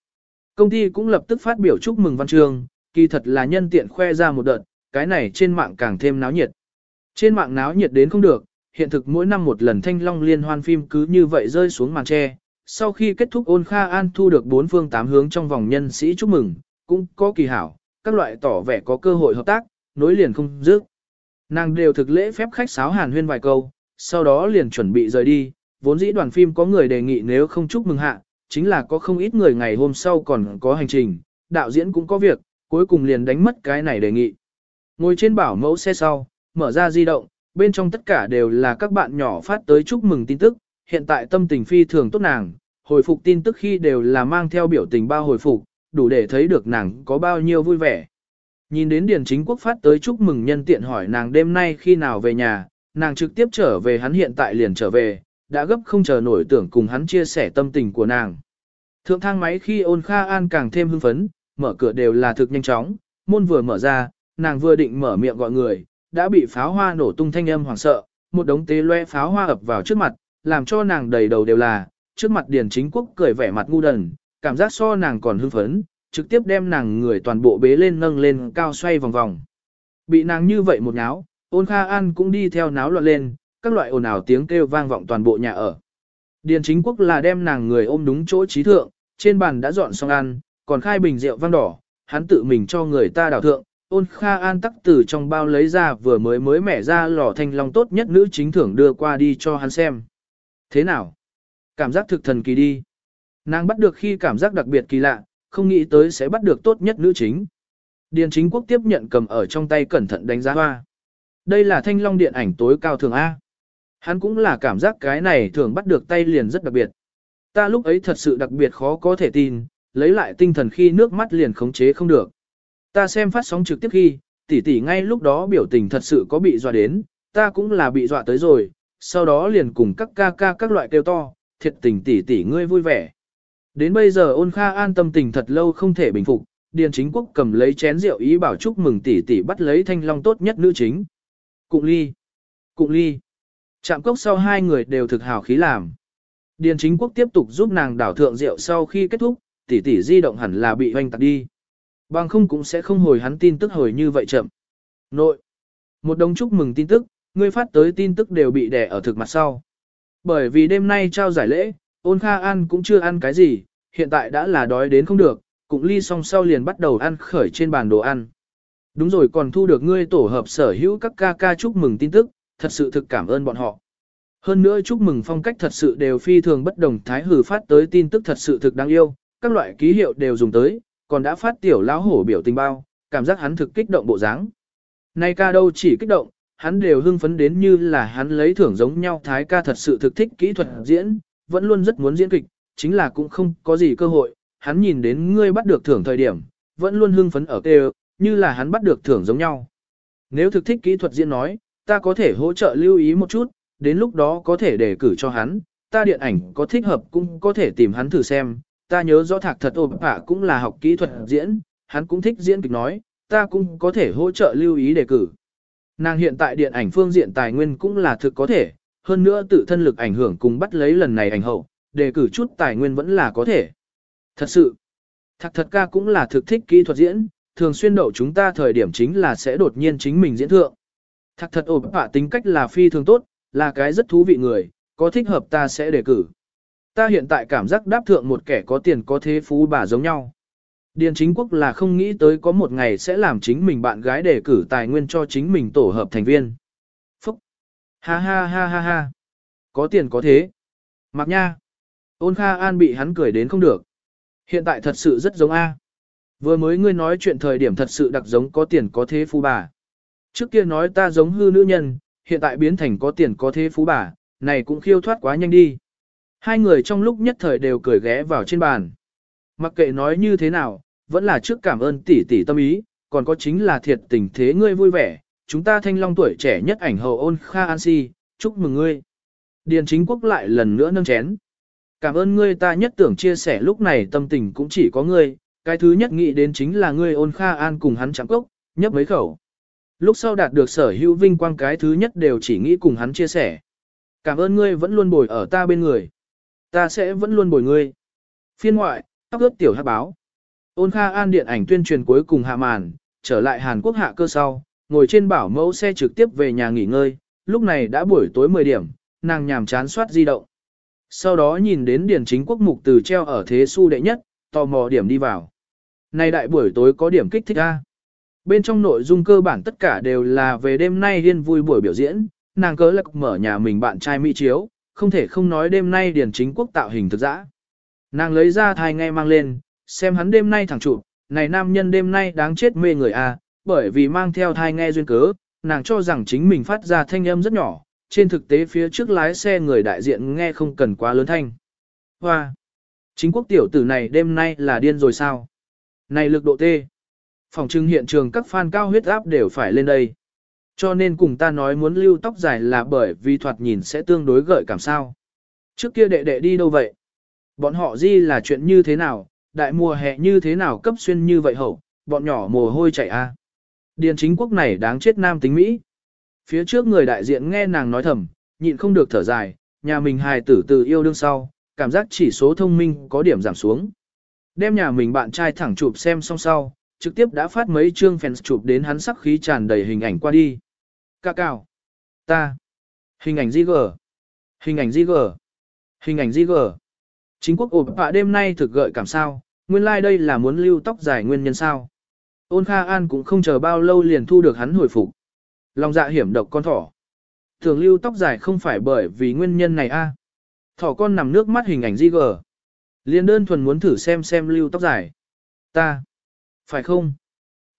Công ty cũng lập tức phát biểu chúc mừng văn trường, kỳ thật là nhân tiện khoe ra một đợt, cái này trên mạng càng thêm náo nhiệt. Trên mạng náo nhiệt đến không được, hiện thực mỗi năm một lần thanh long liên hoan phim cứ như vậy rơi xuống màn tre. Sau khi kết thúc ôn kha an thu được bốn phương tám hướng trong vòng nhân sĩ chúc mừng, cũng có kỳ hảo, các loại tỏ vẻ có cơ hội hợp tác, nối liền không dứt. Nàng đều thực lễ phép khách sáo hàn huyên vài câu, sau đó liền chuẩn bị rời đi, vốn dĩ đoàn phim có người đề nghị nếu không chúc mừng hạ, chính là có không ít người ngày hôm sau còn có hành trình, đạo diễn cũng có việc, cuối cùng liền đánh mất cái này đề nghị. Ngồi trên bảo mẫu xe sau, mở ra di động, bên trong tất cả đều là các bạn nhỏ phát tới chúc mừng tin tức, hiện tại tâm tình phi thường tốt nàng, hồi phục tin tức khi đều là mang theo biểu tình bao hồi phục, đủ để thấy được nàng có bao nhiêu vui vẻ. Nhìn đến Điền Chính Quốc phát tới chúc mừng nhân tiện hỏi nàng đêm nay khi nào về nhà, nàng trực tiếp trở về hắn hiện tại liền trở về, đã gấp không chờ nổi tưởng cùng hắn chia sẻ tâm tình của nàng. Thượng thang máy khi ôn Kha An càng thêm hưng phấn, mở cửa đều là thực nhanh chóng, môn vừa mở ra, nàng vừa định mở miệng gọi người, đã bị pháo hoa nổ tung thanh âm hoảng sợ, một đống tế loe pháo hoa ập vào trước mặt, làm cho nàng đầy đầu đều là, trước mặt Điền Chính Quốc cười vẻ mặt ngu đần, cảm giác so nàng còn hưng phấn, trực tiếp đem nàng người toàn bộ bế lên nâng lên cao xoay vòng vòng. Bị nàng như vậy một nháo ôn Kha An cũng đi theo náo loạn lên, các loại ồn ào tiếng kêu vang vọng toàn bộ nhà ở. Điền chính quốc là đem nàng người ôm đúng chỗ trí thượng, trên bàn đã dọn xong ăn, còn khai bình rượu vang đỏ, hắn tự mình cho người ta đảo thượng, ôn Kha An tắc từ trong bao lấy ra vừa mới mới mẻ ra lò thanh long tốt nhất nữ chính thưởng đưa qua đi cho hắn xem. Thế nào? Cảm giác thực thần kỳ đi. Nàng bắt được khi cảm giác đặc biệt kỳ lạ, không nghĩ tới sẽ bắt được tốt nhất nữ chính. Điền chính quốc tiếp nhận cầm ở trong tay cẩn thận đánh giá hoa. Đây là thanh long điện ảnh tối cao thường A. Hắn cũng là cảm giác cái này thường bắt được tay liền rất đặc biệt. Ta lúc ấy thật sự đặc biệt khó có thể tin, lấy lại tinh thần khi nước mắt liền khống chế không được. Ta xem phát sóng trực tiếp khi, tỷ tỷ ngay lúc đó biểu tình thật sự có bị dọa đến, ta cũng là bị dọa tới rồi, sau đó liền cùng các ca ca các loại kêu to, thiệt tình tỷ tỷ ngươi vui vẻ. Đến bây giờ ôn kha an tâm tình thật lâu không thể bình phục, Điền chính quốc cầm lấy chén rượu ý bảo chúc mừng tỷ tỷ bắt lấy thanh long tốt nhất nữ chính. Cụng ly. Cụng ly. Chạm cốc sau hai người đều thực hào khí làm. Điền chính quốc tiếp tục giúp nàng đảo thượng rượu sau khi kết thúc, tỷ tỷ di động hẳn là bị hoanh tạc đi. Bằng không cũng sẽ không hồi hắn tin tức hồi như vậy chậm. Nội. Một đồng chúc mừng tin tức, người phát tới tin tức đều bị đè ở thực mặt sau. Bởi vì đêm nay trao giải lễ, ôn kha ăn cũng chưa ăn cái gì, hiện tại đã là đói đến không được, cũng ly xong sau liền bắt đầu ăn khởi trên bàn đồ ăn. Đúng rồi còn thu được ngươi tổ hợp sở hữu các ca ca chúc mừng tin tức, thật sự thực cảm ơn bọn họ. Hơn nữa chúc mừng phong cách thật sự đều phi thường bất đồng thái hử phát tới tin tức thật sự thực đáng yêu, các loại ký hiệu đều dùng tới, còn đã phát tiểu lão hổ biểu tình bao, cảm giác hắn thực kích động bộ dáng. Nay ca đâu chỉ kích động, hắn đều hưng phấn đến như là hắn lấy thưởng giống nhau thái ca thật sự thực thích kỹ thuật diễn, vẫn luôn rất muốn diễn kịch, chính là cũng không có gì cơ hội, hắn nhìn đến ngươi bắt được thưởng thời điểm, vẫn luôn hưng phấn ở kêu, như là hắn bắt được thưởng giống nhau. Nếu thực thích kỹ thuật diễn nói, ta có thể hỗ trợ lưu ý một chút, đến lúc đó có thể đề cử cho hắn, ta điện ảnh có thích hợp cũng có thể tìm hắn thử xem, ta nhớ rõ thạc thật ộp ạ cũng là học kỹ thuật diễn, hắn cũng thích diễn kịch nói, ta cũng có thể hỗ trợ lưu ý đề cử. Nàng hiện tại điện ảnh phương diện tài nguyên cũng là thực có thể, hơn nữa tự thân lực ảnh hưởng cùng bắt lấy lần này ảnh hậu, đề cử chút tài nguyên vẫn là có thể. Thật sự, thạc thật ca cũng là thực thích kỹ thuật diễn, thường xuyên đậu chúng ta thời điểm chính là sẽ đột nhiên chính mình diễn thượng. Thật thật ổn bạ tính cách là phi thường tốt, là cái rất thú vị người, có thích hợp ta sẽ đề cử. Ta hiện tại cảm giác đáp thượng một kẻ có tiền có thế phú bà giống nhau. Điền chính quốc là không nghĩ tới có một ngày sẽ làm chính mình bạn gái đề cử tài nguyên cho chính mình tổ hợp thành viên. Phúc! Ha ha ha ha ha! Có tiền có thế. Mặc nha! Ôn Kha An bị hắn cười đến không được. Hiện tại thật sự rất giống A. Vừa mới ngươi nói chuyện thời điểm thật sự đặc giống có tiền có thế phú bà. Trước kia nói ta giống hư nữ nhân, hiện tại biến thành có tiền có thế phú bà, này cũng khiêu thoát quá nhanh đi. Hai người trong lúc nhất thời đều cười ghé vào trên bàn. Mặc kệ nói như thế nào, vẫn là trước cảm ơn tỷ tỷ tâm ý, còn có chính là thiệt tình thế ngươi vui vẻ, chúng ta thanh long tuổi trẻ nhất ảnh hậu ôn Kha An Si, chúc mừng ngươi. Điền chính quốc lại lần nữa nâng chén. Cảm ơn ngươi ta nhất tưởng chia sẻ lúc này tâm tình cũng chỉ có ngươi, cái thứ nhất nghĩ đến chính là ngươi ôn Kha An cùng hắn chạm cốc, nhấp mấy khẩu. Lúc sau đạt được sở hữu vinh quang cái thứ nhất đều chỉ nghĩ cùng hắn chia sẻ. Cảm ơn ngươi vẫn luôn bồi ở ta bên người. Ta sẽ vẫn luôn bồi ngươi. Phiên ngoại, tóc ướt tiểu hát báo. Ôn Kha An điện ảnh tuyên truyền cuối cùng hạ màn, trở lại Hàn Quốc hạ cơ sau, ngồi trên bảo mẫu xe trực tiếp về nhà nghỉ ngơi, lúc này đã buổi tối 10 điểm, nàng nhàm chán soát di động. Sau đó nhìn đến điển chính quốc mục từ treo ở thế su đệ nhất, tò mò điểm đi vào. Này đại buổi tối có điểm kích thích a. Bên trong nội dung cơ bản tất cả đều là về đêm nay điên vui buổi biểu diễn, nàng cớ lạc mở nhà mình bạn trai mỹ chiếu, không thể không nói đêm nay điển chính quốc tạo hình thực dã. Nàng lấy ra thai ngay mang lên, xem hắn đêm nay thẳng trụ, này nam nhân đêm nay đáng chết mê người a, bởi vì mang theo thai nghe duyên cớ, nàng cho rằng chính mình phát ra thanh âm rất nhỏ, trên thực tế phía trước lái xe người đại diện nghe không cần quá lớn thanh. Hoa! Chính quốc tiểu tử này đêm nay là điên rồi sao? Này lực độ tê! Phòng trưng hiện trường các fan cao huyết áp đều phải lên đây. Cho nên cùng ta nói muốn lưu tóc dài là bởi vì thoạt nhìn sẽ tương đối gợi cảm sao. Trước kia đệ đệ đi đâu vậy? Bọn họ di là chuyện như thế nào, đại mùa hè như thế nào cấp xuyên như vậy hậu, bọn nhỏ mồ hôi chảy a. Điền chính quốc này đáng chết nam tính Mỹ. Phía trước người đại diện nghe nàng nói thầm, nhịn không được thở dài, nhà mình hài tử từ yêu đương sau, cảm giác chỉ số thông minh có điểm giảm xuống. Đem nhà mình bạn trai thẳng chụp xem xong sau, trực tiếp đã phát mấy chương fans chụp đến hắn sắc khí tràn đầy hình ảnh qua đi. Ca cao. Ta. Hình ảnh di gờ. Hình ảnh di gờ. Hình ảnh di gờ. Chính quốc ổn họa đêm nay thực gợi cảm sao, nguyên lai like đây là muốn lưu tóc dài nguyên nhân sao. Ôn Kha An cũng không chờ bao lâu liền thu được hắn hồi phục. Lòng dạ hiểm độc con thỏ. Thường lưu tóc dài không phải bởi vì nguyên nhân này a. Thỏ con nằm nước mắt hình ảnh di gờ. Liên đơn thuần muốn thử xem xem lưu tóc dài. Ta. Phải không?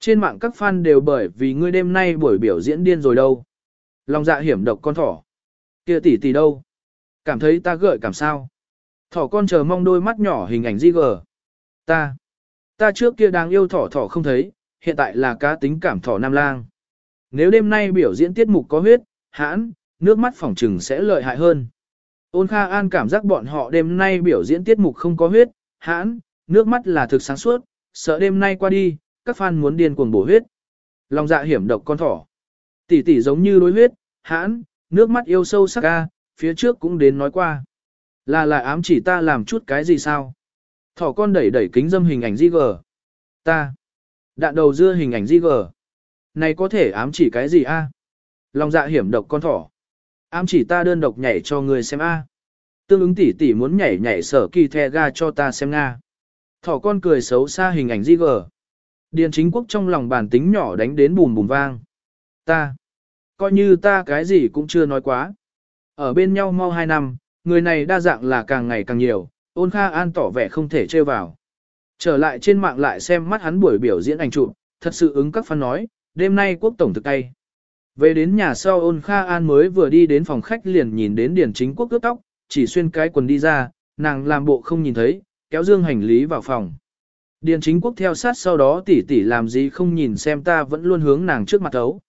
Trên mạng các fan đều bởi vì ngươi đêm nay buổi biểu diễn điên rồi đâu. Lòng dạ hiểm độc con thỏ. kia tỷ tỷ đâu? Cảm thấy ta gợi cảm sao? Thỏ con chờ mong đôi mắt nhỏ hình ảnh di gờ. Ta. Ta trước kia đang yêu thỏ thỏ không thấy, hiện tại là cá tính cảm thỏ nam lang. Nếu đêm nay biểu diễn tiết mục có huyết, hãn, nước mắt phỏng trừng sẽ lợi hại hơn. Ôn Kha An cảm giác bọn họ đêm nay biểu diễn tiết mục không có huyết, hãn, nước mắt là thực sáng suốt, sợ đêm nay qua đi, các fan muốn điên cuồng bổ huyết. Lòng dạ hiểm độc con thỏ. Tỷ tỷ giống như đối huyết, hãn, nước mắt yêu sâu sắc ca, phía trước cũng đến nói qua. Là lại ám chỉ ta làm chút cái gì sao? Thỏ con đẩy đẩy kính dâm hình ảnh di gờ. Ta. Đạn đầu dưa hình ảnh di gờ. Này có thể ám chỉ cái gì a? Lòng dạ hiểm độc con thỏ. Ám chỉ ta đơn độc nhảy cho người xem a. Tương ứng tỷ tỷ muốn nhảy nhảy sở kỳ the ga cho ta xem nga. Thỏ con cười xấu xa hình ảnh di gờ. Điền chính quốc trong lòng bản tính nhỏ đánh đến bùm bùm vang. Ta. Coi như ta cái gì cũng chưa nói quá. Ở bên nhau mau hai năm, người này đa dạng là càng ngày càng nhiều, ôn kha an tỏ vẻ không thể chơi vào. Trở lại trên mạng lại xem mắt hắn buổi biểu diễn ảnh chụp, thật sự ứng các fan nói, đêm nay quốc tổng thực tay. Về đến nhà sau ôn Kha An mới vừa đi đến phòng khách liền nhìn đến Điền Chính Quốc cướp tóc, chỉ xuyên cái quần đi ra, nàng làm bộ không nhìn thấy, kéo dương hành lý vào phòng. Điền Chính Quốc theo sát sau đó tỉ tỉ làm gì không nhìn xem ta vẫn luôn hướng nàng trước mặt thấu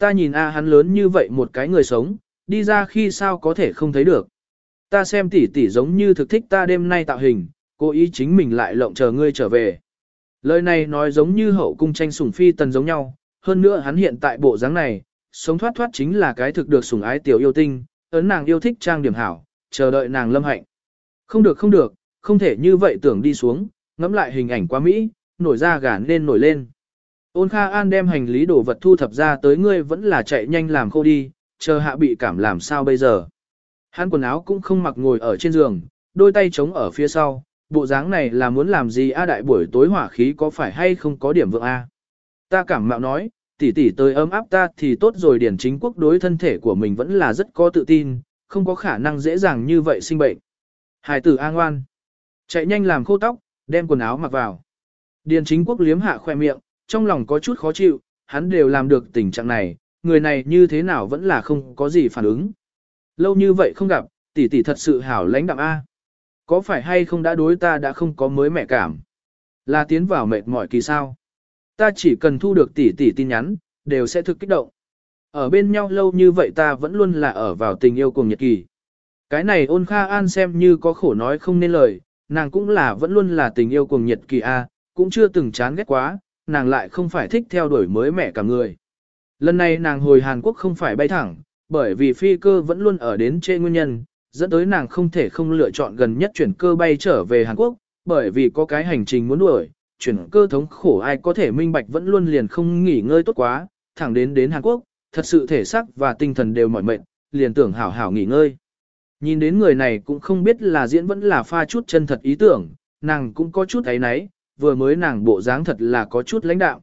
Ta nhìn a hắn lớn như vậy một cái người sống, đi ra khi sao có thể không thấy được. Ta xem tỉ tỉ giống như thực thích ta đêm nay tạo hình, cố ý chính mình lại lộng chờ ngươi trở về. Lời này nói giống như hậu cung tranh sủng phi tần giống nhau, hơn nữa hắn hiện tại bộ dáng này, sống thoát thoát chính là cái thực được sủng ái tiểu yêu tinh, ấn nàng yêu thích trang điểm hảo, chờ đợi nàng lâm hạnh. Không được không được, không thể như vậy tưởng đi xuống, ngắm lại hình ảnh quá Mỹ, nổi ra gà nên nổi lên. Ôn Kha An đem hành lý đồ vật thu thập ra tới ngươi vẫn là chạy nhanh làm khô đi, chờ hạ bị cảm làm sao bây giờ. Hắn quần áo cũng không mặc ngồi ở trên giường, đôi tay chống ở phía sau, bộ dáng này là muốn làm gì a đại buổi tối hỏa khí có phải hay không có điểm vượng a? Ta cảm mạo nói, tỷ tỷ tới ấm áp ta thì tốt rồi điển chính quốc đối thân thể của mình vẫn là rất có tự tin, không có khả năng dễ dàng như vậy sinh bệnh. Hải tử A ngoan. Chạy nhanh làm khô tóc, đem quần áo mặc vào. Điền chính quốc liếm hạ khoe miệng, trong lòng có chút khó chịu, hắn đều làm được tình trạng này, người này như thế nào vẫn là không có gì phản ứng. Lâu như vậy không gặp, tỷ tỷ thật sự hảo lãnh đạm A. Có phải hay không đã đối ta đã không có mới mẹ cảm? Là tiến vào mệt mỏi kỳ sao? Ta chỉ cần thu được tỷ tỷ tin nhắn, đều sẽ thực kích động. Ở bên nhau lâu như vậy ta vẫn luôn là ở vào tình yêu cùng nhật kỳ. Cái này ôn kha an xem như có khổ nói không nên lời, nàng cũng là vẫn luôn là tình yêu cùng nhật kỳ A, cũng chưa từng chán ghét quá, nàng lại không phải thích theo đuổi mới mẹ cả người. Lần này nàng hồi Hàn Quốc không phải bay thẳng, bởi vì phi cơ vẫn luôn ở đến trên nguyên nhân, dẫn tới nàng không thể không lựa chọn gần nhất chuyển cơ bay trở về Hàn Quốc, bởi vì có cái hành trình muốn đuổi, chuyển cơ thống khổ ai có thể minh bạch vẫn luôn liền không nghỉ ngơi tốt quá, thẳng đến đến Hàn Quốc, thật sự thể xác và tinh thần đều mỏi mệt, liền tưởng hảo hảo nghỉ ngơi. Nhìn đến người này cũng không biết là diễn vẫn là pha chút chân thật ý tưởng, nàng cũng có chút ấy nấy, vừa mới nàng bộ dáng thật là có chút lãnh đạo.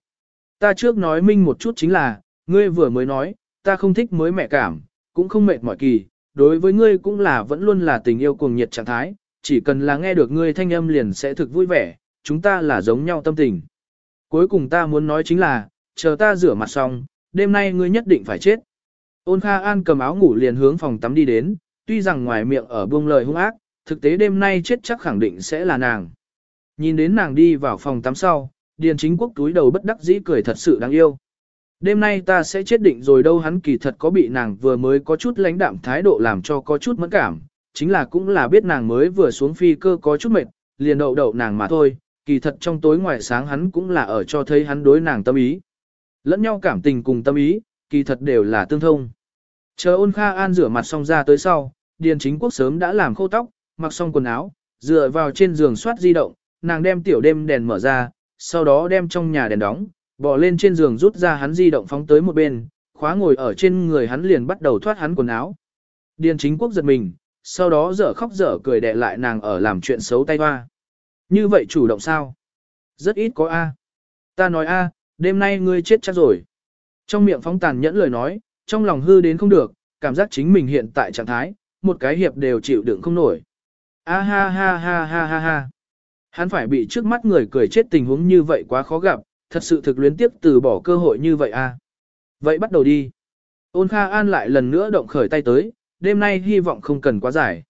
Ta trước nói minh một chút chính là, ngươi vừa mới nói, ta không thích mới mẹ cảm, cũng không mệt mỏi kỳ, đối với ngươi cũng là vẫn luôn là tình yêu cuồng nhiệt trạng thái, chỉ cần là nghe được ngươi thanh âm liền sẽ thực vui vẻ, chúng ta là giống nhau tâm tình. Cuối cùng ta muốn nói chính là, chờ ta rửa mặt xong, đêm nay ngươi nhất định phải chết. Ôn Kha An cầm áo ngủ liền hướng phòng tắm đi đến, tuy rằng ngoài miệng ở buông lời hung ác, thực tế đêm nay chết chắc khẳng định sẽ là nàng. Nhìn đến nàng đi vào phòng tắm sau, Điền chính quốc túi đầu bất đắc dĩ cười thật sự đáng yêu. Đêm nay ta sẽ chết định rồi đâu hắn kỳ thật có bị nàng vừa mới có chút lãnh đạm thái độ làm cho có chút mẫn cảm, chính là cũng là biết nàng mới vừa xuống phi cơ có chút mệt, liền đậu đậu nàng mà thôi, kỳ thật trong tối ngoài sáng hắn cũng là ở cho thấy hắn đối nàng tâm ý. Lẫn nhau cảm tình cùng tâm ý, kỳ thật đều là tương thông. Chờ ôn kha an rửa mặt xong ra tới sau, Điền chính quốc sớm đã làm khô tóc, mặc xong quần áo, dựa vào trên giường soát di động, nàng đem tiểu đêm đèn mở ra, sau đó đem trong nhà đèn đóng, bỏ lên trên giường rút ra hắn di động phóng tới một bên, khóa ngồi ở trên người hắn liền bắt đầu thoát hắn quần áo. Điền chính quốc giật mình, sau đó dở khóc dở cười đè lại nàng ở làm chuyện xấu tay hoa. Như vậy chủ động sao? Rất ít có A. Ta nói A, đêm nay ngươi chết chắc rồi. Trong miệng phóng tàn nhẫn lời nói, trong lòng hư đến không được, cảm giác chính mình hiện tại trạng thái, một cái hiệp đều chịu đựng không nổi. A ha ha ha ha ha ha. Hắn phải bị trước mắt người cười chết tình huống như vậy quá khó gặp, thật sự thực luyến tiếp từ bỏ cơ hội như vậy a. Vậy bắt đầu đi. Ôn Kha An lại lần nữa động khởi tay tới, đêm nay hy vọng không cần quá dài.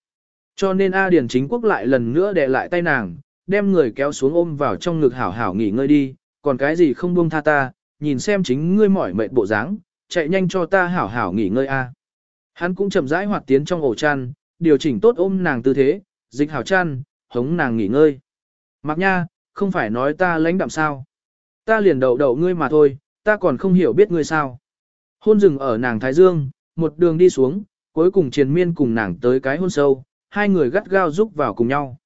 Cho nên A Điền chính quốc lại lần nữa đè lại tay nàng, đem người kéo xuống ôm vào trong ngực hảo hảo nghỉ ngơi đi, còn cái gì không buông tha ta, nhìn xem chính ngươi mỏi mệt bộ dáng, chạy nhanh cho ta hảo hảo nghỉ ngơi A. Hắn cũng chậm rãi hoạt tiến trong ổ chăn, điều chỉnh tốt ôm nàng tư thế, dịch hảo chăn, hống nàng nghỉ ngơi. Mặc nha, không phải nói ta lãnh đạm sao. Ta liền đậu đậu ngươi mà thôi, ta còn không hiểu biết ngươi sao. Hôn rừng ở nàng Thái Dương, một đường đi xuống, cuối cùng triền miên cùng nàng tới cái hôn sâu, hai người gắt gao giúp vào cùng nhau.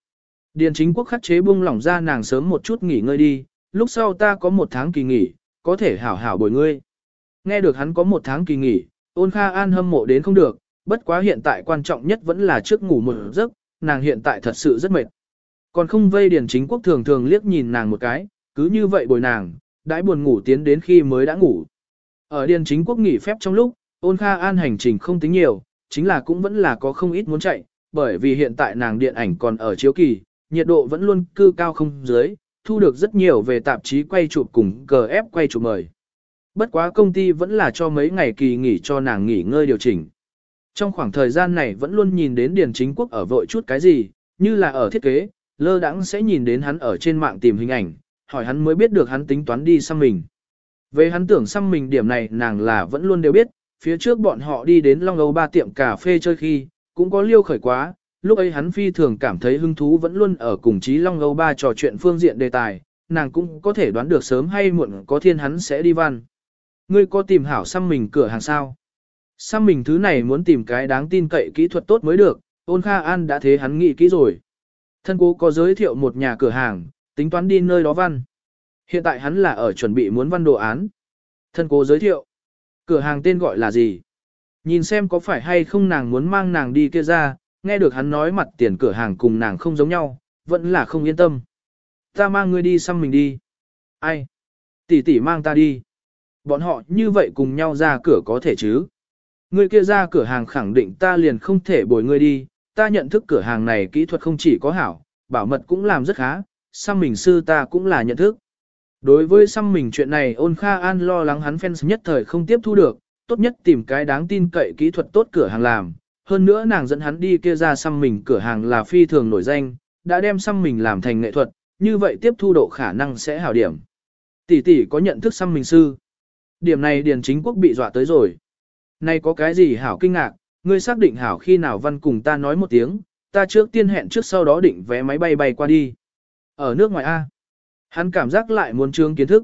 Điền chính quốc khắc chế buông lỏng ra nàng sớm một chút nghỉ ngơi đi, lúc sau ta có một tháng kỳ nghỉ, có thể hảo hảo bồi ngươi. Nghe được hắn có một tháng kỳ nghỉ, ôn kha an hâm mộ đến không được, bất quá hiện tại quan trọng nhất vẫn là trước ngủ một giấc, nàng hiện tại thật sự rất mệt. Còn không vây điền chính quốc thường thường liếc nhìn nàng một cái, cứ như vậy bồi nàng, đãi buồn ngủ tiến đến khi mới đã ngủ. Ở điền chính quốc nghỉ phép trong lúc, ôn kha an hành trình không tính nhiều, chính là cũng vẫn là có không ít muốn chạy, bởi vì hiện tại nàng điện ảnh còn ở chiếu kỳ, nhiệt độ vẫn luôn cư cao không dưới, thu được rất nhiều về tạp chí quay chụp cùng cờ ép quay chụp mời. Bất quá công ty vẫn là cho mấy ngày kỳ nghỉ cho nàng nghỉ ngơi điều chỉnh. Trong khoảng thời gian này vẫn luôn nhìn đến Điền Chính Quốc ở vội chút cái gì, như là ở thiết kế, lơ đãng sẽ nhìn đến hắn ở trên mạng tìm hình ảnh, hỏi hắn mới biết được hắn tính toán đi xăm mình. Về hắn tưởng xăm mình điểm này nàng là vẫn luôn đều biết, phía trước bọn họ đi đến Long Âu ba tiệm cà phê chơi khi, cũng có liêu khởi quá, lúc ấy hắn phi thường cảm thấy hứng thú vẫn luôn ở cùng chí Long Âu ba trò chuyện phương diện đề tài, nàng cũng có thể đoán được sớm hay muộn có thiên hắn sẽ đi văn. Ngươi có tìm hảo xăm mình cửa hàng sao? Xăm mình thứ này muốn tìm cái đáng tin cậy kỹ thuật tốt mới được, ôn Kha An đã thế hắn nghĩ kỹ rồi. Thân cố có giới thiệu một nhà cửa hàng, tính toán đi nơi đó văn. Hiện tại hắn là ở chuẩn bị muốn văn đồ án. Thân cố giới thiệu. Cửa hàng tên gọi là gì? Nhìn xem có phải hay không nàng muốn mang nàng đi kia ra, nghe được hắn nói mặt tiền cửa hàng cùng nàng không giống nhau, vẫn là không yên tâm. Ta mang ngươi đi xăm mình đi. Ai? Tỷ tỷ mang ta đi. Bọn họ như vậy cùng nhau ra cửa có thể chứ? Ngươi kia ra cửa hàng khẳng định ta liền không thể bồi ngươi đi, ta nhận thức cửa hàng này kỹ thuật không chỉ có hảo, bảo mật cũng làm rất khá, xăm mình sư ta cũng là nhận thức. Đối với xăm mình chuyện này ôn Kha An lo lắng hắn fans nhất thời không tiếp thu được, tốt nhất tìm cái đáng tin cậy kỹ thuật tốt cửa hàng làm. Hơn nữa nàng dẫn hắn đi kia ra xăm mình cửa hàng là phi thường nổi danh, đã đem xăm mình làm thành nghệ thuật, như vậy tiếp thu độ khả năng sẽ hảo điểm. Tỷ tỷ có nhận thức xăm mình sư. Điểm này Điền Chính Quốc bị dọa tới rồi. Nay có cái gì hảo kinh ngạc, ngươi xác định hảo khi nào văn cùng ta nói một tiếng, ta trước tiên hẹn trước sau đó định vé máy bay bay qua đi. Ở nước ngoài A. Hắn cảm giác lại muốn trương kiến thức.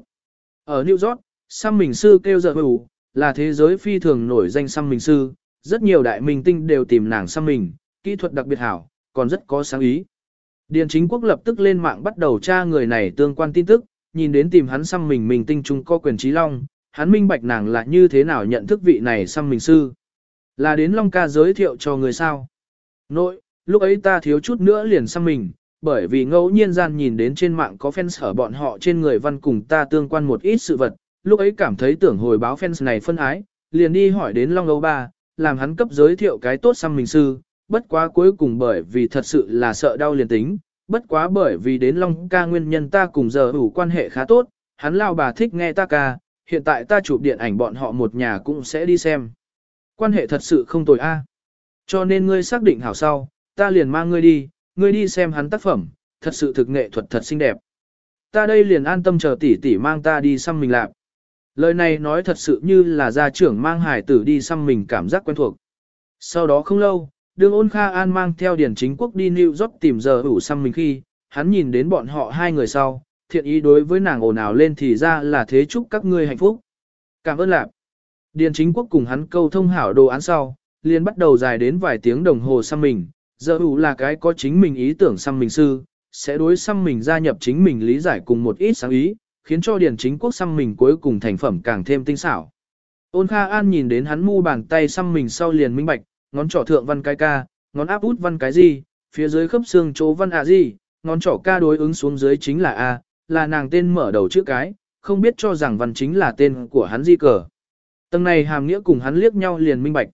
Ở New York, xăm mình sư kêu giờ hữu, là thế giới phi thường nổi danh xăm mình sư, rất nhiều đại minh tinh đều tìm nàng sang mình, kỹ thuật đặc biệt hảo, còn rất có sáng ý. Điền chính quốc lập tức lên mạng bắt đầu tra người này tương quan tin tức, nhìn đến tìm hắn xăm mình mình tinh trung có quyền trí long, hắn minh bạch nàng là như thế nào nhận thức vị này xăm mình sư. Là đến Long ca giới thiệu cho người sao. Nội, lúc ấy ta thiếu chút nữa liền xăm mình, bởi vì ngẫu nhiên gian nhìn đến trên mạng có fans ở bọn họ trên người văn cùng ta tương quan một ít sự vật, lúc ấy cảm thấy tưởng hồi báo fans này phân ái, liền đi hỏi đến Long Âu Ba, làm hắn cấp giới thiệu cái tốt xăm mình sư, bất quá cuối cùng bởi vì thật sự là sợ đau liền tính, bất quá bởi vì đến Long ca nguyên nhân ta cùng giờ ủ quan hệ khá tốt, hắn lao bà thích nghe ta ca, hiện tại ta chụp điện ảnh bọn họ một nhà cũng sẽ đi xem. Quan hệ thật sự không tồi a. Cho nên ngươi xác định hảo sau, ta liền mang ngươi đi, ngươi đi xem hắn tác phẩm, thật sự thực nghệ thuật thật xinh đẹp. Ta đây liền an tâm chờ tỷ tỷ mang ta đi xăm mình lạp. Lời này nói thật sự như là gia trưởng mang hải tử đi xăm mình cảm giác quen thuộc. Sau đó không lâu, đường ôn Kha An mang theo Điền Chính Quốc đi New York tìm giờ ủ xăm mình khi, hắn nhìn đến bọn họ hai người sau, thiện ý đối với nàng ồn ào lên thì ra là thế chúc các ngươi hạnh phúc. Cảm ơn lạp. Điền chính quốc cùng hắn câu thông hảo đồ án sau, liền bắt đầu dài đến vài tiếng đồng hồ xăm mình, giờ ủ là cái có chính mình ý tưởng xăm mình sư, sẽ đối xăm mình gia nhập chính mình lý giải cùng một ít sáng ý, khiến cho điền chính quốc xăm mình cuối cùng thành phẩm càng thêm tinh xảo. Ôn Kha An nhìn đến hắn mu bàn tay xăm mình sau liền minh bạch, ngón trỏ thượng văn cái ca, ngón áp út văn cái gì, phía dưới khớp xương chỗ văn ạ gì, ngón trỏ ca đối ứng xuống dưới chính là A, là nàng tên mở đầu chữ cái, không biết cho rằng văn chính là tên của hắn di cờ. Tầng này hàm nghĩa cùng hắn liếc nhau liền minh bạch.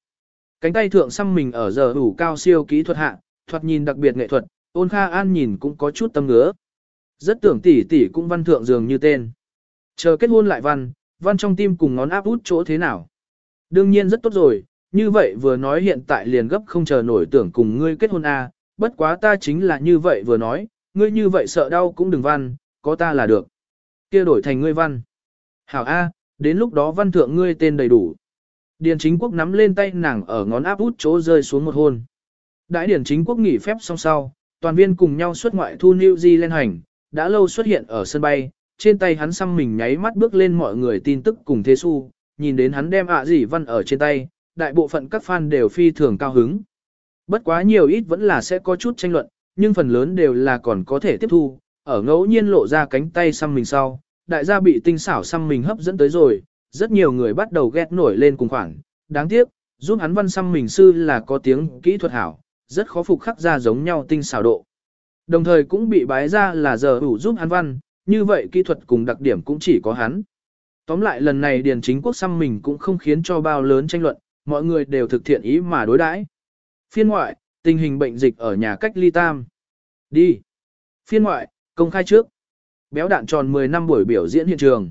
Cánh tay thượng xăm mình ở giờ ủ cao siêu kỹ thuật hạ, thoạt nhìn đặc biệt nghệ thuật, ôn kha an nhìn cũng có chút tâm ngứa. Rất tưởng tỷ tỷ cũng văn thượng dường như tên. Chờ kết hôn lại văn, văn trong tim cùng ngón áp út chỗ thế nào. Đương nhiên rất tốt rồi, như vậy vừa nói hiện tại liền gấp không chờ nổi tưởng cùng ngươi kết hôn a à, bất quá ta chính là như vậy vừa nói, ngươi như vậy sợ đau cũng đừng văn, có ta là được. kia đổi thành ngươi văn. Hảo A, đến lúc đó văn thượng ngươi tên đầy đủ. Điền chính quốc nắm lên tay nàng ở ngón áp út chỗ rơi xuống một hôn. Đại điển chính quốc nghỉ phép xong sau, toàn viên cùng nhau xuất ngoại thu New Zealand hành, đã lâu xuất hiện ở sân bay, trên tay hắn xăm mình nháy mắt bước lên mọi người tin tức cùng thế su, nhìn đến hắn đem ạ à gì văn ở trên tay, đại bộ phận các fan đều phi thường cao hứng. Bất quá nhiều ít vẫn là sẽ có chút tranh luận, nhưng phần lớn đều là còn có thể tiếp thu, ở ngẫu nhiên lộ ra cánh tay xăm mình sau, đại gia bị tinh xảo xăm mình hấp dẫn tới rồi, rất nhiều người bắt đầu ghét nổi lên cùng khoảng. Đáng tiếc, giúp hắn văn xăm mình sư là có tiếng kỹ thuật hảo, rất khó phục khắc ra giống nhau tinh xảo độ. Đồng thời cũng bị bái ra là giờ ủ giúp hắn văn, như vậy kỹ thuật cùng đặc điểm cũng chỉ có hắn. Tóm lại lần này Điền Chính Quốc xăm mình cũng không khiến cho bao lớn tranh luận, mọi người đều thực thiện ý mà đối đãi. Phiên ngoại, tình hình bệnh dịch ở nhà cách ly tam. Đi. Phiên ngoại, công khai trước. Béo đạn tròn 10 năm buổi biểu diễn hiện trường.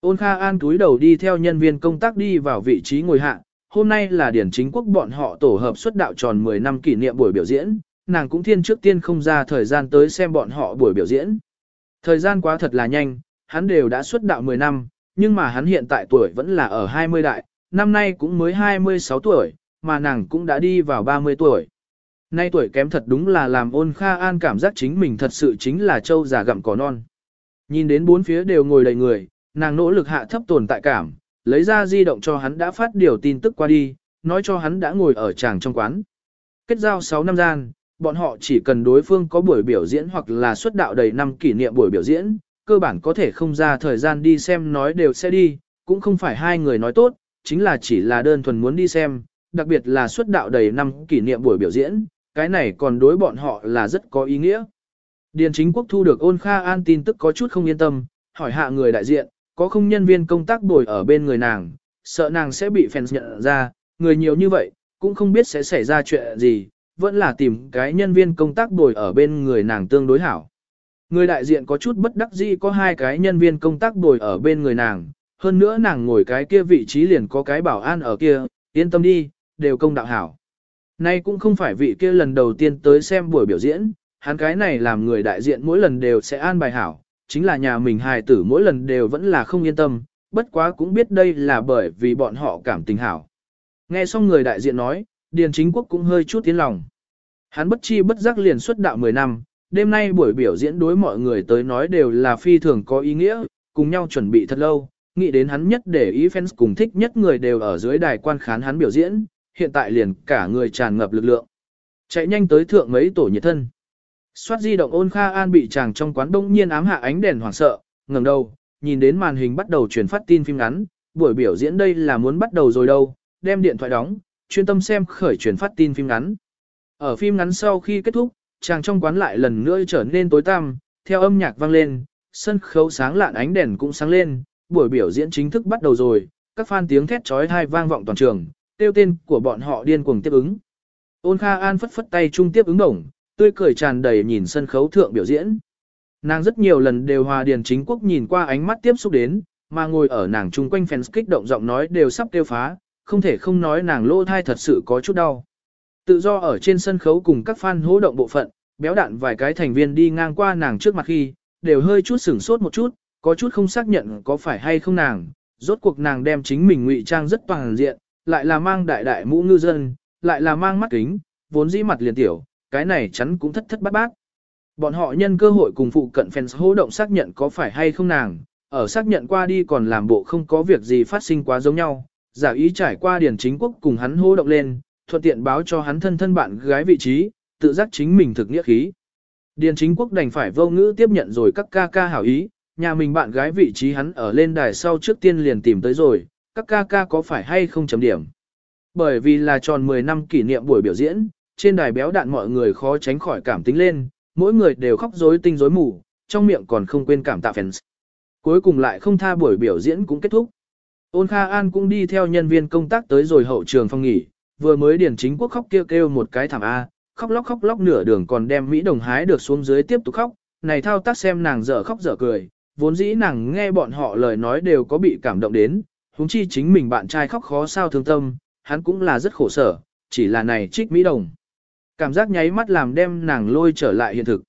Ôn Kha An túi đầu đi theo nhân viên công tác đi vào vị trí ngồi hạ. Hôm nay là điển chính quốc bọn họ tổ hợp xuất đạo tròn 10 năm kỷ niệm buổi biểu diễn, nàng cũng thiên trước tiên không ra thời gian tới xem bọn họ buổi biểu diễn. Thời gian quá thật là nhanh, hắn đều đã xuất đạo 10 năm, nhưng mà hắn hiện tại tuổi vẫn là ở 20 đại, năm nay cũng mới 26 tuổi, mà nàng cũng đã đi vào 30 tuổi. Nay tuổi kém thật đúng là làm ôn Kha An cảm giác chính mình thật sự chính là châu già gặm cỏ non. Nhìn đến bốn phía đều ngồi đầy người, nàng nỗ lực hạ thấp tồn tại cảm, lấy ra di động cho hắn đã phát điều tin tức qua đi, nói cho hắn đã ngồi ở tràng trong quán. Kết giao 6 năm gian, bọn họ chỉ cần đối phương có buổi biểu diễn hoặc là xuất đạo đầy năm kỷ niệm buổi biểu diễn, cơ bản có thể không ra thời gian đi xem nói đều sẽ đi, cũng không phải hai người nói tốt, chính là chỉ là đơn thuần muốn đi xem, đặc biệt là xuất đạo đầy năm kỷ niệm buổi biểu diễn, cái này còn đối bọn họ là rất có ý nghĩa. Điền chính quốc thu được ôn Kha An tin tức có chút không yên tâm, hỏi hạ người đại diện, có không nhân viên công tác bồi ở bên người nàng, sợ nàng sẽ bị fans nhận ra, người nhiều như vậy, cũng không biết sẽ xảy ra chuyện gì, vẫn là tìm cái nhân viên công tác bồi ở bên người nàng tương đối hảo. Người đại diện có chút bất đắc dĩ có hai cái nhân viên công tác bồi ở bên người nàng, hơn nữa nàng ngồi cái kia vị trí liền có cái bảo an ở kia, yên tâm đi, đều công đạo hảo. Nay cũng không phải vị kia lần đầu tiên tới xem buổi biểu diễn, hắn cái này làm người đại diện mỗi lần đều sẽ an bài hảo, chính là nhà mình hài tử mỗi lần đều vẫn là không yên tâm, bất quá cũng biết đây là bởi vì bọn họ cảm tình hảo. Nghe xong người đại diện nói, Điền Chính Quốc cũng hơi chút tiến lòng. Hắn bất chi bất giác liền xuất đạo 10 năm, đêm nay buổi biểu diễn đối mọi người tới nói đều là phi thường có ý nghĩa, cùng nhau chuẩn bị thật lâu, nghĩ đến hắn nhất để ý fans cùng thích nhất người đều ở dưới đài quan khán hắn biểu diễn, hiện tại liền cả người tràn ngập lực lượng. Chạy nhanh tới thượng mấy tổ nhiệt thân. Xoát di động ôn Kha An bị chàng trong quán đông nhiên ám hạ ánh đèn hoảng sợ, ngẩng đầu, nhìn đến màn hình bắt đầu truyền phát tin phim ngắn, buổi biểu diễn đây là muốn bắt đầu rồi đâu, đem điện thoại đóng, chuyên tâm xem khởi truyền phát tin phim ngắn. Ở phim ngắn sau khi kết thúc, chàng trong quán lại lần nữa trở nên tối tăm, theo âm nhạc vang lên, sân khấu sáng lạn ánh đèn cũng sáng lên, buổi biểu diễn chính thức bắt đầu rồi, các fan tiếng thét chói tai vang vọng toàn trường, tiêu tên của bọn họ điên cuồng tiếp ứng. Ôn Kha An phất phất tay trung tiếp ứng đồng, tươi cười tràn đầy nhìn sân khấu thượng biểu diễn. Nàng rất nhiều lần đều hòa điền chính quốc nhìn qua ánh mắt tiếp xúc đến, mà ngồi ở nàng chung quanh fans kích động giọng nói đều sắp tiêu phá, không thể không nói nàng lỗ thai thật sự có chút đau. Tự do ở trên sân khấu cùng các fan hỗ động bộ phận, béo đạn vài cái thành viên đi ngang qua nàng trước mặt khi, đều hơi chút sửng sốt một chút, có chút không xác nhận có phải hay không nàng, rốt cuộc nàng đem chính mình ngụy trang rất toàn diện, lại là mang đại đại mũ ngư dân, lại là mang mắt kính, vốn dĩ mặt liền tiểu, cái này chắn cũng thất thất bát bát. Bọn họ nhân cơ hội cùng phụ cận fans hô động xác nhận có phải hay không nàng, ở xác nhận qua đi còn làm bộ không có việc gì phát sinh quá giống nhau, giả ý trải qua điển chính quốc cùng hắn hô động lên, thuận tiện báo cho hắn thân thân bạn gái vị trí, tự giác chính mình thực nghĩa khí. Điền chính quốc đành phải vô ngữ tiếp nhận rồi các ca ca hảo ý, nhà mình bạn gái vị trí hắn ở lên đài sau trước tiên liền tìm tới rồi, các ca ca có phải hay không chấm điểm. Bởi vì là tròn 10 năm kỷ niệm buổi biểu diễn, trên đài béo đạn mọi người khó tránh khỏi cảm tính lên, mỗi người đều khóc rối tinh rối mù, trong miệng còn không quên cảm tạ fans. Cuối cùng lại không tha buổi biểu diễn cũng kết thúc. Ôn Kha An cũng đi theo nhân viên công tác tới rồi hậu trường phòng nghỉ, vừa mới điển chính quốc khóc kêu kêu một cái thảm A, khóc lóc khóc lóc nửa đường còn đem Mỹ đồng hái được xuống dưới tiếp tục khóc, này thao tác xem nàng dở khóc dở cười, vốn dĩ nàng nghe bọn họ lời nói đều có bị cảm động đến, huống chi chính mình bạn trai khóc khó sao thương tâm, hắn cũng là rất khổ sở, chỉ là này trích Mỹ đồng. Cảm giác nháy mắt làm đem nàng lôi trở lại hiện thực.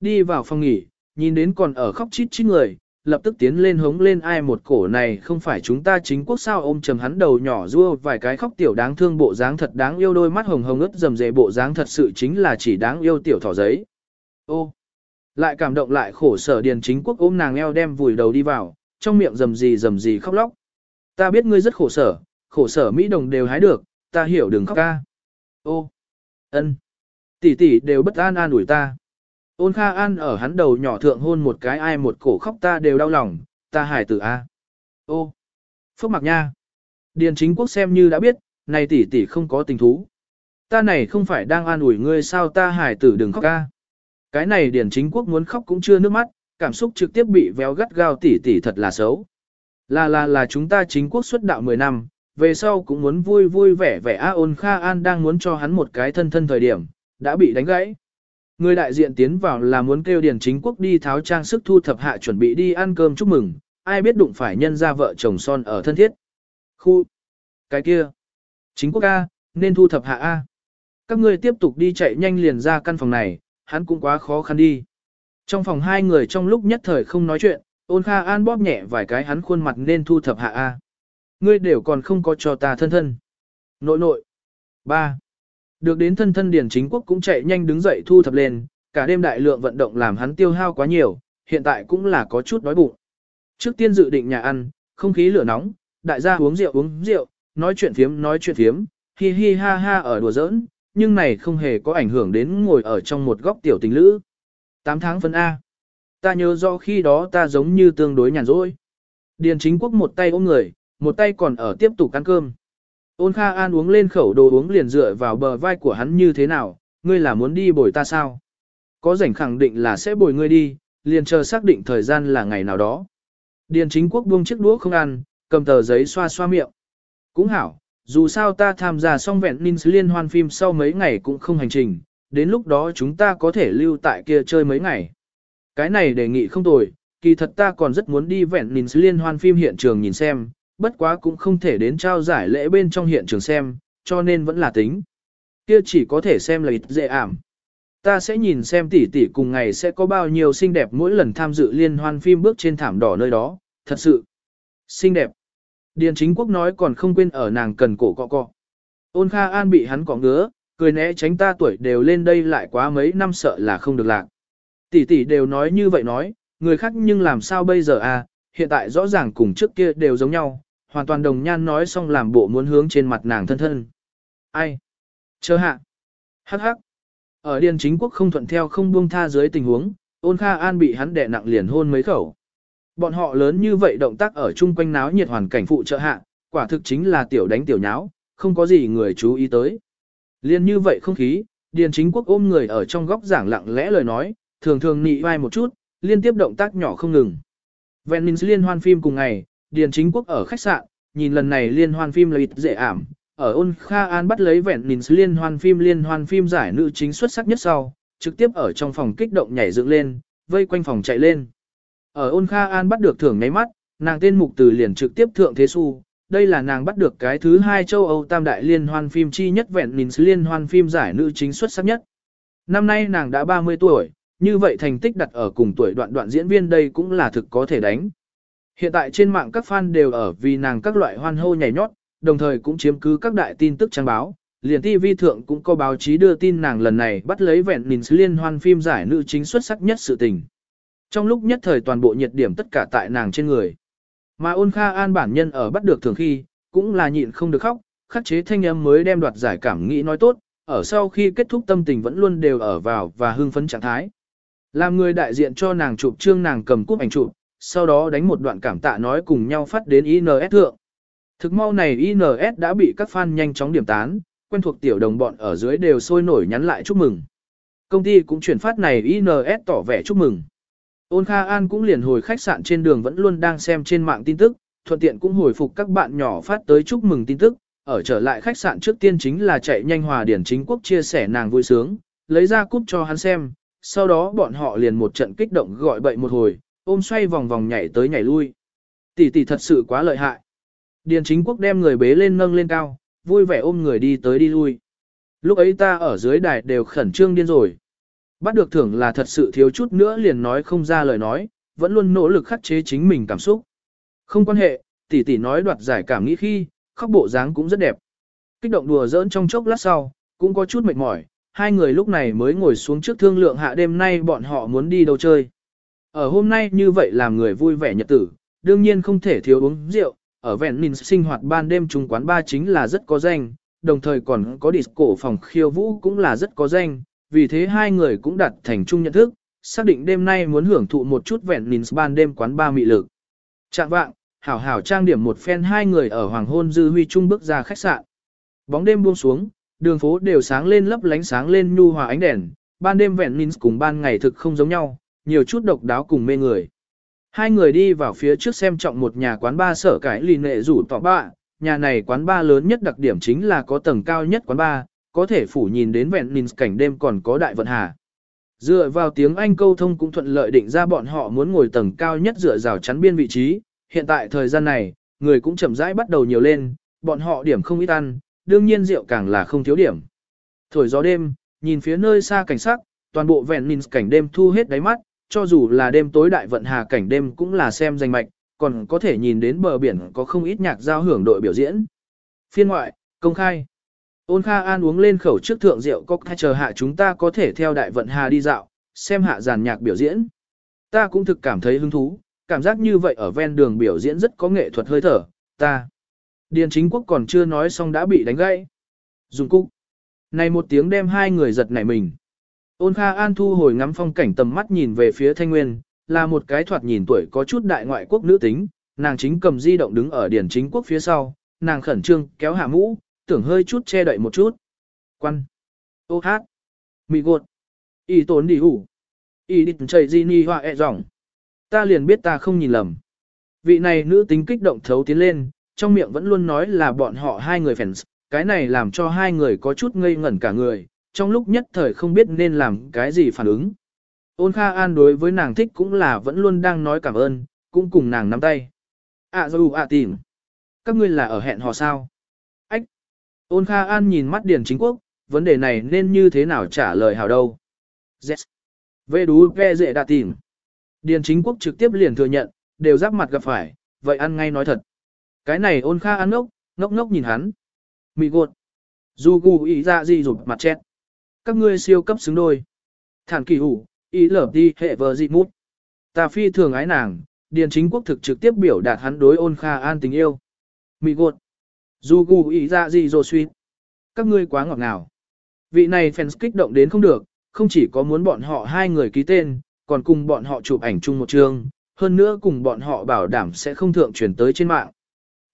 Đi vào phòng nghỉ, nhìn đến còn ở khóc chít chít người, lập tức tiến lên hống lên ai một cổ này không phải chúng ta chính quốc sao ôm trầm hắn đầu nhỏ rua vài cái khóc tiểu đáng thương bộ dáng thật đáng yêu đôi mắt hồng hồng ướt dầm dề bộ dáng thật sự chính là chỉ đáng yêu tiểu thỏ giấy. Ô, lại cảm động lại khổ sở điền chính quốc ôm nàng eo đem vùi đầu đi vào, trong miệng rầm gì rầm gì khóc lóc. Ta biết ngươi rất khổ sở, khổ sở Mỹ đồng đều hái được, ta hiểu đừng khóc ca. Ô, ân, tỷ tỷ đều bất an an ủi ta. Ôn Kha An ở hắn đầu nhỏ thượng hôn một cái ai một cổ khóc ta đều đau lòng, ta hải tử a. Ô, Phúc Mặc Nha. Điền chính quốc xem như đã biết, này tỷ tỷ không có tình thú. Ta này không phải đang an ủi ngươi sao ta hải tử đừng khóc ca. Cái này điền chính quốc muốn khóc cũng chưa nước mắt, cảm xúc trực tiếp bị véo gắt gao tỷ tỷ thật là xấu. Là là là chúng ta chính quốc xuất đạo 10 năm, về sau cũng muốn vui vui vẻ vẻ A ôn Kha An đang muốn cho hắn một cái thân thân thời điểm, đã bị đánh gãy. Người đại diện tiến vào là muốn kêu Điền Chính Quốc đi tháo trang sức thu thập hạ chuẩn bị đi ăn cơm chúc mừng, ai biết đụng phải nhân ra vợ chồng son ở thân thiết. Khu, cái kia, Chính Quốc A, nên thu thập hạ A. Các ngươi tiếp tục đi chạy nhanh liền ra căn phòng này, hắn cũng quá khó khăn đi. Trong phòng hai người trong lúc nhất thời không nói chuyện, ôn kha an bóp nhẹ vài cái hắn khuôn mặt nên thu thập hạ A. Ngươi đều còn không có cho ta thân thân. Nội nội. ba được đến thân thân Điền Chính Quốc cũng chạy nhanh đứng dậy thu thập lên, cả đêm đại lượng vận động làm hắn tiêu hao quá nhiều, hiện tại cũng là có chút đói bụng. Trước tiên dự định nhà ăn, không khí lửa nóng, đại gia uống rượu uống rượu, nói chuyện phiếm nói chuyện phiếm, hi hi ha ha ở đùa giỡn, nhưng này không hề có ảnh hưởng đến ngồi ở trong một góc tiểu tình lữ. 8 tháng phân A. Ta nhớ rõ khi đó ta giống như tương đối nhàn rỗi. Điền chính quốc một tay ôm người, một tay còn ở tiếp tục ăn cơm. Ôn Kha An uống lên khẩu đồ uống liền dựa vào bờ vai của hắn như thế nào, ngươi là muốn đi bồi ta sao? Có rảnh khẳng định là sẽ bồi ngươi đi, liền chờ xác định thời gian là ngày nào đó. Điền chính quốc buông chiếc đũa không ăn, cầm tờ giấy xoa xoa miệng. Cũng hảo, dù sao ta tham gia xong vẹn ninh liên hoan phim sau mấy ngày cũng không hành trình, đến lúc đó chúng ta có thể lưu tại kia chơi mấy ngày. Cái này đề nghị không tồi, kỳ thật ta còn rất muốn đi vẹn ninh liên hoan phim hiện trường nhìn xem, bất quá cũng không thể đến trao giải lễ bên trong hiện trường xem, cho nên vẫn là tính. Kia chỉ có thể xem là ít dễ ảm. Ta sẽ nhìn xem tỷ tỷ cùng ngày sẽ có bao nhiêu xinh đẹp mỗi lần tham dự liên hoan phim bước trên thảm đỏ nơi đó, thật sự. Xinh đẹp. Điền chính quốc nói còn không quên ở nàng cần cổ cọ cọ. Ôn Kha An bị hắn cọ ngứa, cười né tránh ta tuổi đều lên đây lại quá mấy năm sợ là không được lạc. Tỷ tỷ đều nói như vậy nói, người khác nhưng làm sao bây giờ à, hiện tại rõ ràng cùng trước kia đều giống nhau, hoàn toàn đồng nhan nói xong làm bộ muốn hướng trên mặt nàng thân thân. Ai? Chờ hạ. Hắc hắc. Ở điền chính quốc không thuận theo không buông tha dưới tình huống, ôn Kha An bị hắn đè nặng liền hôn mấy khẩu. Bọn họ lớn như vậy động tác ở chung quanh náo nhiệt hoàn cảnh phụ trợ hạ, quả thực chính là tiểu đánh tiểu nháo, không có gì người chú ý tới. Liên như vậy không khí, Điền chính quốc ôm người ở trong góc giảng lặng lẽ lời nói, thường thường nị vai một chút, liên tiếp động tác nhỏ không ngừng. Venice liên hoan phim cùng ngày, Điền chính quốc ở khách sạn, nhìn lần này liên hoan phim là dễ ảm, ở ôn Kha An bắt lấy Venice liên hoan phim liên hoan phim giải nữ chính xuất sắc nhất sau, trực tiếp ở trong phòng kích động nhảy dựng lên, vây quanh phòng chạy lên. Ở ôn Kha An bắt được thưởng nháy mắt, nàng tên mục từ liền trực tiếp thượng thế su. Đây là nàng bắt được cái thứ hai châu Âu tam đại liên hoan phim chi nhất vẹn nhìn liên hoan phim giải nữ chính xuất sắc nhất. Năm nay nàng đã 30 tuổi, như vậy thành tích đặt ở cùng tuổi đoạn đoạn diễn viên đây cũng là thực có thể đánh. Hiện tại trên mạng các fan đều ở vì nàng các loại hoan hô nhảy nhót, đồng thời cũng chiếm cứ các đại tin tức trang báo. Liền TV thượng cũng có báo chí đưa tin nàng lần này bắt lấy vẹn nhìn liên hoan phim giải nữ chính xuất sắc nhất sự tình. Trong lúc nhất thời toàn bộ nhiệt điểm tất cả tại nàng trên người. Mà ôn kha an bản nhân ở bắt được thường khi, cũng là nhịn không được khóc, khắc chế thanh âm mới đem đoạt giải cảm nghĩ nói tốt, ở sau khi kết thúc tâm tình vẫn luôn đều ở vào và hưng phấn trạng thái. Làm người đại diện cho nàng chụp trương nàng cầm cúp ảnh chụp, sau đó đánh một đoạn cảm tạ nói cùng nhau phát đến INS thượng. Thực mau này INS đã bị các fan nhanh chóng điểm tán, quen thuộc tiểu đồng bọn ở dưới đều sôi nổi nhắn lại chúc mừng. Công ty cũng chuyển phát này INS tỏ vẻ chúc mừng. Ôn Kha An cũng liền hồi khách sạn trên đường vẫn luôn đang xem trên mạng tin tức, thuận tiện cũng hồi phục các bạn nhỏ phát tới chúc mừng tin tức, ở trở lại khách sạn trước tiên chính là chạy nhanh hòa điển chính quốc chia sẻ nàng vui sướng, lấy ra cúp cho hắn xem, sau đó bọn họ liền một trận kích động gọi bậy một hồi, ôm xoay vòng vòng nhảy tới nhảy lui. Tỷ tỷ thật sự quá lợi hại. Điền chính quốc đem người bế lên nâng lên cao, vui vẻ ôm người đi tới đi lui. Lúc ấy ta ở dưới đài đều khẩn trương điên rồi. Bắt được thưởng là thật sự thiếu chút nữa liền nói không ra lời nói, vẫn luôn nỗ lực khắc chế chính mình cảm xúc. Không quan hệ, tỷ tỷ nói đoạt giải cảm nghĩ khi, khóc bộ dáng cũng rất đẹp. Kích động đùa giỡn trong chốc lát sau, cũng có chút mệt mỏi, hai người lúc này mới ngồi xuống trước thương lượng hạ đêm nay bọn họ muốn đi đâu chơi. Ở hôm nay như vậy làm người vui vẻ nhật tử, đương nhiên không thể thiếu uống rượu, ở vẹn mình sinh hoạt ban đêm trung quán ba chính là rất có danh, đồng thời còn có disco phòng khiêu vũ cũng là rất có danh, vì thế hai người cũng đặt thành chung nhận thức, xác định đêm nay muốn hưởng thụ một chút vẹn nín ban đêm quán ba mị lực. Trạng vạng, hảo hảo trang điểm một phen hai người ở hoàng hôn dư huy trung bước ra khách sạn. Bóng đêm buông xuống, đường phố đều sáng lên lấp lánh sáng lên nhu hòa ánh đèn, ban đêm vẹn nín cùng ban ngày thực không giống nhau, nhiều chút độc đáo cùng mê người. Hai người đi vào phía trước xem trọng một nhà quán ba sở cải lì nệ rủ tỏ bạ, nhà này quán ba lớn nhất đặc điểm chính là có tầng cao nhất quán ba, có thể phủ nhìn đến vẹn nhìn cảnh đêm còn có đại vận hà. Dựa vào tiếng Anh câu thông cũng thuận lợi định ra bọn họ muốn ngồi tầng cao nhất dựa rào chắn biên vị trí, hiện tại thời gian này, người cũng chậm rãi bắt đầu nhiều lên, bọn họ điểm không ít ăn, đương nhiên rượu càng là không thiếu điểm. Thổi gió đêm, nhìn phía nơi xa cảnh sắc, toàn bộ vẹn nhìn cảnh đêm thu hết đáy mắt, cho dù là đêm tối đại vận hà cảnh đêm cũng là xem danh mạch, còn có thể nhìn đến bờ biển có không ít nhạc giao hưởng đội biểu diễn. Phiên ngoại, công khai. Ôn Kha An uống lên khẩu trước thượng rượu có chờ hạ chúng ta có thể theo đại vận hà đi dạo, xem hạ giàn nhạc biểu diễn. Ta cũng thực cảm thấy hứng thú, cảm giác như vậy ở ven đường biểu diễn rất có nghệ thuật hơi thở, ta. Điền chính quốc còn chưa nói xong đã bị đánh gãy. Dùng cúc. Này một tiếng đem hai người giật nảy mình. Ôn Kha An thu hồi ngắm phong cảnh tầm mắt nhìn về phía Thanh Nguyên, là một cái thoạt nhìn tuổi có chút đại ngoại quốc nữ tính, nàng chính cầm di động đứng ở điển chính quốc phía sau, nàng khẩn trương kéo hạ mũ, tưởng hơi chút che đậy một chút. Quan. Ô hát. Mị gột. Y tốn đi hủ. Y đi chạy di ni hoa e ẹ rỏng. Ta liền biết ta không nhìn lầm. Vị này nữ tính kích động thấu tiến lên, trong miệng vẫn luôn nói là bọn họ hai người fans, cái này làm cho hai người có chút ngây ngẩn cả người, trong lúc nhất thời không biết nên làm cái gì phản ứng. Ôn Kha An đối với nàng thích cũng là vẫn luôn đang nói cảm ơn, cũng cùng nàng nắm tay. À dù à tìm. Các ngươi là ở hẹn hò sao? Ách. Ôn Kha An nhìn mắt Điền Chính Quốc, vấn đề này nên như thế nào trả lời hào đâu? Yes. Về đú ve dễ đã tìm. Điền Chính Quốc trực tiếp liền thừa nhận, đều giáp mặt gặp phải, vậy ăn ngay nói thật. Cái này ôn Kha An ngốc, ngốc ngốc nhìn hắn. Mị gột. Dù gù ý ra gì rụt mặt chết. Các ngươi siêu cấp xứng đôi. Thản kỳ hủ, ý lở đi hệ vợ dị mút. Ta phi thường ái nàng, Điền chính quốc thực trực tiếp biểu đạt hắn đối ôn kha an tình yêu. Mị gột. Dù gù ý ra gì rồi suy. Các ngươi quá ngọt ngào. Vị này fans kích động đến không được, không chỉ có muốn bọn họ hai người ký tên, còn cùng bọn họ chụp ảnh chung một chương, hơn nữa cùng bọn họ bảo đảm sẽ không thượng truyền tới trên mạng.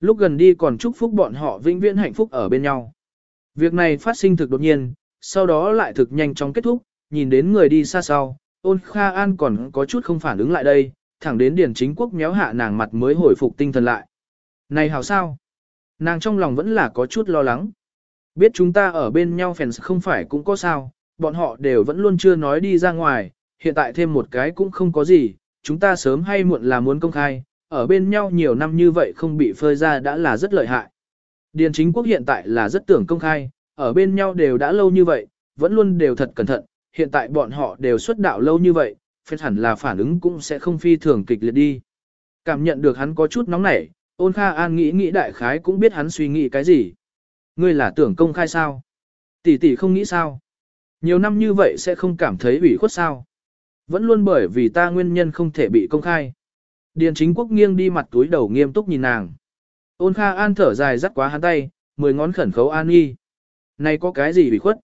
Lúc gần đi còn chúc phúc bọn họ vĩnh viễn hạnh phúc ở bên nhau. Việc này phát sinh thực đột nhiên, sau đó lại thực nhanh chóng kết thúc, nhìn đến người đi xa sau, ôn Kha An còn có chút không phản ứng lại đây, thẳng đến Điền Chính Quốc méo hạ nàng mặt mới hồi phục tinh thần lại. Này hảo sao? Nàng trong lòng vẫn là có chút lo lắng. Biết chúng ta ở bên nhau fans không phải cũng có sao, bọn họ đều vẫn luôn chưa nói đi ra ngoài, hiện tại thêm một cái cũng không có gì, chúng ta sớm hay muộn là muốn công khai, ở bên nhau nhiều năm như vậy không bị phơi ra đã là rất lợi hại. Điền chính quốc hiện tại là rất tưởng công khai, ở bên nhau đều đã lâu như vậy, vẫn luôn đều thật cẩn thận, hiện tại bọn họ đều xuất đạo lâu như vậy, phết hẳn là phản ứng cũng sẽ không phi thường kịch liệt đi. Cảm nhận được hắn có chút nóng nảy, ôn kha an nghĩ nghĩ đại khái cũng biết hắn suy nghĩ cái gì. Ngươi là tưởng công khai sao? Tỷ tỷ không nghĩ sao? Nhiều năm như vậy sẽ không cảm thấy ủy khuất sao? Vẫn luôn bởi vì ta nguyên nhân không thể bị công khai. Điền chính quốc nghiêng đi mặt túi đầu nghiêm túc nhìn nàng. Ôn kha an thở dài dắt quá hắn tay, mười ngón khẩn khấu an nghi. Này có cái gì bị khuất?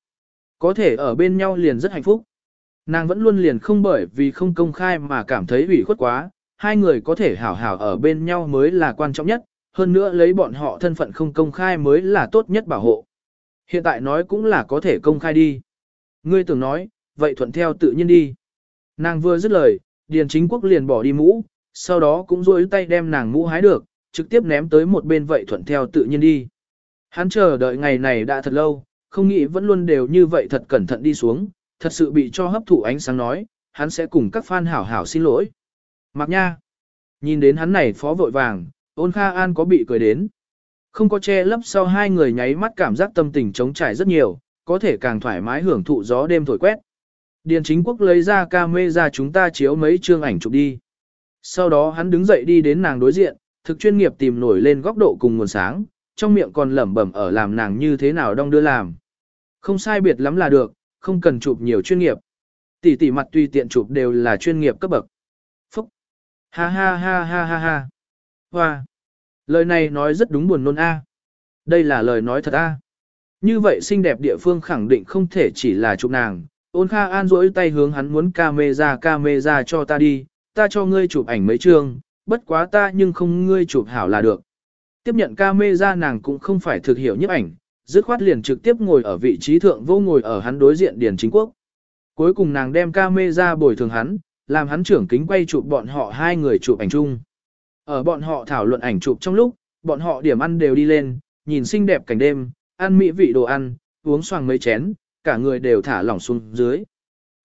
Có thể ở bên nhau liền rất hạnh phúc. Nàng vẫn luôn liền không bởi vì không công khai mà cảm thấy ủy khuất quá, hai người có thể hảo hảo ở bên nhau mới là quan trọng nhất, hơn nữa lấy bọn họ thân phận không công khai mới là tốt nhất bảo hộ. Hiện tại nói cũng là có thể công khai đi. Ngươi tưởng nói, vậy thuận theo tự nhiên đi. Nàng vừa dứt lời, Điền Chính Quốc liền bỏ đi mũ, sau đó cũng rôi tay đem nàng mũ hái được, trực tiếp ném tới một bên vậy thuận theo tự nhiên đi. Hắn chờ đợi ngày này đã thật lâu, không nghĩ vẫn luôn đều như vậy thật cẩn thận đi xuống, thật sự bị cho hấp thụ ánh sáng nói, hắn sẽ cùng các fan hảo hảo xin lỗi. Mặc nha, nhìn đến hắn này phó vội vàng, ôn kha an có bị cười đến. Không có che lấp sau hai người nháy mắt cảm giác tâm tình trống trải rất nhiều, có thể càng thoải mái hưởng thụ gió đêm thổi quét. Điền chính quốc lấy ra ca mê ra chúng ta chiếu mấy chương ảnh chụp đi. Sau đó hắn đứng dậy đi đến nàng đối diện, thực chuyên nghiệp tìm nổi lên góc độ cùng nguồn sáng, trong miệng còn lẩm bẩm ở làm nàng như thế nào đong đưa làm. Không sai biệt lắm là được, không cần chụp nhiều chuyên nghiệp. Tỷ tỷ mặt tùy tiện chụp đều là chuyên nghiệp cấp bậc. Phúc! Ha ha ha ha ha ha! Hoa! Lời này nói rất đúng buồn nôn a. Đây là lời nói thật a. Như vậy xinh đẹp địa phương khẳng định không thể chỉ là chụp nàng. Ôn Kha An rỗi tay hướng hắn muốn camera camera cho ta đi, ta cho ngươi chụp ảnh mấy chương, bất quá ta nhưng không ngươi chụp hảo là được. Tiếp nhận camera nàng cũng không phải thực hiểu nhiếp ảnh, dứt khoát liền trực tiếp ngồi ở vị trí thượng vô ngồi ở hắn đối diện Điền Chính Quốc. Cuối cùng nàng đem camera bồi thường hắn, làm hắn trưởng kính quay chụp bọn họ hai người chụp ảnh chung. Ở bọn họ thảo luận ảnh chụp trong lúc, bọn họ điểm ăn đều đi lên, nhìn xinh đẹp cảnh đêm, ăn mỹ vị đồ ăn, uống xoàng mấy chén, cả người đều thả lỏng xuống dưới.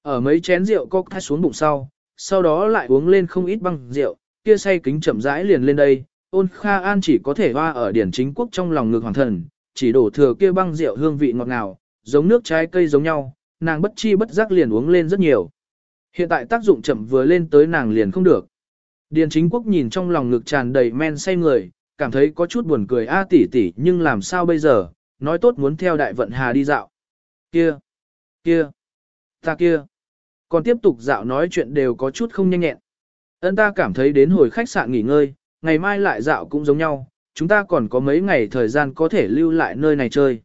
Ở mấy chén rượu cocktail xuống bụng sau, sau đó lại uống lên không ít băng rượu, kia say kính chậm rãi liền lên đây, ôn kha an chỉ có thể hoa ở điển chính quốc trong lòng ngực hoàng thần, chỉ đổ thừa kia băng rượu hương vị ngọt ngào, giống nước trái cây giống nhau, nàng bất chi bất giác liền uống lên rất nhiều. Hiện tại tác dụng chậm vừa lên tới nàng liền không được. Điền chính quốc nhìn trong lòng ngực tràn đầy men say người, cảm thấy có chút buồn cười a tỷ tỷ nhưng làm sao bây giờ, nói tốt muốn theo đại vận hà đi dạo. Kia, kia, ta kia. Còn tiếp tục dạo nói chuyện đều có chút không nhanh nhẹn. Ân ta cảm thấy đến hồi khách sạn nghỉ ngơi, ngày mai lại dạo cũng giống nhau, chúng ta còn có mấy ngày thời gian có thể lưu lại nơi này chơi.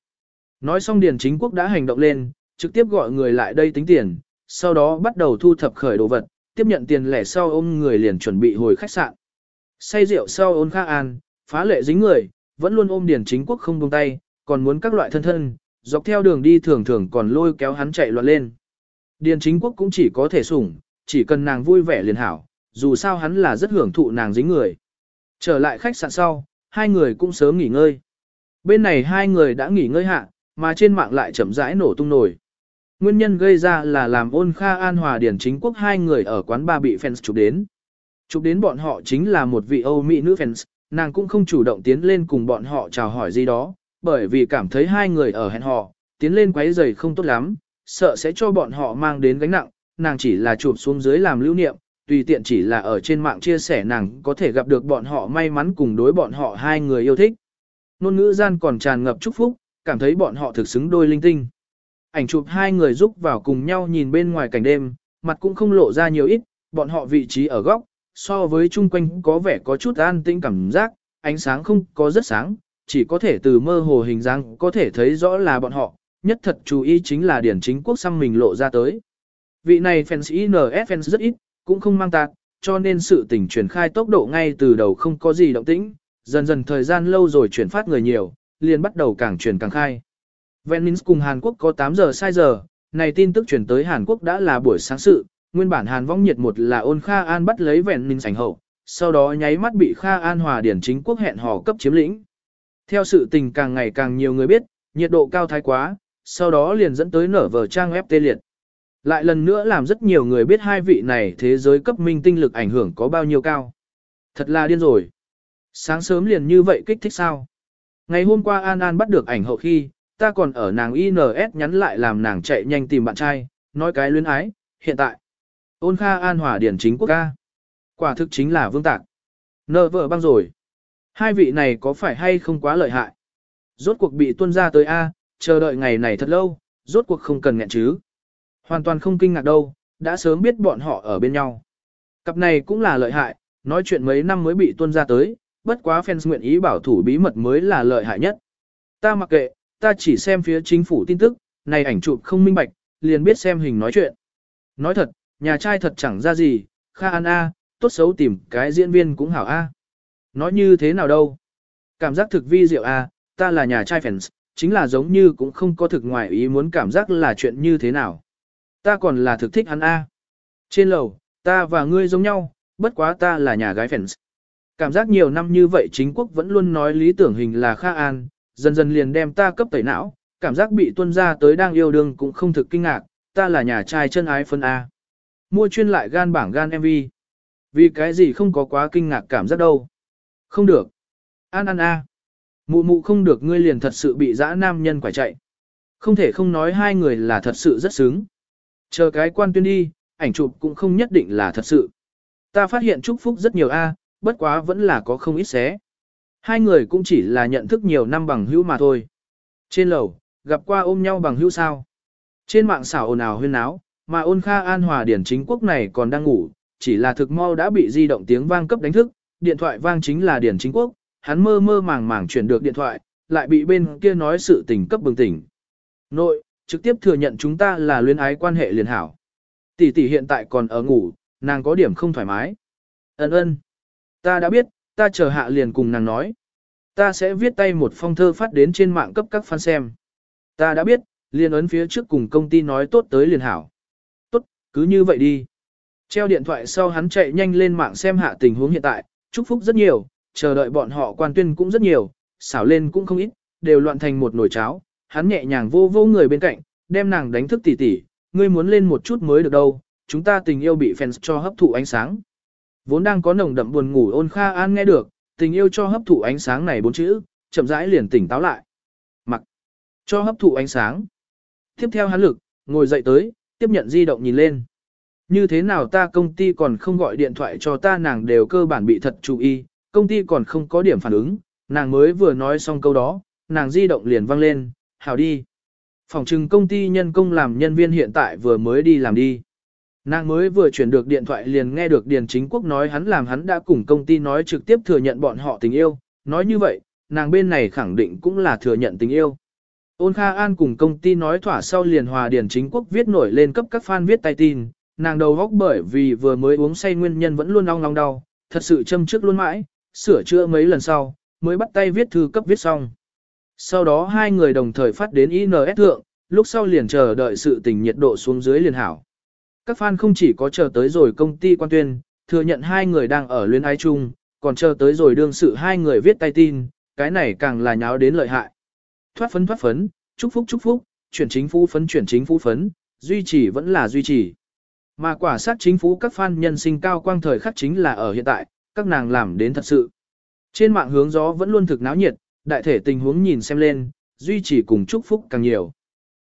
Nói xong Điền Chính Quốc đã hành động lên, trực tiếp gọi người lại đây tính tiền, sau đó bắt đầu thu thập khởi đồ vật, tiếp nhận tiền lẻ sau ôm người liền chuẩn bị hồi khách sạn. Say rượu sau ôn khắc an, phá lệ dính người, vẫn luôn ôm Điền Chính Quốc không buông tay, còn muốn các loại thân thân, dọc theo đường đi thường thường còn lôi kéo hắn chạy loạn lên. Điền chính quốc cũng chỉ có thể sủng, chỉ cần nàng vui vẻ liền hảo, dù sao hắn là rất hưởng thụ nàng dính người. Trở lại khách sạn sau, hai người cũng sớm nghỉ ngơi. Bên này hai người đã nghỉ ngơi hạ, mà trên mạng lại chậm rãi nổ tung nổi. Nguyên nhân gây ra là làm ôn kha an hòa điển chính quốc hai người ở quán ba bị fans chụp đến. Chụp đến bọn họ chính là một vị Âu Mỹ nữ fans, nàng cũng không chủ động tiến lên cùng bọn họ chào hỏi gì đó, bởi vì cảm thấy hai người ở hẹn họ, tiến lên quấy giày không tốt lắm, sợ sẽ cho bọn họ mang đến gánh nặng, nàng chỉ là chụp xuống dưới làm lưu niệm, tùy tiện chỉ là ở trên mạng chia sẻ nàng có thể gặp được bọn họ may mắn cùng đối bọn họ hai người yêu thích. Nôn ngữ gian còn tràn ngập chúc phúc, cảm thấy bọn họ thực xứng đôi linh tinh. Ảnh chụp hai người giúp vào cùng nhau nhìn bên ngoài cảnh đêm, mặt cũng không lộ ra nhiều ít, bọn họ vị trí ở góc, so với chung quanh có vẻ có chút an tĩnh cảm giác, ánh sáng không có rất sáng, chỉ có thể từ mơ hồ hình dáng có thể thấy rõ là bọn họ, nhất thật chú ý chính là điển chính quốc xăm mình lộ ra tới. Vị này fans INF fans rất ít, cũng không mang tạc, cho nên sự tình truyền khai tốc độ ngay từ đầu không có gì động tĩnh, dần dần thời gian lâu rồi chuyển phát người nhiều, liền bắt đầu càng truyền càng khai. Venice cùng Hàn Quốc có 8 giờ sai giờ, này tin tức truyền tới Hàn Quốc đã là buổi sáng sự, nguyên bản Hàn vong nhiệt một là ôn Kha An bắt lấy Venice ảnh hậu, sau đó nháy mắt bị Kha An hòa điển chính quốc hẹn hò cấp chiếm lĩnh. Theo sự tình càng ngày càng nhiều người biết, nhiệt độ cao thái quá, sau đó liền dẫn tới nở vở trang web tê liệt. Lại lần nữa làm rất nhiều người biết hai vị này thế giới cấp minh tinh lực ảnh hưởng có bao nhiêu cao. Thật là điên rồi. Sáng sớm liền như vậy kích thích sao? Ngày hôm qua An An bắt được ảnh hậu khi, ta còn ở nàng INS nhắn lại làm nàng chạy nhanh tìm bạn trai, nói cái luyến ái, hiện tại. Ôn Kha An Hòa Điển chính quốc ca. Quả thực chính là vương tạc. Nợ vợ băng rồi. Hai vị này có phải hay không quá lợi hại? Rốt cuộc bị tuân ra tới A, chờ đợi ngày này thật lâu, rốt cuộc không cần nghẹn chứ. Hoàn toàn không kinh ngạc đâu, đã sớm biết bọn họ ở bên nhau. Cặp này cũng là lợi hại, nói chuyện mấy năm mới bị tuân ra tới, bất quá fans nguyện ý bảo thủ bí mật mới là lợi hại nhất. Ta mặc kệ, ta chỉ xem phía chính phủ tin tức, này ảnh chụp không minh bạch, liền biết xem hình nói chuyện. Nói thật, nhà trai thật chẳng ra gì, Kha An A, tốt xấu tìm cái diễn viên cũng hảo A. Nói như thế nào đâu? Cảm giác thực vi diệu A, ta là nhà trai fans, chính là giống như cũng không có thực ngoài ý muốn cảm giác là chuyện như thế nào. Ta còn là thực thích hắn A. Trên lầu, ta và ngươi giống nhau, bất quá ta là nhà gái fans. Cảm giác nhiều năm như vậy chính quốc vẫn luôn nói lý tưởng hình là Kha An, dần dần liền đem ta cấp tẩy não, cảm giác bị tuân ra tới đang yêu đương cũng không thực kinh ngạc, ta là nhà trai chân ái phân A. Mua chuyên lại gan bảng gan MV. Vì cái gì không có quá kinh ngạc cảm giác đâu. Không được. An An A. Mụ mụ không được ngươi liền thật sự bị dã nam nhân quải chạy. Không thể không nói hai người là thật sự rất sướng. Chờ cái quan tuyên đi, ảnh chụp cũng không nhất định là thật sự. Ta phát hiện chúc phúc rất nhiều A, bất quá vẫn là có không ít xé. Hai người cũng chỉ là nhận thức nhiều năm bằng hữu mà thôi. Trên lầu, gặp qua ôm nhau bằng hữu sao. Trên mạng xảo ồn ào huyên náo, mà ôn kha an hòa điển chính quốc này còn đang ngủ, chỉ là thực mau đã bị di động tiếng vang cấp đánh thức, điện thoại vang chính là điển chính quốc, hắn mơ mơ màng màng chuyển được điện thoại, lại bị bên kia nói sự tình cấp bừng tỉnh. Nội, trực tiếp thừa nhận chúng ta là luyến ái quan hệ liền hảo. Tỷ tỷ hiện tại còn ở ngủ, nàng có điểm không thoải mái. Ấn ơn. Ta đã biết, ta chờ hạ liền cùng nàng nói. Ta sẽ viết tay một phong thơ phát đến trên mạng cấp các fan xem. Ta đã biết, liền ấn phía trước cùng công ty nói tốt tới liền hảo. Tốt, cứ như vậy đi. Treo điện thoại sau hắn chạy nhanh lên mạng xem hạ tình huống hiện tại, chúc phúc rất nhiều, chờ đợi bọn họ quan tuyên cũng rất nhiều, xảo lên cũng không ít, đều loạn thành một nồi cháo. Hắn nhẹ nhàng vô vô người bên cạnh, đem nàng đánh thức tỉ tỉ, ngươi muốn lên một chút mới được đâu, chúng ta tình yêu bị fans cho hấp thụ ánh sáng. Vốn đang có nồng đậm buồn ngủ ôn kha an nghe được, tình yêu cho hấp thụ ánh sáng này bốn chữ, chậm rãi liền tỉnh táo lại. Mặc, cho hấp thụ ánh sáng. Tiếp theo hắn lực, ngồi dậy tới, tiếp nhận di động nhìn lên. Như thế nào ta công ty còn không gọi điện thoại cho ta nàng đều cơ bản bị thật chú ý, công ty còn không có điểm phản ứng, nàng mới vừa nói xong câu đó, nàng di động liền vang lên, Hảo đi. Phòng trừng công ty nhân công làm nhân viên hiện tại vừa mới đi làm đi. Nàng mới vừa chuyển được điện thoại liền nghe được Điền Chính Quốc nói hắn làm hắn đã cùng công ty nói trực tiếp thừa nhận bọn họ tình yêu, nói như vậy, nàng bên này khẳng định cũng là thừa nhận tình yêu. Ôn Kha An cùng công ty nói thỏa sau liền hòa Điền Chính Quốc viết nổi lên cấp các fan viết tay tin, nàng đầu góc bởi vì vừa mới uống say nguyên nhân vẫn luôn long long đau, thật sự châm trước luôn mãi, sửa chữa mấy lần sau, mới bắt tay viết thư cấp viết xong. Sau đó hai người đồng thời phát đến INS thượng, lúc sau liền chờ đợi sự tình nhiệt độ xuống dưới liền hảo. Các fan không chỉ có chờ tới rồi công ty quan tuyên, thừa nhận hai người đang ở luyến ái chung, còn chờ tới rồi đương sự hai người viết tay tin, cái này càng là nháo đến lợi hại. Thoát phấn thoát phấn, chúc phúc chúc phúc, chuyển chính phủ phấn chuyển chính phủ phấn, duy trì vẫn là duy trì. Mà quả sát chính phủ các fan nhân sinh cao quang thời khắc chính là ở hiện tại, các nàng làm đến thật sự. Trên mạng hướng gió vẫn luôn thực náo nhiệt, đại thể tình huống nhìn xem lên, duy trì cùng chúc phúc càng nhiều.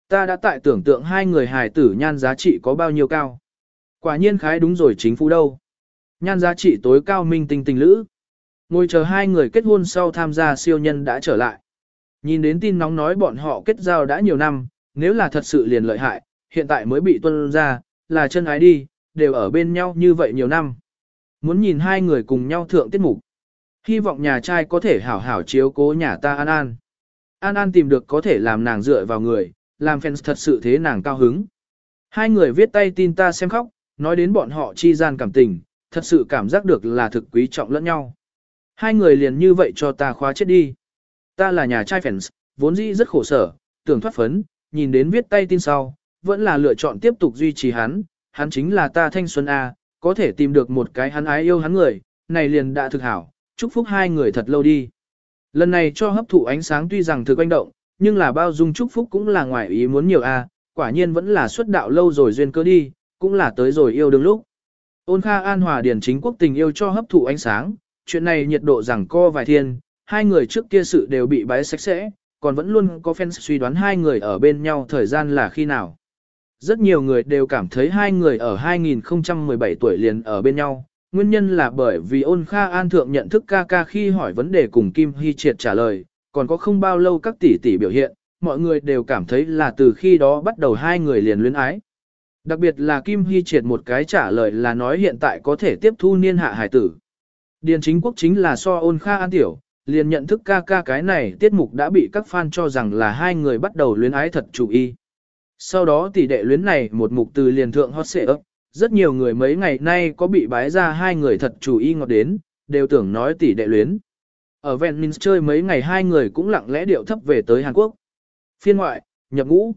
Ta đã tại tưởng tượng hai người hài tử nhan giá trị có bao nhiêu cao. Quả nhiên khái đúng rồi chính phủ đâu. Nhan giá trị tối cao minh tinh tình lữ. Ngồi chờ hai người kết hôn sau tham gia siêu nhân đã trở lại. Nhìn đến tin nóng nói bọn họ kết giao đã nhiều năm, nếu là thật sự liền lợi hại, hiện tại mới bị tuân ra, là chân ái đi, đều ở bên nhau như vậy nhiều năm. Muốn nhìn hai người cùng nhau thượng tiết mục. Hy vọng nhà trai có thể hảo hảo chiếu cố nhà ta An An. An An tìm được có thể làm nàng dựa vào người, làm fans thật sự thế nàng cao hứng. Hai người viết tay tin ta xem khóc, nói đến bọn họ chi gian cảm tình, thật sự cảm giác được là thực quý trọng lẫn nhau. Hai người liền như vậy cho ta khóa chết đi. Ta là nhà trai fans, vốn dĩ rất khổ sở, tưởng thoát phấn, nhìn đến viết tay tin sau, vẫn là lựa chọn tiếp tục duy trì hắn, hắn chính là ta thanh xuân A, có thể tìm được một cái hắn ái yêu hắn người, này liền đã thực hảo, chúc phúc hai người thật lâu đi. Lần này cho hấp thụ ánh sáng tuy rằng thực quanh động, nhưng là bao dung chúc phúc cũng là ngoài ý muốn nhiều A, quả nhiên vẫn là xuất đạo lâu rồi duyên cơ đi, cũng là tới rồi yêu đương lúc. Ôn Kha An Hòa Điển chính quốc tình yêu cho hấp thụ ánh sáng, chuyện này nhiệt độ rằng co vài thiên, hai người trước kia sự đều bị bái sạch sẽ, còn vẫn luôn có fans suy đoán hai người ở bên nhau thời gian là khi nào. Rất nhiều người đều cảm thấy hai người ở 2017 tuổi liền ở bên nhau, nguyên nhân là bởi vì ôn kha an thượng nhận thức ca ca khi hỏi vấn đề cùng Kim Hy Triệt trả lời, còn có không bao lâu các tỷ tỷ biểu hiện, mọi người đều cảm thấy là từ khi đó bắt đầu hai người liền luyến ái. Đặc biệt là Kim Hy Triệt một cái trả lời là nói hiện tại có thể tiếp thu niên hạ hải tử. Điền chính quốc chính là so ôn kha an tiểu, liền nhận thức ca ca cái này tiết mục đã bị các fan cho rằng là hai người bắt đầu luyến ái thật chủ y. Sau đó tỷ đệ luyến này một mục từ liền thượng hot xệ ấp, rất nhiều người mấy ngày nay có bị bái ra hai người thật chủ y ngọt đến, đều tưởng nói tỷ đệ luyến. Ở Venice chơi mấy ngày hai người cũng lặng lẽ điệu thấp về tới Hàn Quốc. Phiên ngoại, nhập ngũ.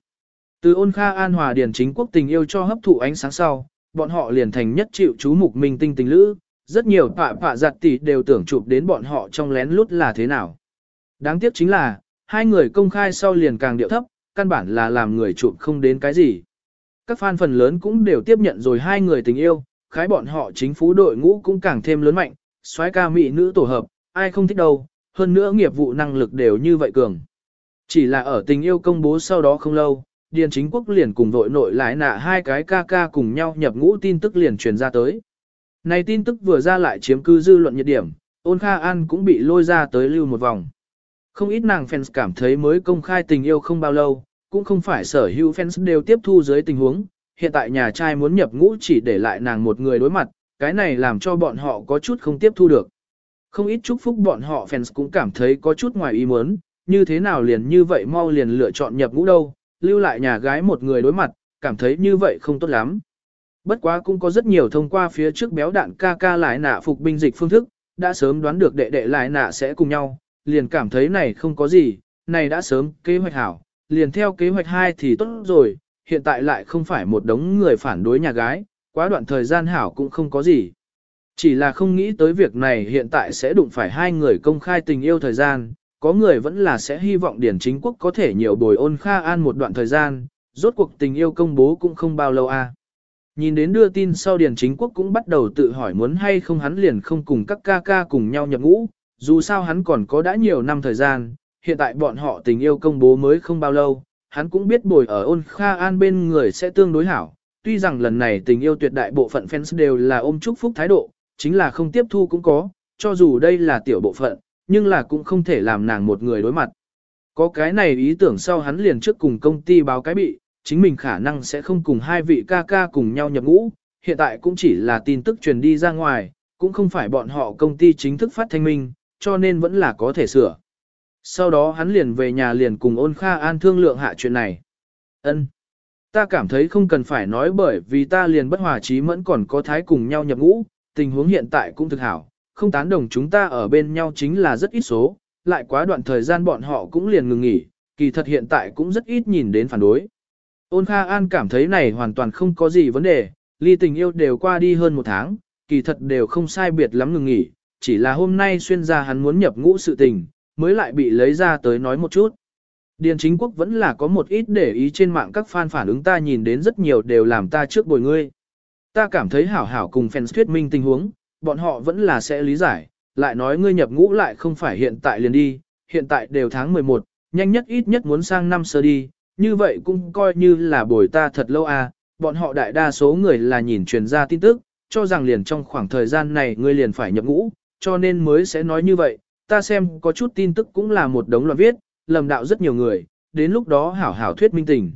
Từ ôn kha an hòa điển chính quốc tình yêu cho hấp thụ ánh sáng sau, bọn họ liền thành nhất chịu chú mục minh tinh tình lữ, rất nhiều pạ pạ giặt tỷ đều tưởng chụp đến bọn họ trong lén lút là thế nào. Đáng tiếc chính là, hai người công khai sau liền càng điệu thấp, căn bản là làm người chụp không đến cái gì. Các fan phần lớn cũng đều tiếp nhận rồi hai người tình yêu, khái bọn họ chính phủ đội ngũ cũng càng thêm lớn mạnh, soái ca mỹ nữ tổ hợp, ai không thích đâu, hơn nữa nghiệp vụ năng lực đều như vậy cường. Chỉ là ở tình yêu công bố sau đó không lâu, Điền Chính Quốc liền cùng vội nội lái nạ hai cái ca ca cùng nhau nhập ngũ tin tức liền truyền ra tới. Này tin tức vừa ra lại chiếm cư dư luận nhiệt điểm, ôn Kha An cũng bị lôi ra tới lưu một vòng. Không ít nàng fans cảm thấy mới công khai tình yêu không bao lâu, cũng không phải sở hữu fans đều tiếp thu dưới tình huống, hiện tại nhà trai muốn nhập ngũ chỉ để lại nàng một người đối mặt, cái này làm cho bọn họ có chút không tiếp thu được. Không ít chúc phúc bọn họ fans cũng cảm thấy có chút ngoài ý muốn, như thế nào liền như vậy mau liền lựa chọn nhập ngũ đâu, lưu lại nhà gái một người đối mặt, cảm thấy như vậy không tốt lắm. Bất quá cũng có rất nhiều thông qua phía trước béo đạn ca ca lại nạ phục binh dịch phương thức, đã sớm đoán được đệ đệ lại nạ sẽ cùng nhau, liền cảm thấy này không có gì, này đã sớm kế hoạch hảo, liền theo kế hoạch 2 thì tốt rồi, hiện tại lại không phải một đống người phản đối nhà gái, quá đoạn thời gian hảo cũng không có gì. Chỉ là không nghĩ tới việc này hiện tại sẽ đụng phải hai người công khai tình yêu thời gian, có người vẫn là sẽ hy vọng Điển Chính Quốc có thể nhiều bồi ôn Kha An một đoạn thời gian, rốt cuộc tình yêu công bố cũng không bao lâu a. À. Nhìn đến đưa tin sau Điền Chính Quốc cũng bắt đầu tự hỏi muốn hay không hắn liền không cùng các ca ca cùng nhau nhập ngũ, dù sao hắn còn có đã nhiều năm thời gian, hiện tại bọn họ tình yêu công bố mới không bao lâu, hắn cũng biết bồi ở ôn Kha An bên người sẽ tương đối hảo. Tuy rằng lần này tình yêu tuyệt đại bộ phận fans đều là ôm chúc phúc thái độ, chính là không tiếp thu cũng có, cho dù đây là tiểu bộ phận, nhưng là cũng không thể làm nàng một người đối mặt. Có cái này ý tưởng sau hắn liền trước cùng công ty báo cái bị, chính mình khả năng sẽ không cùng hai vị ca ca cùng nhau nhập ngũ, hiện tại cũng chỉ là tin tức truyền đi ra ngoài, cũng không phải bọn họ công ty chính thức phát thanh minh, cho nên vẫn là có thể sửa. Sau đó hắn liền về nhà liền cùng ôn Kha An thương lượng hạ chuyện này. ân Ta cảm thấy không cần phải nói bởi vì ta liền bất hòa trí mẫn còn có thái cùng nhau nhập ngũ, tình huống hiện tại cũng thực hảo, không tán đồng chúng ta ở bên nhau chính là rất ít số, lại quá đoạn thời gian bọn họ cũng liền ngừng nghỉ, kỳ thật hiện tại cũng rất ít nhìn đến phản đối. Ôn Kha An cảm thấy này hoàn toàn không có gì vấn đề, Ly tình yêu đều qua đi hơn một tháng, kỳ thật đều không sai biệt lắm ngừng nghỉ, chỉ là hôm nay xuyên ra hắn muốn nhập ngũ sự tình, mới lại bị lấy ra tới nói một chút. Điền chính quốc vẫn là có một ít để ý trên mạng các fan phản ứng ta nhìn đến rất nhiều đều làm ta trước bồi ngươi. Ta cảm thấy hảo hảo cùng fans thuyết minh tình huống, bọn họ vẫn là sẽ lý giải, lại nói ngươi nhập ngũ lại không phải hiện tại liền đi, hiện tại đều tháng 11, nhanh nhất ít nhất muốn sang năm sơ đi, như vậy cũng coi như là bồi ta thật lâu à, bọn họ đại đa số người là nhìn truyền ra tin tức, cho rằng liền trong khoảng thời gian này ngươi liền phải nhập ngũ, cho nên mới sẽ nói như vậy, ta xem có chút tin tức cũng là một đống loạn viết, lầm đạo rất nhiều người, đến lúc đó hảo hảo thuyết minh tình.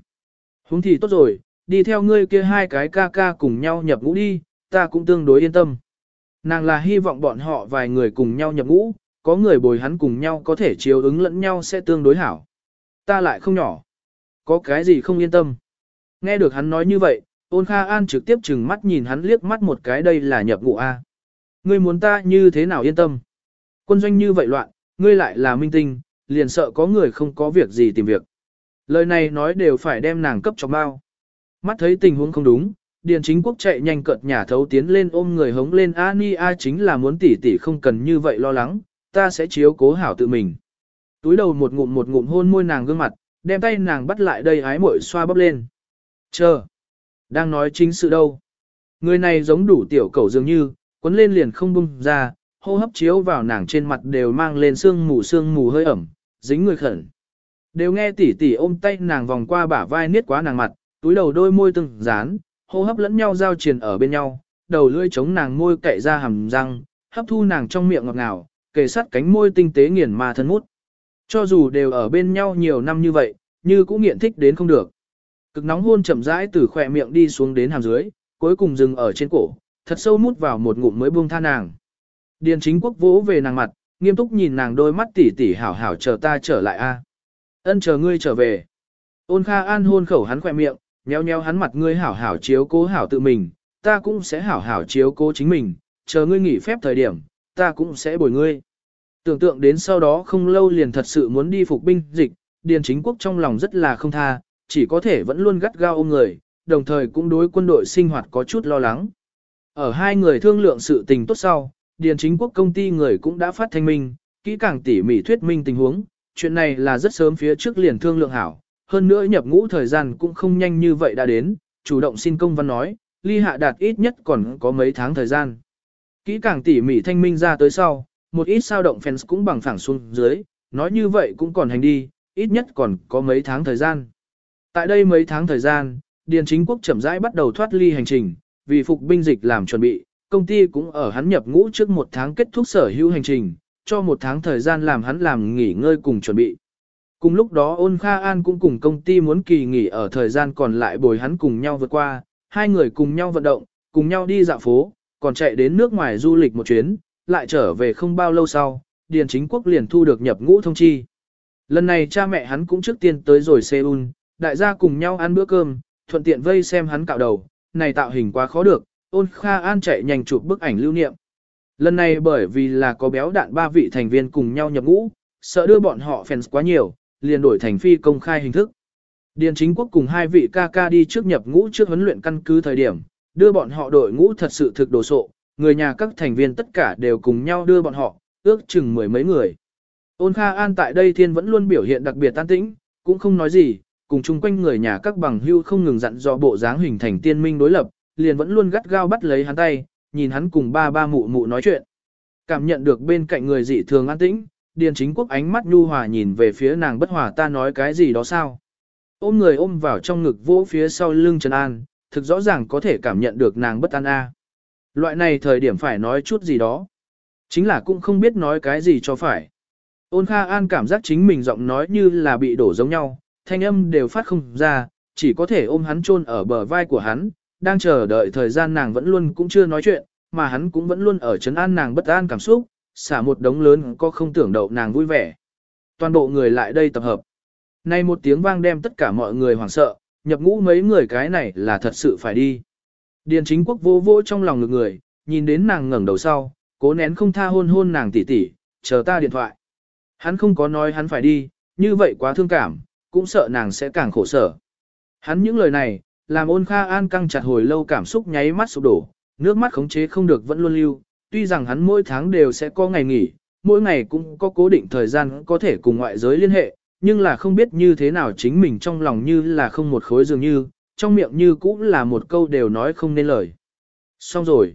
Húng thì tốt rồi, đi theo ngươi kia hai cái ca ca cùng nhau nhập ngũ đi, ta cũng tương đối yên tâm. Nàng là hy vọng bọn họ vài người cùng nhau nhập ngũ, có người bồi hắn cùng nhau có thể chiếu ứng lẫn nhau sẽ tương đối hảo. Ta lại không nhỏ. Có cái gì không yên tâm. Nghe được hắn nói như vậy, ôn kha an trực tiếp chừng mắt nhìn hắn liếc mắt một cái đây là nhập ngũ A. Ngươi muốn ta như thế nào yên tâm. Quân doanh như vậy loạn, ngươi lại là minh tinh, liền sợ có người không có việc gì tìm việc. Lời này nói đều phải đem nàng cấp cho bao. Mắt thấy tình huống không đúng, Điền chính quốc chạy nhanh cợt nhà thấu tiến lên ôm người hống lên A Ni A chính là muốn tỷ tỷ không cần như vậy lo lắng, ta sẽ chiếu cố hảo tự mình. Túi đầu một ngụm một ngụm hôn môi nàng gương mặt, đem tay nàng bắt lại đây ái muội xoa bắp lên. Chờ. Đang nói chính sự đâu. Người này giống đủ tiểu cầu dường như, quấn lên liền không bung ra, hô hấp chiếu vào nàng trên mặt đều mang lên sương mù sương mù hơi ẩm, dính người khẩn. Đều nghe tỷ tỷ ôm tay nàng vòng qua bả vai niết quá nàng mặt, túi đầu đôi môi từng dán, hô hấp lẫn nhau giao triền ở bên nhau, đầu lưỡi chống nàng môi cậy ra hàm răng, hấp thu nàng trong miệng ngọt ngào, kề sát cánh môi tinh tế nghiền mà thân mút. Cho dù đều ở bên nhau nhiều năm như vậy, như cũng nghiện thích đến không được. Cực nóng hôn chậm rãi từ khỏe miệng đi xuống đến hàm dưới, cuối cùng dừng ở trên cổ, thật sâu mút vào một ngụm mới buông tha nàng. Điền chính quốc vỗ về nàng mặt, nghiêm túc nhìn nàng đôi mắt tỉ tỉ hảo hảo chờ ta trở lại a. Ân chờ ngươi trở về. Ôn Kha An hôn khẩu hắn khỏe miệng, nheo nheo hắn mặt ngươi hảo hảo chiếu cố hảo tự mình, ta cũng sẽ hảo hảo chiếu cố chính mình, chờ ngươi nghỉ phép thời điểm, ta cũng sẽ bồi ngươi. Tưởng tượng đến sau đó không lâu liền thật sự muốn đi phục binh dịch, Điền chính quốc trong lòng rất là không tha, chỉ có thể vẫn luôn gắt gao ôm người, đồng thời cũng đối quân đội sinh hoạt có chút lo lắng. Ở hai người thương lượng sự tình tốt sau, Điền chính quốc công ty người cũng đã phát thanh minh, kỹ càng tỉ mỉ thuyết minh tình huống, chuyện này là rất sớm phía trước liền thương lượng hảo, hơn nữa nhập ngũ thời gian cũng không nhanh như vậy đã đến, chủ động xin công văn nói, ly hạ đạt ít nhất còn có mấy tháng thời gian. Kỹ càng tỉ mỉ thanh minh ra tới sau, một ít sao động fans cũng bằng phẳng xuống dưới, nói như vậy cũng còn hành đi, ít nhất còn có mấy tháng thời gian. Tại đây mấy tháng thời gian, Điền Chính Quốc chậm rãi bắt đầu thoát ly hành trình, vì phục binh dịch làm chuẩn bị, công ty cũng ở hắn nhập ngũ trước một tháng kết thúc sở hữu hành trình, cho một tháng thời gian làm hắn làm nghỉ ngơi cùng chuẩn bị. Cùng lúc đó ôn Kha An cũng cùng công ty muốn kỳ nghỉ ở thời gian còn lại bồi hắn cùng nhau vượt qua, hai người cùng nhau vận động, cùng nhau đi dạo phố, còn chạy đến nước ngoài du lịch một chuyến, lại trở về không bao lâu sau, Điền Chính Quốc liền thu được nhập ngũ thông chi. Lần này cha mẹ hắn cũng trước tiên tới rồi Seoul, đại gia cùng nhau ăn bữa cơm, thuận tiện vây xem hắn cạo đầu, này tạo hình quá khó được, ôn Kha An chạy nhanh chụp bức ảnh lưu niệm. Lần này bởi vì là có béo đạn ba vị thành viên cùng nhau nhập ngũ, sợ đưa bọn họ fans quá nhiều, liền đổi thành phi công khai hình thức. Điền chính quốc cùng hai vị ca ca đi trước nhập ngũ trước huấn luyện căn cứ thời điểm, đưa bọn họ đội ngũ thật sự thực đồ sộ, người nhà các thành viên tất cả đều cùng nhau đưa bọn họ, ước chừng mười mấy người. Ôn Kha An tại đây thiên vẫn luôn biểu hiện đặc biệt tan tĩnh, cũng không nói gì, cùng chung quanh người nhà các bằng hưu không ngừng dặn dò bộ dáng hình thành tiên minh đối lập, liền vẫn luôn gắt gao bắt lấy hắn tay, nhìn hắn cùng ba ba mụ mụ nói chuyện. Cảm nhận được bên cạnh người dị thường an tĩnh, Điền chính quốc ánh mắt nhu hòa nhìn về phía nàng bất hòa ta nói cái gì đó sao. Ôm người ôm vào trong ngực vỗ phía sau lưng Trần An, thực rõ ràng có thể cảm nhận được nàng bất an a. Loại này thời điểm phải nói chút gì đó. Chính là cũng không biết nói cái gì cho phải. Ôn Kha An cảm giác chính mình giọng nói như là bị đổ giống nhau, thanh âm đều phát không ra, chỉ có thể ôm hắn chôn ở bờ vai của hắn, đang chờ đợi thời gian nàng vẫn luôn cũng chưa nói chuyện, mà hắn cũng vẫn luôn ở chấn an nàng bất an cảm xúc, xả một đống lớn có không tưởng đậu nàng vui vẻ. Toàn bộ người lại đây tập hợp. Nay một tiếng vang đem tất cả mọi người hoảng sợ, nhập ngũ mấy người cái này là thật sự phải đi. Điền chính quốc vô vô trong lòng ngực người, nhìn đến nàng ngẩng đầu sau, cố nén không tha hôn hôn nàng tỉ tỉ, chờ ta điện thoại. Hắn không có nói hắn phải đi, như vậy quá thương cảm, cũng sợ nàng sẽ càng khổ sở. Hắn những lời này, làm ôn Kha An căng chặt hồi lâu cảm xúc nháy mắt sụp đổ, nước mắt khống chế không được vẫn luôn lưu, tuy rằng hắn mỗi tháng đều sẽ có ngày nghỉ, mỗi ngày cũng có cố định thời gian có thể cùng ngoại giới liên hệ, nhưng là không biết như thế nào chính mình trong lòng như là không một khối dường như, trong miệng như cũng là một câu đều nói không nên lời. Xong rồi.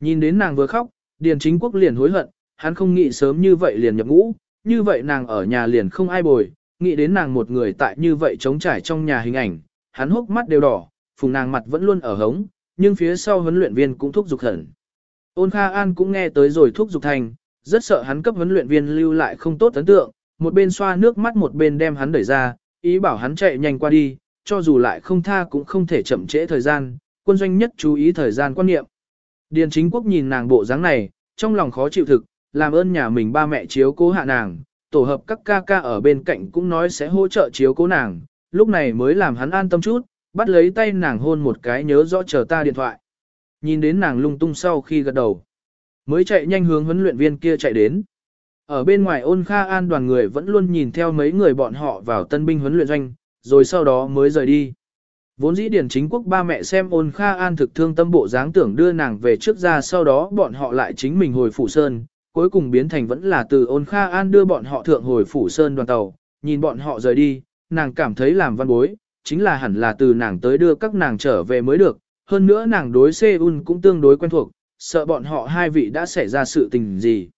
Nhìn đến nàng vừa khóc, Điền Chính Quốc liền hối hận, hắn không nghĩ sớm như vậy liền nhập ngũ, như vậy nàng ở nhà liền không ai bồi, nghĩ đến nàng một người tại như vậy trống trải trong nhà hình ảnh, hắn hốc mắt đều đỏ, phùng nàng mặt vẫn luôn ở hống, nhưng phía sau huấn luyện viên cũng thúc giục hẳn. Ôn Kha An cũng nghe tới rồi thúc giục thành, rất sợ hắn cấp huấn luyện viên lưu lại không tốt ấn tượng, một bên xoa nước mắt một bên đem hắn đẩy ra, ý bảo hắn chạy nhanh qua đi, cho dù lại không tha cũng không thể chậm trễ thời gian, quân doanh nhất chú ý thời gian quan niệm. Điền chính quốc nhìn nàng bộ dáng này, trong lòng khó chịu thực, làm ơn nhà mình ba mẹ chiếu cố hạ nàng, tổ hợp các ca ca ở bên cạnh cũng nói sẽ hỗ trợ chiếu cố nàng, lúc này mới làm hắn an tâm chút, bắt lấy tay nàng hôn một cái nhớ rõ chờ ta điện thoại. Nhìn đến nàng lung tung sau khi gật đầu, mới chạy nhanh hướng huấn luyện viên kia chạy đến. Ở bên ngoài ôn kha an đoàn người vẫn luôn nhìn theo mấy người bọn họ vào tân binh huấn luyện doanh, rồi sau đó mới rời đi. Vốn dĩ điển chính quốc ba mẹ xem ôn kha an thực thương tâm bộ dáng tưởng đưa nàng về trước ra sau đó bọn họ lại chính mình hồi phủ sơn, cuối cùng biến thành vẫn là từ ôn kha an đưa bọn họ thượng hồi phủ sơn đoàn tàu, nhìn bọn họ rời đi, nàng cảm thấy làm văn bối, chính là hẳn là từ nàng tới đưa các nàng trở về mới được, hơn nữa nàng đối Seoul cũng tương đối quen thuộc, sợ bọn họ hai vị đã xảy ra sự tình gì.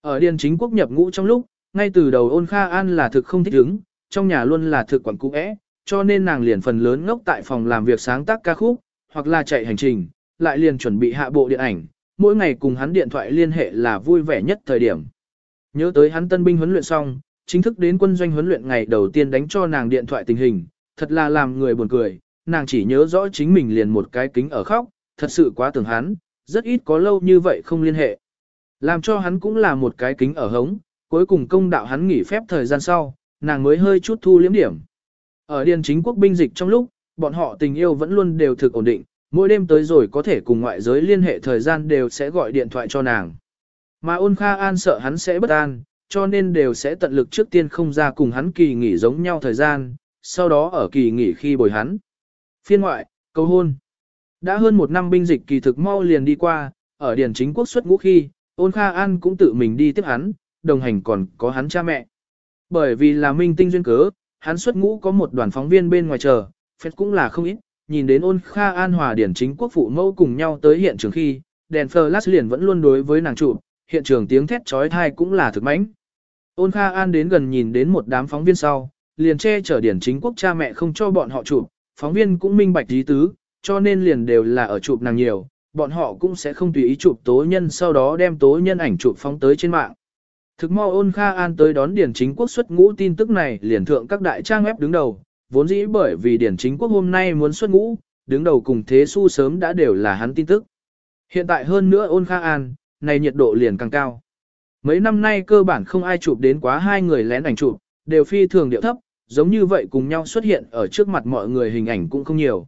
Ở điền chính quốc nhập ngũ trong lúc, ngay từ đầu ôn kha an là thực không thích ứng, trong nhà luôn là thực quản cũ ẽ, cho nên nàng liền phần lớn ngốc tại phòng làm việc sáng tác ca khúc, hoặc là chạy hành trình, lại liền chuẩn bị hạ bộ điện ảnh, mỗi ngày cùng hắn điện thoại liên hệ là vui vẻ nhất thời điểm. Nhớ tới hắn tân binh huấn luyện xong, chính thức đến quân doanh huấn luyện ngày đầu tiên đánh cho nàng điện thoại tình hình, thật là làm người buồn cười, nàng chỉ nhớ rõ chính mình liền một cái kính ở khóc, thật sự quá tưởng hắn, rất ít có lâu như vậy không liên hệ. Làm cho hắn cũng là một cái kính ở hống, cuối cùng công đạo hắn nghỉ phép thời gian sau, nàng mới hơi chút thu liếm điểm. Ở điền chính quốc binh dịch trong lúc, bọn họ tình yêu vẫn luôn đều thực ổn định, mỗi đêm tới rồi có thể cùng ngoại giới liên hệ thời gian đều sẽ gọi điện thoại cho nàng. Mà ôn kha an sợ hắn sẽ bất an, cho nên đều sẽ tận lực trước tiên không ra cùng hắn kỳ nghỉ giống nhau thời gian, sau đó ở kỳ nghỉ khi bồi hắn. Phiên ngoại, cầu hôn. Đã hơn một năm binh dịch kỳ thực mau liền đi qua, ở điền chính quốc xuất ngũ khi, ôn kha an cũng tự mình đi tiếp hắn, đồng hành còn có hắn cha mẹ. Bởi vì là minh tinh duyên cớ, hắn xuất ngũ có một đoàn phóng viên bên ngoài chờ, phép cũng là không ít, nhìn đến ôn kha an hòa điển chính quốc phụ mẫu cùng nhau tới hiện trường khi, đèn flash liền vẫn luôn đối với nàng trụ, hiện trường tiếng thét trói thai cũng là thực mãnh. Ôn kha an đến gần nhìn đến một đám phóng viên sau, liền che chở điển chính quốc cha mẹ không cho bọn họ chụp, phóng viên cũng minh bạch ý tứ, cho nên liền đều là ở chụp nàng nhiều, bọn họ cũng sẽ không tùy ý chụp tố nhân sau đó đem tố nhân ảnh chụp phóng tới trên mạng. Thực mau ôn Kha An tới đón Điển Chính Quốc xuất ngũ tin tức này liền thượng các đại trang web đứng đầu, vốn dĩ bởi vì Điển Chính Quốc hôm nay muốn xuất ngũ, đứng đầu cùng thế su sớm đã đều là hắn tin tức. Hiện tại hơn nữa ôn Kha An, này nhiệt độ liền càng cao. Mấy năm nay cơ bản không ai chụp đến quá hai người lén ảnh chụp, đều phi thường điệu thấp, giống như vậy cùng nhau xuất hiện ở trước mặt mọi người hình ảnh cũng không nhiều.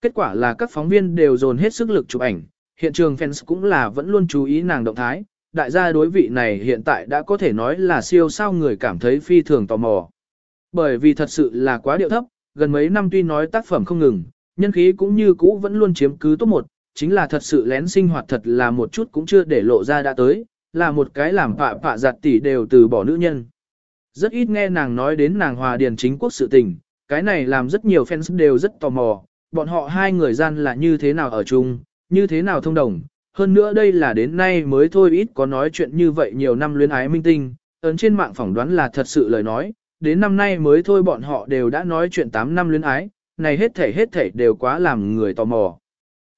Kết quả là các phóng viên đều dồn hết sức lực chụp ảnh, hiện trường fans cũng là vẫn luôn chú ý nàng động thái, đại gia đối vị này hiện tại đã có thể nói là siêu sao người cảm thấy phi thường tò mò. Bởi vì thật sự là quá điệu thấp, gần mấy năm tuy nói tác phẩm không ngừng, nhân khí cũng như cũ vẫn luôn chiếm cứ top một, chính là thật sự lén sinh hoạt thật là một chút cũng chưa để lộ ra đã tới, là một cái làm phạ phạ giặt tỷ đều từ bỏ nữ nhân. Rất ít nghe nàng nói đến nàng hòa điền chính quốc sự tình, cái này làm rất nhiều fans đều rất tò mò, bọn họ hai người gian là như thế nào ở chung, như thế nào thông đồng, hơn nữa đây là đến nay mới thôi ít có nói chuyện như vậy nhiều năm luyến ái minh tinh, ấn trên mạng phỏng đoán là thật sự lời nói, đến năm nay mới thôi bọn họ đều đã nói chuyện 8 năm luyến ái, này hết thể hết thể đều quá làm người tò mò.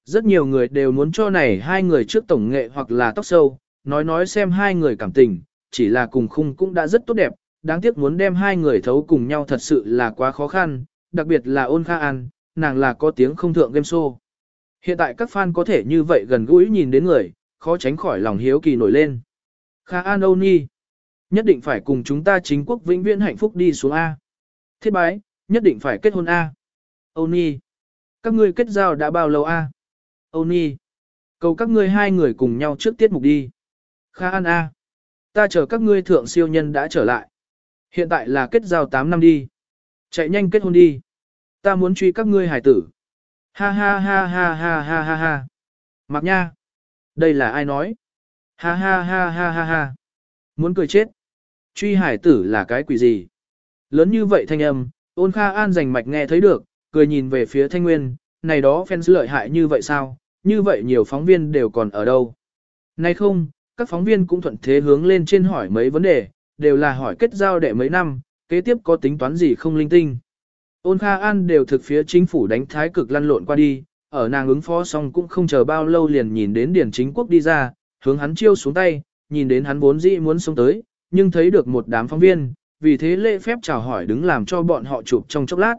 Rất nhiều người đều muốn cho này hai người trước tổng nghệ hoặc là tóc sâu, nói nói xem hai người cảm tình, chỉ là cùng khung cũng đã rất tốt đẹp, đáng tiếc muốn đem hai người thấu cùng nhau thật sự là quá khó khăn, đặc biệt là ôn kha an, nàng là có tiếng không thượng game show. Hiện tại các fan có thể như vậy gần gũi nhìn đến người, khó tránh khỏi lòng hiếu kỳ nổi lên. Kha An Âu Ni, nhất định phải cùng chúng ta chính quốc vĩnh viễn hạnh phúc đi xuống A. Thiết bái, nhất định phải kết hôn A. Âu Ni, các ngươi kết giao đã bao lâu A. Âu Ni, cầu các ngươi hai người cùng nhau trước tiết mục đi. Kha An A, ta chờ các ngươi thượng siêu nhân đã trở lại. Hiện tại là kết giao 8 năm đi. Chạy nhanh kết hôn đi. Ta muốn truy các ngươi hải tử. Ha ha ha ha ha ha ha ha. Mạc Nha. Đây là ai nói? Ha ha ha ha ha ha. Muốn cười chết. Truy hải tử là cái quỷ gì? Lớn như vậy thanh âm, ôn kha an rành mạch nghe thấy được, cười nhìn về phía thanh nguyên, này đó fans lợi hại như vậy sao? Như vậy nhiều phóng viên đều còn ở đâu? Này không, các phóng viên cũng thuận thế hướng lên trên hỏi mấy vấn đề, đều là hỏi kết giao đệ mấy năm, kế tiếp có tính toán gì không linh tinh. Ôn Kha An đều thực phía chính phủ đánh thái cực lăn lộn qua đi, ở nàng ứng phó xong cũng không chờ bao lâu liền nhìn đến Điền Chính Quốc đi ra, hướng hắn chiêu xuống tay, nhìn đến hắn vốn dĩ muốn xuống tới, nhưng thấy được một đám phóng viên, vì thế lễ phép chào hỏi đứng làm cho bọn họ chụp trong chốc lát.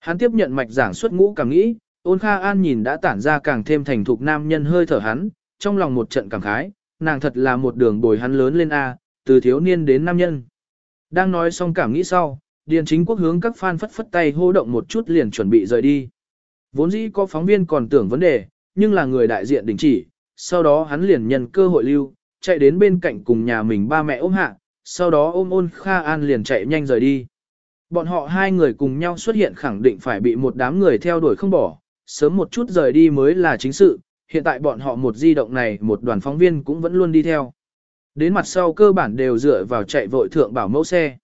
Hắn tiếp nhận mạch giảng xuất ngũ cảm nghĩ, ôn Kha An nhìn đã tản ra càng thêm thành thục nam nhân hơi thở hắn, trong lòng một trận cảm khái, nàng thật là một đường bồi hắn lớn lên A, từ thiếu niên đến nam nhân. Đang nói xong cảm nghĩ sau, Điền chính quốc hướng các fan phất phất tay hô động một chút liền chuẩn bị rời đi. Vốn dĩ có phóng viên còn tưởng vấn đề, nhưng là người đại diện đình chỉ, sau đó hắn liền nhân cơ hội lưu, chạy đến bên cạnh cùng nhà mình ba mẹ ôm hạ, sau đó ôm ôn Kha An liền chạy nhanh rời đi. Bọn họ hai người cùng nhau xuất hiện khẳng định phải bị một đám người theo đuổi không bỏ, sớm một chút rời đi mới là chính sự, hiện tại bọn họ một di động này một đoàn phóng viên cũng vẫn luôn đi theo. Đến mặt sau cơ bản đều dựa vào chạy vội thượng bảo mẫu xe.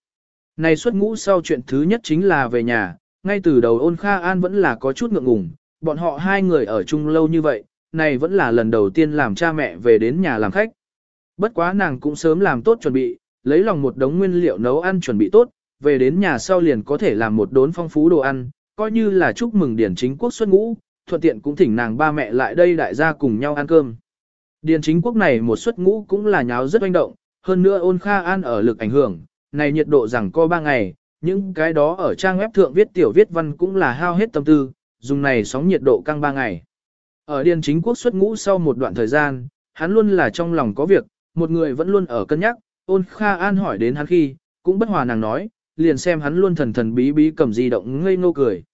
Này xuất ngũ sau chuyện thứ nhất chính là về nhà, ngay từ đầu ôn Kha An vẫn là có chút ngượng ngùng, bọn họ hai người ở chung lâu như vậy, này vẫn là lần đầu tiên làm cha mẹ về đến nhà làm khách. Bất quá nàng cũng sớm làm tốt chuẩn bị, lấy lòng một đống nguyên liệu nấu ăn chuẩn bị tốt, về đến nhà sau liền có thể làm một đốn phong phú đồ ăn, coi như là chúc mừng điển chính quốc xuất ngũ, thuận tiện cũng thỉnh nàng ba mẹ lại đây đại gia cùng nhau ăn cơm. Điền chính quốc này một suất ngũ cũng là nháo rất oanh động, hơn nữa ôn Kha An ở lực ảnh hưởng, này nhiệt độ rằng co ba ngày, những cái đó ở trang web thượng viết tiểu viết văn cũng là hao hết tâm tư, dùng này sóng nhiệt độ căng ba ngày. Ở Điền chính quốc xuất ngũ sau một đoạn thời gian, hắn luôn là trong lòng có việc, một người vẫn luôn ở cân nhắc, ôn Kha An hỏi đến hắn khi, cũng bất hòa nàng nói, liền xem hắn luôn thần thần bí bí cầm di động ngây ngô cười.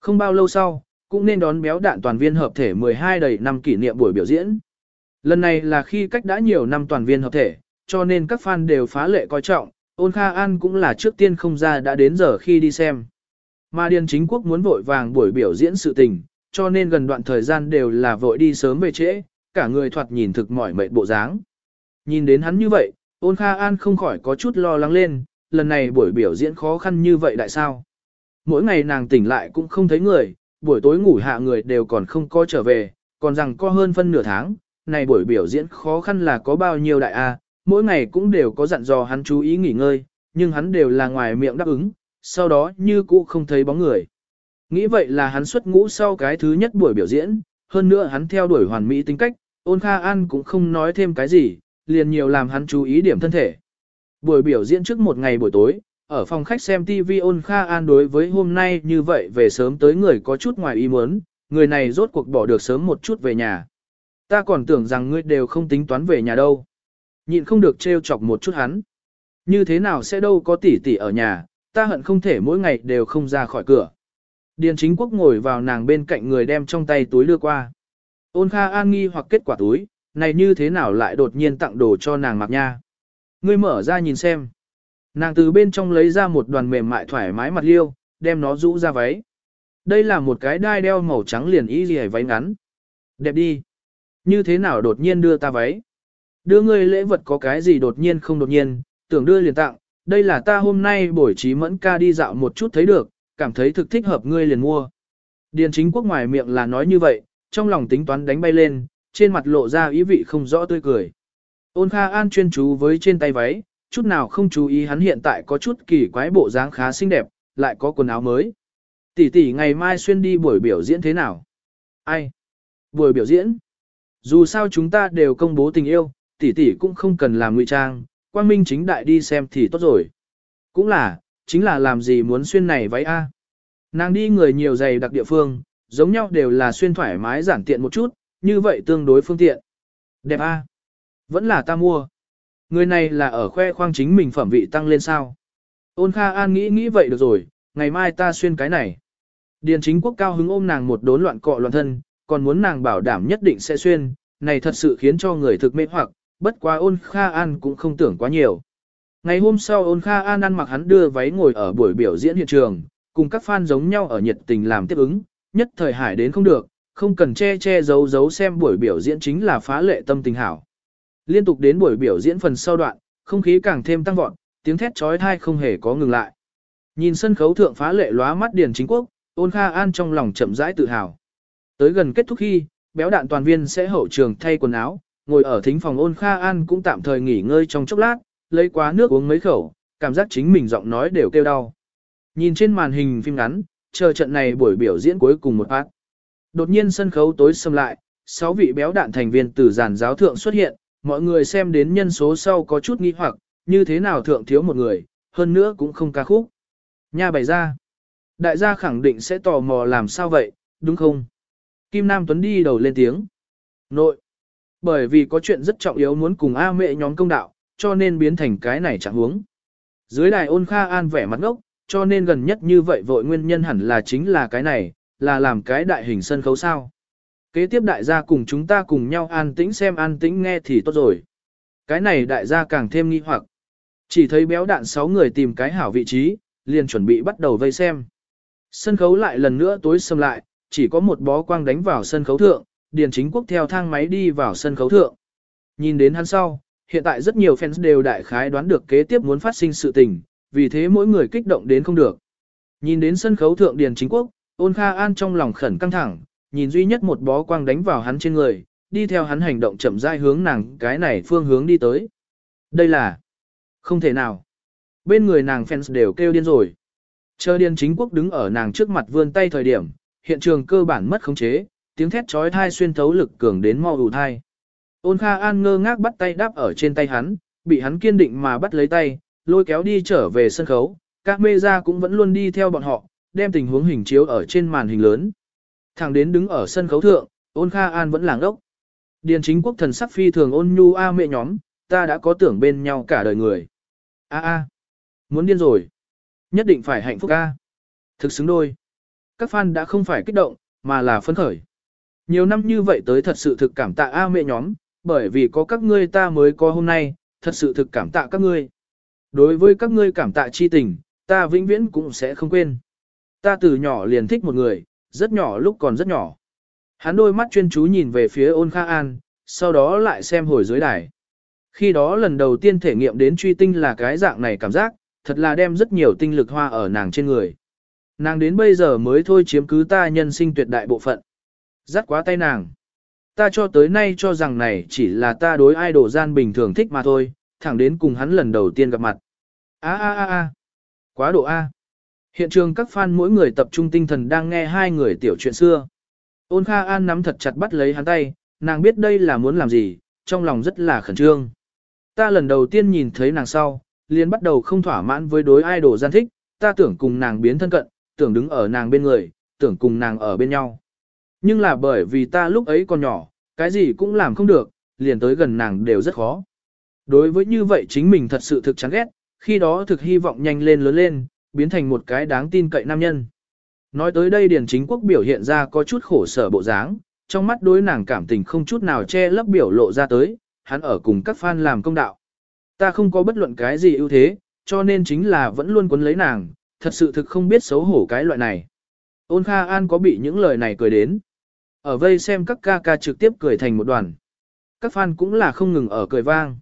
Không bao lâu sau, cũng nên đón béo đạn toàn viên hợp thể 12 đầy năm kỷ niệm buổi biểu diễn. Lần này là khi cách đã nhiều năm toàn viên hợp thể, cho nên các fan đều phá lệ coi trọng, ôn Kha An cũng là trước tiên không ra đã đến giờ khi đi xem. Mà Điền Chính Quốc muốn vội vàng buổi biểu diễn sự tình, cho nên gần đoạn thời gian đều là vội đi sớm về trễ, cả người thoạt nhìn thực mỏi mệt bộ dáng. Nhìn đến hắn như vậy, ôn Kha An không khỏi có chút lo lắng lên, lần này buổi biểu diễn khó khăn như vậy tại sao? Mỗi ngày nàng tỉnh lại cũng không thấy người, buổi tối ngủ hạ người đều còn không có trở về, còn rằng có hơn phân nửa tháng, này buổi biểu diễn khó khăn là có bao nhiêu đại a, mỗi ngày cũng đều có dặn dò hắn chú ý nghỉ ngơi, nhưng hắn đều là ngoài miệng đáp ứng, sau đó như cũ không thấy bóng người. Nghĩ vậy là hắn xuất ngũ sau cái thứ nhất buổi biểu diễn, hơn nữa hắn theo đuổi hoàn mỹ tính cách, ôn kha an cũng không nói thêm cái gì, liền nhiều làm hắn chú ý điểm thân thể. Buổi biểu diễn trước một ngày buổi tối, ở phòng khách xem TV ôn kha an đối với hôm nay như vậy về sớm tới người có chút ngoài ý muốn, người này rốt cuộc bỏ được sớm một chút về nhà. Ta còn tưởng rằng ngươi đều không tính toán về nhà đâu. Nhịn không được trêu chọc một chút hắn. Như thế nào sẽ đâu có tỷ tỷ ở nhà, ta hận không thể mỗi ngày đều không ra khỏi cửa. Điền chính quốc ngồi vào nàng bên cạnh người đem trong tay túi đưa qua. Ôn kha an nghi hoặc kết quả túi, này như thế nào lại đột nhiên tặng đồ cho nàng mặc nha. Ngươi mở ra nhìn xem. Nàng từ bên trong lấy ra một đoàn mềm mại thoải mái mặt liêu, đem nó rũ ra váy. Đây là một cái đai đeo màu trắng liền y gì váy ngắn. Đẹp đi. Như thế nào đột nhiên đưa ta váy? Đưa ngươi lễ vật có cái gì đột nhiên không đột nhiên, tưởng đưa liền tặng, đây là ta hôm nay buổi trí mẫn ca đi dạo một chút thấy được, cảm thấy thực thích hợp ngươi liền mua. Điền chính quốc ngoài miệng là nói như vậy, trong lòng tính toán đánh bay lên, trên mặt lộ ra ý vị không rõ tươi cười. Ôn Kha An chuyên chú với trên tay váy, chút nào không chú ý hắn hiện tại có chút kỳ quái bộ dáng khá xinh đẹp, lại có quần áo mới. Tỷ tỷ ngày mai xuyên đi buổi biểu diễn thế nào? Ai? Buổi biểu diễn? Dù sao chúng ta đều công bố tình yêu, tỷ tỷ cũng không cần làm ngụy trang, quang minh chính đại đi xem thì tốt rồi. Cũng là, chính là làm gì muốn xuyên này váy a? Nàng đi người nhiều giày đặc địa phương, giống nhau đều là xuyên thoải mái giản tiện một chút, như vậy tương đối phương tiện. Đẹp a? Vẫn là ta mua. Người này là ở khoe khoang chính mình phẩm vị tăng lên sao. Ôn Kha An nghĩ nghĩ vậy được rồi, ngày mai ta xuyên cái này. Điền chính quốc cao hứng ôm nàng một đốn loạn cọ loạn thân, còn muốn nàng bảo đảm nhất định sẽ xuyên, này thật sự khiến cho người thực mê hoặc, bất quá ôn Kha An cũng không tưởng quá nhiều. Ngày hôm sau ôn Kha An ăn mặc hắn đưa váy ngồi ở buổi biểu diễn hiện trường, cùng các fan giống nhau ở nhiệt tình làm tiếp ứng, nhất thời hải đến không được, không cần che che giấu giấu xem buổi biểu diễn chính là phá lệ tâm tình hảo. Liên tục đến buổi biểu diễn phần sau đoạn, không khí càng thêm tăng vọt, tiếng thét trói thai không hề có ngừng lại. Nhìn sân khấu thượng phá lệ lóa mắt Điền Chính Quốc, ôn Kha An trong lòng chậm rãi tự hào. Tới gần kết thúc khi, béo đạn toàn viên sẽ hậu trường thay quần áo, ngồi ở thính phòng ôn Kha An cũng tạm thời nghỉ ngơi trong chốc lát, lấy quá nước uống mấy khẩu, cảm giác chính mình giọng nói đều kêu đau. Nhìn trên màn hình phim ngắn, chờ trận này buổi biểu diễn cuối cùng một phát. Đột nhiên sân khấu tối sầm lại, sáu vị béo đạn thành viên từ giàn giáo thượng xuất hiện, mọi người xem đến nhân số sau có chút nghi hoặc, như thế nào thượng thiếu một người, hơn nữa cũng không ca khúc. Nha bày ra. Đại gia khẳng định sẽ tò mò làm sao vậy, đúng không? Kim Nam Tuấn đi đầu lên tiếng. Nội. Bởi vì có chuyện rất trọng yếu muốn cùng A mẹ nhóm công đạo, cho nên biến thành cái này chẳng huống. Dưới đài ôn kha an vẻ mặt ngốc, cho nên gần nhất như vậy vội nguyên nhân hẳn là chính là cái này, là làm cái đại hình sân khấu sao. Kế tiếp đại gia cùng chúng ta cùng nhau an tĩnh xem an tĩnh nghe thì tốt rồi. Cái này đại gia càng thêm nghi hoặc. Chỉ thấy béo đạn 6 người tìm cái hảo vị trí, liền chuẩn bị bắt đầu vây xem. Sân khấu lại lần nữa tối xâm lại, chỉ có một bó quang đánh vào sân khấu thượng, Điền Chính Quốc theo thang máy đi vào sân khấu thượng. Nhìn đến hắn sau, hiện tại rất nhiều fans đều đại khái đoán được kế tiếp muốn phát sinh sự tình, vì thế mỗi người kích động đến không được. Nhìn đến sân khấu thượng Điền Chính Quốc, ôn Kha An trong lòng khẩn căng thẳng, nhìn duy nhất một bó quang đánh vào hắn trên người, đi theo hắn hành động chậm rãi hướng nàng cái này phương hướng đi tới. Đây là không thể nào. Bên người nàng fans đều kêu điên rồi. Chờ điên chính quốc đứng ở nàng trước mặt vươn tay thời điểm, hiện trường cơ bản mất khống chế, tiếng thét trói thai xuyên thấu lực cường đến mau ủ thai. Ôn Kha An ngơ ngác bắt tay đáp ở trên tay hắn, bị hắn kiên định mà bắt lấy tay, lôi kéo đi trở về sân khấu, các mê ra cũng vẫn luôn đi theo bọn họ, đem tình huống hình chiếu ở trên màn hình lớn. Thẳng đến đứng ở sân khấu thượng, ôn Kha An vẫn làng đốc. Điền chính quốc thần sắc phi thường ôn nhu a mẹ nhóm, ta đã có tưởng bên nhau cả đời người. A a, muốn điên rồi. Nhất định phải hạnh phúc a. Thực xứng đôi. Các fan đã không phải kích động, mà là phấn khởi. Nhiều năm như vậy tới thật sự thực cảm tạ a mẹ nhóm, bởi vì có các ngươi ta mới có hôm nay, thật sự thực cảm tạ các ngươi. Đối với các ngươi cảm tạ chi tình, ta vĩnh viễn cũng sẽ không quên. Ta từ nhỏ liền thích một người, rất nhỏ lúc còn rất nhỏ. Hắn đôi mắt chuyên chú nhìn về phía ôn kha an, sau đó lại xem hồi dưới đài. Khi đó lần đầu tiên thể nghiệm đến truy tinh là cái dạng này cảm giác, thật là đem rất nhiều tinh lực hoa ở nàng trên người. Nàng đến bây giờ mới thôi chiếm cứ ta nhân sinh tuyệt đại bộ phận. Dắt quá tay nàng. Ta cho tới nay cho rằng này chỉ là ta đối ai idol gian bình thường thích mà thôi, thẳng đến cùng hắn lần đầu tiên gặp mặt. A a a a. Quá độ A. Hiện trường các fan mỗi người tập trung tinh thần đang nghe hai người tiểu chuyện xưa. Ôn Kha An nắm thật chặt bắt lấy hắn tay, nàng biết đây là muốn làm gì, trong lòng rất là khẩn trương. Ta lần đầu tiên nhìn thấy nàng sau, liền bắt đầu không thỏa mãn với đối idol gian thích, ta tưởng cùng nàng biến thân cận, tưởng đứng ở nàng bên người, tưởng cùng nàng ở bên nhau. Nhưng là bởi vì ta lúc ấy còn nhỏ, cái gì cũng làm không được, liền tới gần nàng đều rất khó. Đối với như vậy chính mình thật sự thực chán ghét, khi đó thực hy vọng nhanh lên lớn lên, biến thành một cái đáng tin cậy nam nhân. Nói tới đây Điền Chính Quốc biểu hiện ra có chút khổ sở bộ dáng, trong mắt đối nàng cảm tình không chút nào che lấp biểu lộ ra tới, hắn ở cùng các fan làm công đạo. Ta không có bất luận cái gì ưu thế, cho nên chính là vẫn luôn quấn lấy nàng, thật sự thực không biết xấu hổ cái loại này. Ôn Kha An có bị những lời này cười đến. Ở vây xem các ca ca trực tiếp cười thành một đoàn. Các fan cũng là không ngừng ở cười vang.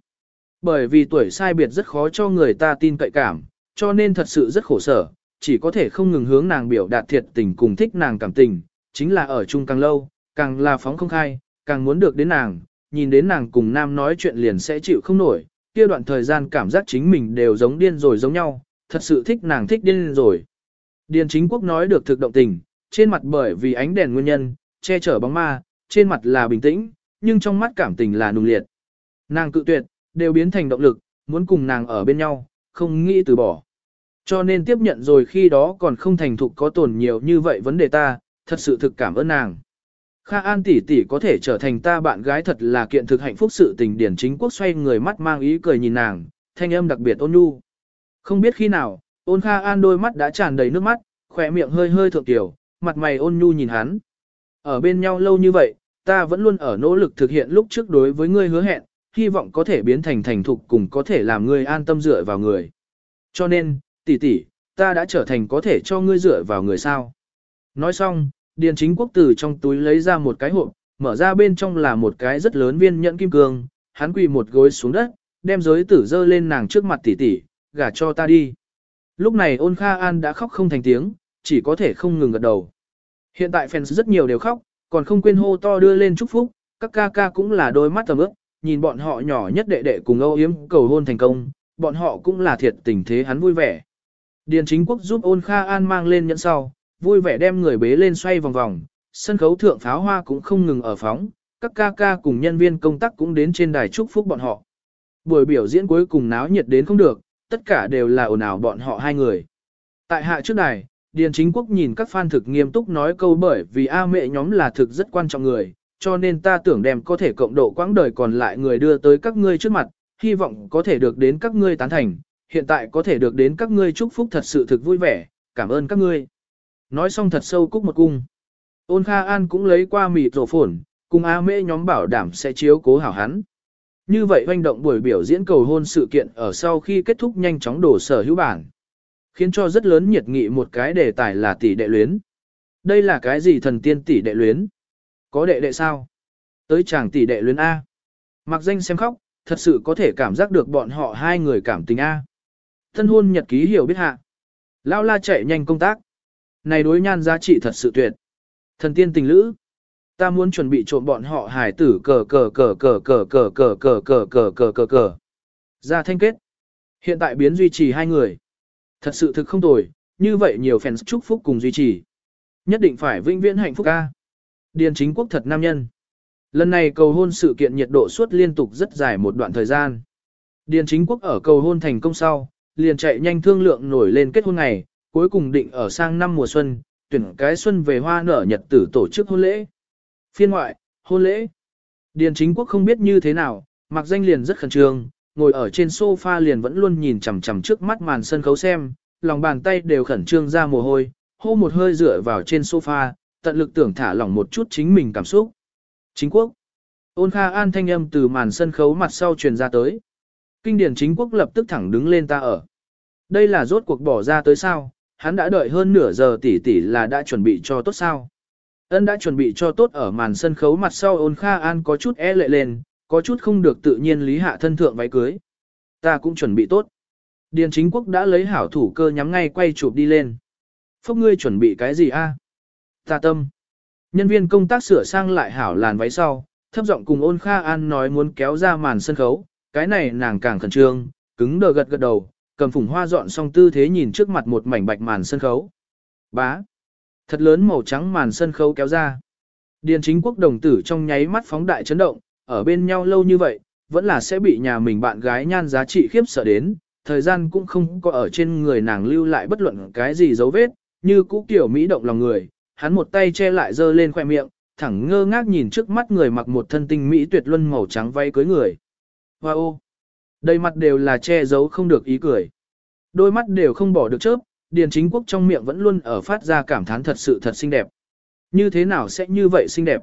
Bởi vì tuổi sai biệt rất khó cho người ta tin cậy cảm, cho nên thật sự rất khổ sở, chỉ có thể không ngừng hướng nàng biểu đạt thiệt tình cùng thích nàng cảm tình, chính là ở chung càng lâu, càng là phóng không khai, càng muốn được đến nàng, nhìn đến nàng cùng nam nói chuyện liền sẽ chịu không nổi, kia đoạn thời gian cảm giác chính mình đều giống điên rồi giống nhau, thật sự thích nàng thích điên rồi. Điền chính quốc nói được thực động tình, trên mặt bởi vì ánh đèn nguyên nhân, che chở bóng ma, trên mặt là bình tĩnh, nhưng trong mắt cảm tình là nung liệt. Nàng cự tuyệt, đều biến thành động lực, muốn cùng nàng ở bên nhau, không nghĩ từ bỏ. Cho nên tiếp nhận rồi khi đó còn không thành thục có tổn nhiều như vậy vấn đề ta, thật sự thực cảm ơn nàng. Kha An tỷ tỷ có thể trở thành ta bạn gái thật là kiện thực hạnh phúc sự tình điển chính quốc xoay người mắt mang ý cười nhìn nàng, thanh âm đặc biệt ôn nhu. Không biết khi nào, ôn Kha An đôi mắt đã tràn đầy nước mắt, khỏe miệng hơi hơi thượng tiểu, mặt mày ôn nhu nhìn hắn. Ở bên nhau lâu như vậy, ta vẫn luôn ở nỗ lực thực hiện lúc trước đối với ngươi hứa hẹn, hy vọng có thể biến thành thành thục cùng có thể làm ngươi an tâm dựa vào người. Cho nên, tỷ tỷ, ta đã trở thành có thể cho ngươi dựa vào người sao. Nói xong, Điền chính quốc từ trong túi lấy ra một cái hộp, mở ra bên trong là một cái rất lớn viên nhẫn kim cương, hắn quỳ một gối xuống đất, đem giới tử dơ lên nàng trước mặt tỷ tỷ, gả cho ta đi. Lúc này ôn Kha An đã khóc không thành tiếng, chỉ có thể không ngừng gật đầu. Hiện tại fans rất nhiều đều khóc, còn không quên hô to đưa lên chúc phúc, các ca ca cũng là đôi mắt tầm ước, nhìn bọn họ nhỏ nhất đệ đệ cùng âu yếm cầu hôn thành công, bọn họ cũng là thiệt tình thế hắn vui vẻ. Điền chính quốc giúp ôn Kha An mang lên nhẫn sau, vui vẻ đem người bế lên xoay vòng vòng, sân khấu thượng pháo hoa cũng không ngừng ở phóng, các ca ca cùng nhân viên công tác cũng đến trên đài chúc phúc bọn họ. Buổi biểu diễn cuối cùng náo nhiệt đến không được, tất cả đều là ồn ào bọn họ hai người. Tại hạ trước đài, Điền Chính Quốc nhìn các fan thực nghiêm túc nói câu bởi vì A mẹ nhóm là thực rất quan trọng người, cho nên ta tưởng đem có thể cộng độ quãng đời còn lại người đưa tới các ngươi trước mặt, hy vọng có thể được đến các ngươi tán thành, hiện tại có thể được đến các ngươi chúc phúc thật sự thực vui vẻ, cảm ơn các ngươi. Nói xong thật sâu cúc một cung. Ôn Kha An cũng lấy qua mịt rổ phổn, cùng A mẹ nhóm bảo đảm sẽ chiếu cố hảo hắn. Như vậy hoành động buổi biểu diễn cầu hôn sự kiện ở sau khi kết thúc nhanh chóng đổ sở hữu bản. Khiến cho rất lớn nhiệt nghị một cái đề tài là tỷ đệ luyến. Đây là cái gì thần tiên tỷ đệ luyến? Có đệ đệ sao? Tới chàng tỷ đệ luyến A. Mặc danh xem khóc, thật sự có thể cảm giác được bọn họ hai người cảm tình A. Thân hôn nhật ký hiểu biết hạ. Lao la chạy nhanh công tác. Này đối nhan giá trị thật sự tuyệt. Thần tiên tình lữ. Ta muốn chuẩn bị trộm bọn họ hải tử cờ cờ cờ cờ cờ cờ cờ cờ cờ cờ cờ cờ cờ. Ra thanh kết. Hiện tại biến duy trì hai người. Thật sự thực không tồi, như vậy nhiều fans chúc phúc cùng duy trì. Nhất định phải vinh viễn hạnh phúc ca. Điền chính quốc thật nam nhân. Lần này cầu hôn sự kiện nhiệt độ suốt liên tục rất dài một đoạn thời gian. Điền chính quốc ở cầu hôn thành công sau, liền chạy nhanh thương lượng nổi lên kết hôn ngày, cuối cùng định ở sang năm mùa xuân, tuyển cái xuân về hoa nở nhật tử tổ chức hôn lễ. Phiên ngoại, hôn lễ. Điền chính quốc không biết như thế nào, mặc danh liền rất khẩn trương, ngồi ở trên sofa liền vẫn luôn nhìn chằm chằm trước mắt màn sân khấu xem, lòng bàn tay đều khẩn trương ra mồ hôi, hô một hơi dựa vào trên sofa, tận lực tưởng thả lỏng một chút chính mình cảm xúc. Chính quốc. Ôn Kha An thanh âm từ màn sân khấu mặt sau truyền ra tới. Kinh điển chính quốc lập tức thẳng đứng lên ta ở. Đây là rốt cuộc bỏ ra tới sao, hắn đã đợi hơn nửa giờ tỷ tỷ là đã chuẩn bị cho tốt sao. Ân đã chuẩn bị cho tốt ở màn sân khấu mặt sau ôn Kha An có chút e lệ lên, có chút không được tự nhiên lý hạ thân thượng váy cưới. Ta cũng chuẩn bị tốt. Điền chính quốc đã lấy hảo thủ cơ nhắm ngay quay chụp đi lên. Phúc ngươi chuẩn bị cái gì a? Ta tâm. Nhân viên công tác sửa sang lại hảo làn váy sau, thấp giọng cùng ôn Kha An nói muốn kéo ra màn sân khấu, cái này nàng càng khẩn trương, cứng đờ gật gật đầu, cầm phủng hoa dọn xong tư thế nhìn trước mặt một mảnh bạch màn sân khấu. Bá. Thật lớn màu trắng màn sân khấu kéo ra. Điền chính quốc đồng tử trong nháy mắt phóng đại chấn động, ở bên nhau lâu như vậy, vẫn là sẽ bị nhà mình bạn gái nhan giá trị khiếp sợ đến, thời gian cũng không có ở trên người nàng lưu lại bất luận cái gì dấu vết, như cũ kiểu Mỹ động lòng người, hắn một tay che lại dơ lên khoẻ miệng, thẳng ngơ ngác nhìn trước mắt người mặc một thân tinh Mỹ tuyệt luân màu trắng váy cưới người. Wow! Đầy mặt đều là che giấu không được ý cười. Đôi mắt đều không bỏ được chớp, Điền Chính Quốc trong miệng vẫn luôn ở phát ra cảm thán thật sự thật xinh đẹp. Như thế nào sẽ như vậy xinh đẹp?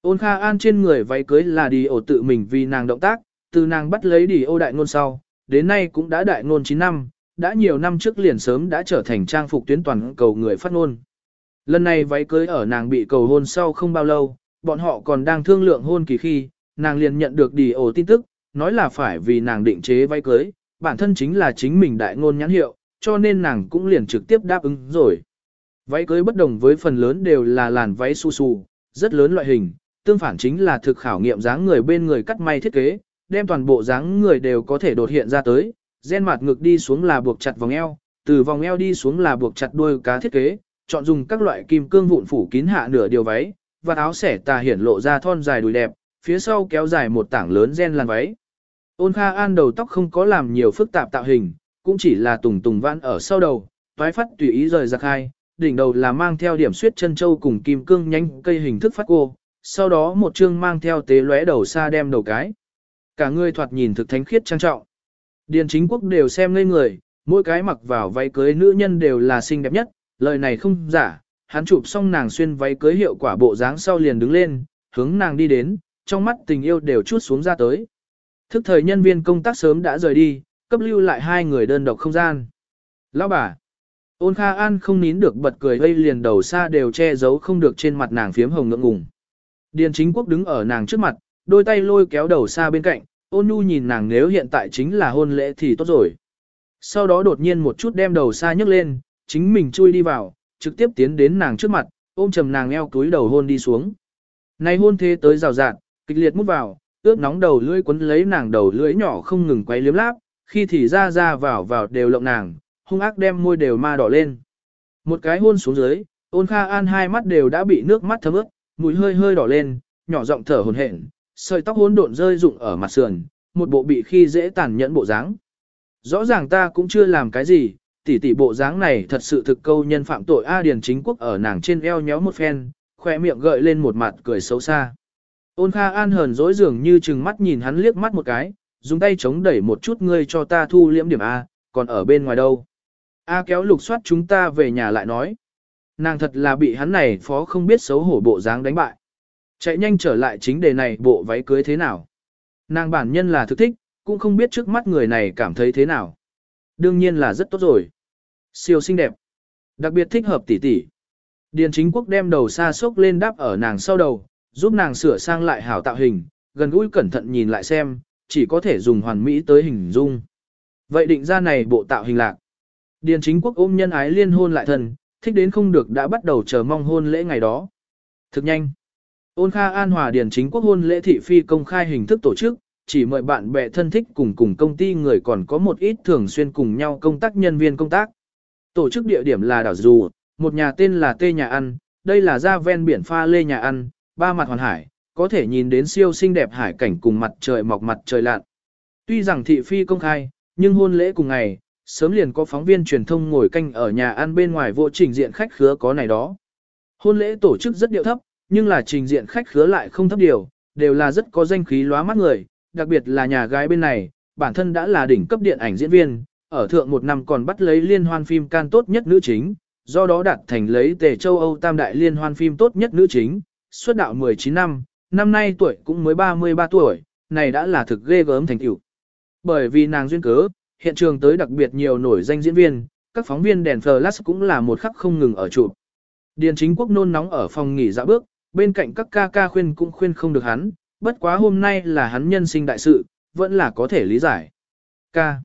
Ôn Kha An trên người váy cưới là đi ổ tự mình vì nàng động tác, từ nàng bắt lấy đi ô đại ngôn sau, đến nay cũng đã đại ngôn 9 năm, đã nhiều năm trước liền sớm đã trở thành trang phục tuyến toàn cầu người phát ngôn. Lần này váy cưới ở nàng bị cầu hôn sau không bao lâu, bọn họ còn đang thương lượng hôn kỳ khi, nàng liền nhận được đi ổ tin tức, nói là phải vì nàng định chế váy cưới, bản thân chính là chính mình đại ngôn nhãn hiệu, cho nên nàng cũng liền trực tiếp đáp ứng rồi. Váy cưới bất đồng với phần lớn đều là làn váy su su, rất lớn loại hình, tương phản chính là thực khảo nghiệm dáng người bên người cắt may thiết kế, đem toàn bộ dáng người đều có thể đột hiện ra tới, gen mặt ngực đi xuống là buộc chặt vòng eo, từ vòng eo đi xuống là buộc chặt đuôi cá thiết kế, chọn dùng các loại kim cương vụn phủ kín hạ nửa điều váy, và áo xẻ tà hiển lộ ra thon dài đùi đẹp, phía sau kéo dài một tảng lớn gen làn váy. Ôn Kha An đầu tóc không có làm nhiều phức tạp tạo hình, cũng chỉ là tùng tùng vãn ở sau đầu, toái phát tùy ý rời ra khai, đỉnh đầu là mang theo điểm suyết chân châu cùng kim cương nhanh cây hình thức phát cô, sau đó một chương mang theo tế lóe đầu xa đem đầu cái. Cả người thoạt nhìn thực thánh khiết trang trọng. Điền chính quốc đều xem ngây người, mỗi cái mặc vào váy cưới nữ nhân đều là xinh đẹp nhất, lời này không giả, hắn chụp xong nàng xuyên váy cưới hiệu quả bộ dáng sau liền đứng lên, hướng nàng đi đến, trong mắt tình yêu đều chút xuống ra tới. Thức thời nhân viên công tác sớm đã rời đi, cấp lưu lại hai người đơn độc không gian. Lão bà, Ôn Kha An không nín được bật cười vây liền đầu xa đều che giấu không được trên mặt nàng phiếm hồng ngượng ngùng. Điền chính quốc đứng ở nàng trước mặt, đôi tay lôi kéo đầu xa bên cạnh, ôn nhu nhìn nàng nếu hiện tại chính là hôn lễ thì tốt rồi. Sau đó đột nhiên một chút đem đầu xa nhấc lên, chính mình chui đi vào, trực tiếp tiến đến nàng trước mặt, ôm chầm nàng eo túi đầu hôn đi xuống. Này hôn thế tới rào rạt, kịch liệt mút vào, ướp nóng đầu lưỡi quấn lấy nàng đầu lưỡi nhỏ không ngừng quay liếm láp, khi thì ra ra vào vào đều lộng nàng, hung ác đem môi đều ma đỏ lên. Một cái hôn xuống dưới, ôn kha an hai mắt đều đã bị nước mắt thấm ướt, mũi hơi hơi đỏ lên, nhỏ giọng thở hồn hển, sợi tóc hỗn độn rơi rụng ở mặt sườn, một bộ bị khi dễ tàn nhẫn bộ dáng. Rõ ràng ta cũng chưa làm cái gì, tỷ tỷ bộ dáng này thật sự thực câu nhân phạm tội A Điền chính quốc ở nàng trên eo nhéo một phen, khoe miệng gợi lên một mặt cười xấu xa. Ôn Kha An hờn dỗi dường như chừng mắt nhìn hắn liếc mắt một cái, dùng tay chống đẩy một chút ngươi cho ta thu liễm điểm A, còn ở bên ngoài đâu. A kéo lục soát chúng ta về nhà lại nói. Nàng thật là bị hắn này phó không biết xấu hổ bộ dáng đánh bại. Chạy nhanh trở lại chính đề này bộ váy cưới thế nào. Nàng bản nhân là thực thích, cũng không biết trước mắt người này cảm thấy thế nào. Đương nhiên là rất tốt rồi. Siêu xinh đẹp. Đặc biệt thích hợp tỷ tỷ. Điền chính quốc đem đầu xa sốc lên đáp ở nàng sau đầu, giúp nàng sửa sang lại hảo tạo hình, gần gũi cẩn thận nhìn lại xem, chỉ có thể dùng hoàn mỹ tới hình dung. Vậy định ra này bộ tạo hình lạc. Điền chính quốc ôm nhân ái liên hôn lại thần, thích đến không được đã bắt đầu chờ mong hôn lễ ngày đó. Thực nhanh. Ôn Kha An Hòa Điền chính quốc hôn lễ thị phi công khai hình thức tổ chức, chỉ mời bạn bè thân thích cùng cùng công ty người còn có một ít thường xuyên cùng nhau công tác nhân viên công tác. Tổ chức địa điểm là đảo Dù, một nhà tên là Tê Nhà Ăn, đây là ra ven biển pha lê nhà ăn, ba mặt hoàn hải, có thể nhìn đến siêu xinh đẹp hải cảnh cùng mặt trời mọc mặt trời lặn. Tuy rằng thị phi công khai, nhưng hôn lễ cùng ngày, sớm liền có phóng viên truyền thông ngồi canh ở nhà ăn bên ngoài vô trình diện khách khứa có này đó. Hôn lễ tổ chức rất điệu thấp, nhưng là trình diện khách khứa lại không thấp điều, đều là rất có danh khí lóa mắt người, đặc biệt là nhà gái bên này, bản thân đã là đỉnh cấp điện ảnh diễn viên, ở thượng một năm còn bắt lấy liên hoan phim can tốt nhất nữ chính, do đó đạt thành lấy tề châu Âu tam đại liên hoan phim tốt nhất nữ chính, xuất đạo 19 năm, năm nay tuổi cũng mới 33 tuổi, này đã là thực ghê gớm thành tựu. Bởi vì nàng duyên cớ, hiện trường tới đặc biệt nhiều nổi danh diễn viên, các phóng viên đèn flash cũng là một khắc không ngừng ở chụp. Điền chính quốc nôn nóng ở phòng nghỉ dạ bước, bên cạnh các ca ca khuyên cũng khuyên không được hắn, bất quá hôm nay là hắn nhân sinh đại sự, vẫn là có thể lý giải. Ca.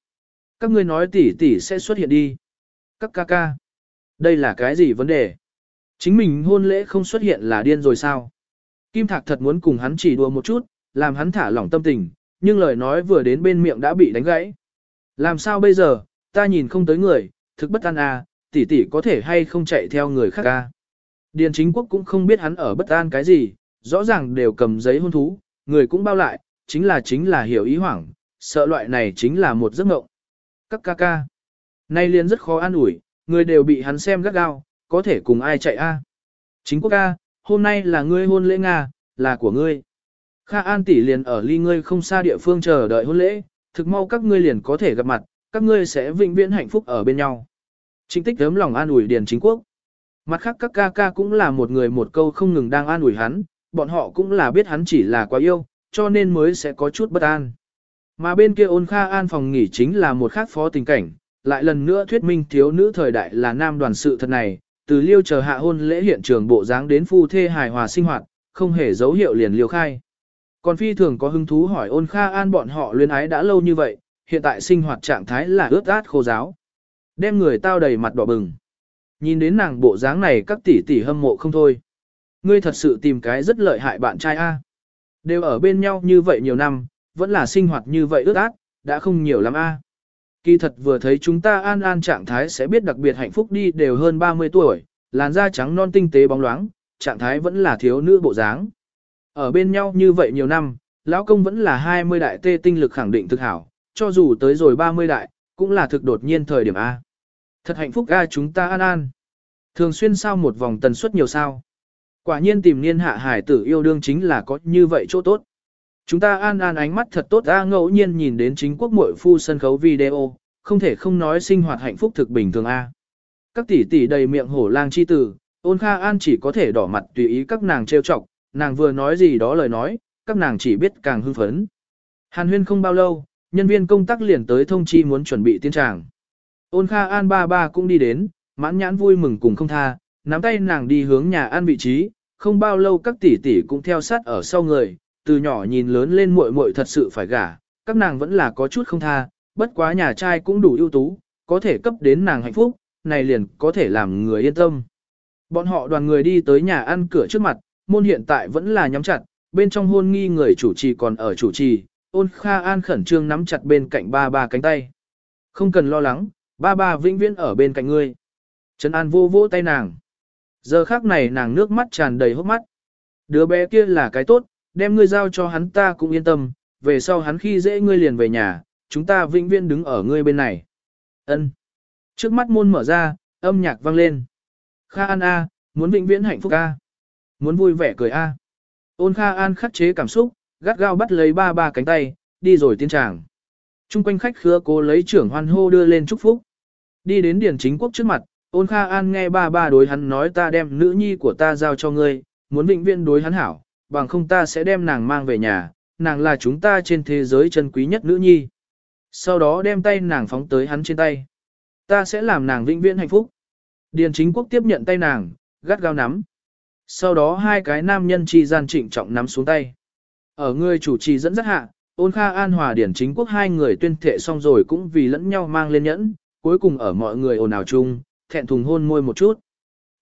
Các ngươi nói tỷ tỷ sẽ xuất hiện đi. Các ca ca. Đây là cái gì vấn đề? Chính mình hôn lễ không xuất hiện là điên rồi sao? Kim Thạc thật muốn cùng hắn chỉ đùa một chút, làm hắn thả lỏng tâm tình, nhưng lời nói vừa đến bên miệng đã bị đánh gãy. Làm sao bây giờ, ta nhìn không tới người, thực bất an à, tỷ tỷ có thể hay không chạy theo người khác à? Điền chính quốc cũng không biết hắn ở bất an cái gì, rõ ràng đều cầm giấy hôn thú, người cũng bao lại, chính là chính là hiểu ý hoảng, sợ loại này chính là một giấc mộng. Các ca ca. Nay liền rất khó an ủi, người đều bị hắn xem gắt gao, có thể cùng ai chạy a? Chính quốc ca, hôm nay là ngươi hôn lễ Nga, là của ngươi. Kha An tỷ liền ở ly ngươi không xa địa phương chờ đợi hôn lễ, thực mau các ngươi liền có thể gặp mặt, các ngươi sẽ vĩnh viễn hạnh phúc ở bên nhau. chính tích thấm lòng an ủi Điền chính quốc. Mặt khác các ca ca cũng là một người một câu không ngừng đang an ủi hắn, bọn họ cũng là biết hắn chỉ là quá yêu, cho nên mới sẽ có chút bất an. Mà bên kia ôn kha an phòng nghỉ chính là một khác phó tình cảnh, lại lần nữa thuyết minh thiếu nữ thời đại là nam đoàn sự thật này, từ liêu chờ hạ hôn lễ hiện trường bộ dáng đến phu thê hài hòa sinh hoạt, không hề dấu hiệu liền liêu khai. Còn phi thường có hứng thú hỏi ôn kha an bọn họ luyến ái đã lâu như vậy, hiện tại sinh hoạt trạng thái là ướt át khô giáo. Đem người tao đầy mặt đỏ bừng. Nhìn đến nàng bộ dáng này các tỷ tỷ hâm mộ không thôi. Ngươi thật sự tìm cái rất lợi hại bạn trai A. Đều ở bên nhau như vậy nhiều năm, vẫn là sinh hoạt như vậy ướt át, đã không nhiều lắm A. Kỳ thật vừa thấy chúng ta an an trạng thái sẽ biết đặc biệt hạnh phúc đi đều hơn 30 tuổi, làn da trắng non tinh tế bóng loáng, trạng thái vẫn là thiếu nữ bộ dáng. Ở bên nhau như vậy nhiều năm, lão công vẫn là 20 đại tê tinh lực khẳng định thực hảo, cho dù tới rồi 30 đại, cũng là thực đột nhiên thời điểm A. Thật hạnh phúc A chúng ta an an. Thường xuyên sao một vòng tần suất nhiều sao. Quả nhiên tìm niên hạ hải tử yêu đương chính là có như vậy chỗ tốt. Chúng ta an an ánh mắt thật tốt ra ngẫu nhiên nhìn đến chính quốc muội phu sân khấu video, không thể không nói sinh hoạt hạnh phúc thực bình thường a. Các tỷ tỷ đầy miệng hổ lang chi tử, ôn kha an chỉ có thể đỏ mặt tùy ý các nàng trêu chọc, nàng vừa nói gì đó lời nói, các nàng chỉ biết càng hưng phấn. Hàn huyên không bao lâu, nhân viên công tác liền tới thông chi muốn chuẩn bị tiên tràng. Ôn kha an ba ba cũng đi đến, mãn nhãn vui mừng cùng không tha, nắm tay nàng đi hướng nhà ăn vị trí, không bao lâu các tỷ tỷ cũng theo sát ở sau người, từ nhỏ nhìn lớn lên muội muội thật sự phải gả, các nàng vẫn là có chút không tha, bất quá nhà trai cũng đủ ưu tú, có thể cấp đến nàng hạnh phúc, này liền có thể làm người yên tâm. Bọn họ đoàn người đi tới nhà ăn cửa trước mặt, môn hiện tại vẫn là nhắm chặt, bên trong hôn nghi người chủ trì còn ở chủ trì, ôn kha an khẩn trương nắm chặt bên cạnh ba ba cánh tay. Không cần lo lắng, ba ba vĩnh viễn ở bên cạnh ngươi. Trấn an vô vỗ tay nàng. Giờ khác này nàng nước mắt tràn đầy hốc mắt. Đứa bé kia là cái tốt, đem ngươi giao cho hắn ta cũng yên tâm, về sau hắn khi dễ ngươi liền về nhà, chúng ta vĩnh viễn đứng ở ngươi bên này. Ân. Trước mắt môn mở ra, âm nhạc vang lên. Kha An A, muốn vĩnh viễn hạnh phúc A. Muốn vui vẻ cười A. Ôn Kha An khắc chế cảm xúc, gắt gao bắt lấy ba ba cánh tay, đi rồi tiên tràng. Trung quanh khách khứa cố lấy trưởng hoan hô đưa lên chúc phúc. Đi đến điển chính quốc trước mặt, ôn Kha An nghe ba ba đối hắn nói ta đem nữ nhi của ta giao cho ngươi, muốn vĩnh viễn đối hắn hảo, bằng không ta sẽ đem nàng mang về nhà, nàng là chúng ta trên thế giới chân quý nhất nữ nhi. Sau đó đem tay nàng phóng tới hắn trên tay. Ta sẽ làm nàng vĩnh viễn hạnh phúc. Điền chính quốc tiếp nhận tay nàng, gắt gao nắm. Sau đó hai cái nam nhân chi gian trịnh trọng nắm xuống tay. Ở người chủ trì dẫn dắt hạ, ôn kha an hòa điển chính quốc hai người tuyên thệ xong rồi cũng vì lẫn nhau mang lên nhẫn, cuối cùng ở mọi người ồn ào chung, thẹn thùng hôn môi một chút.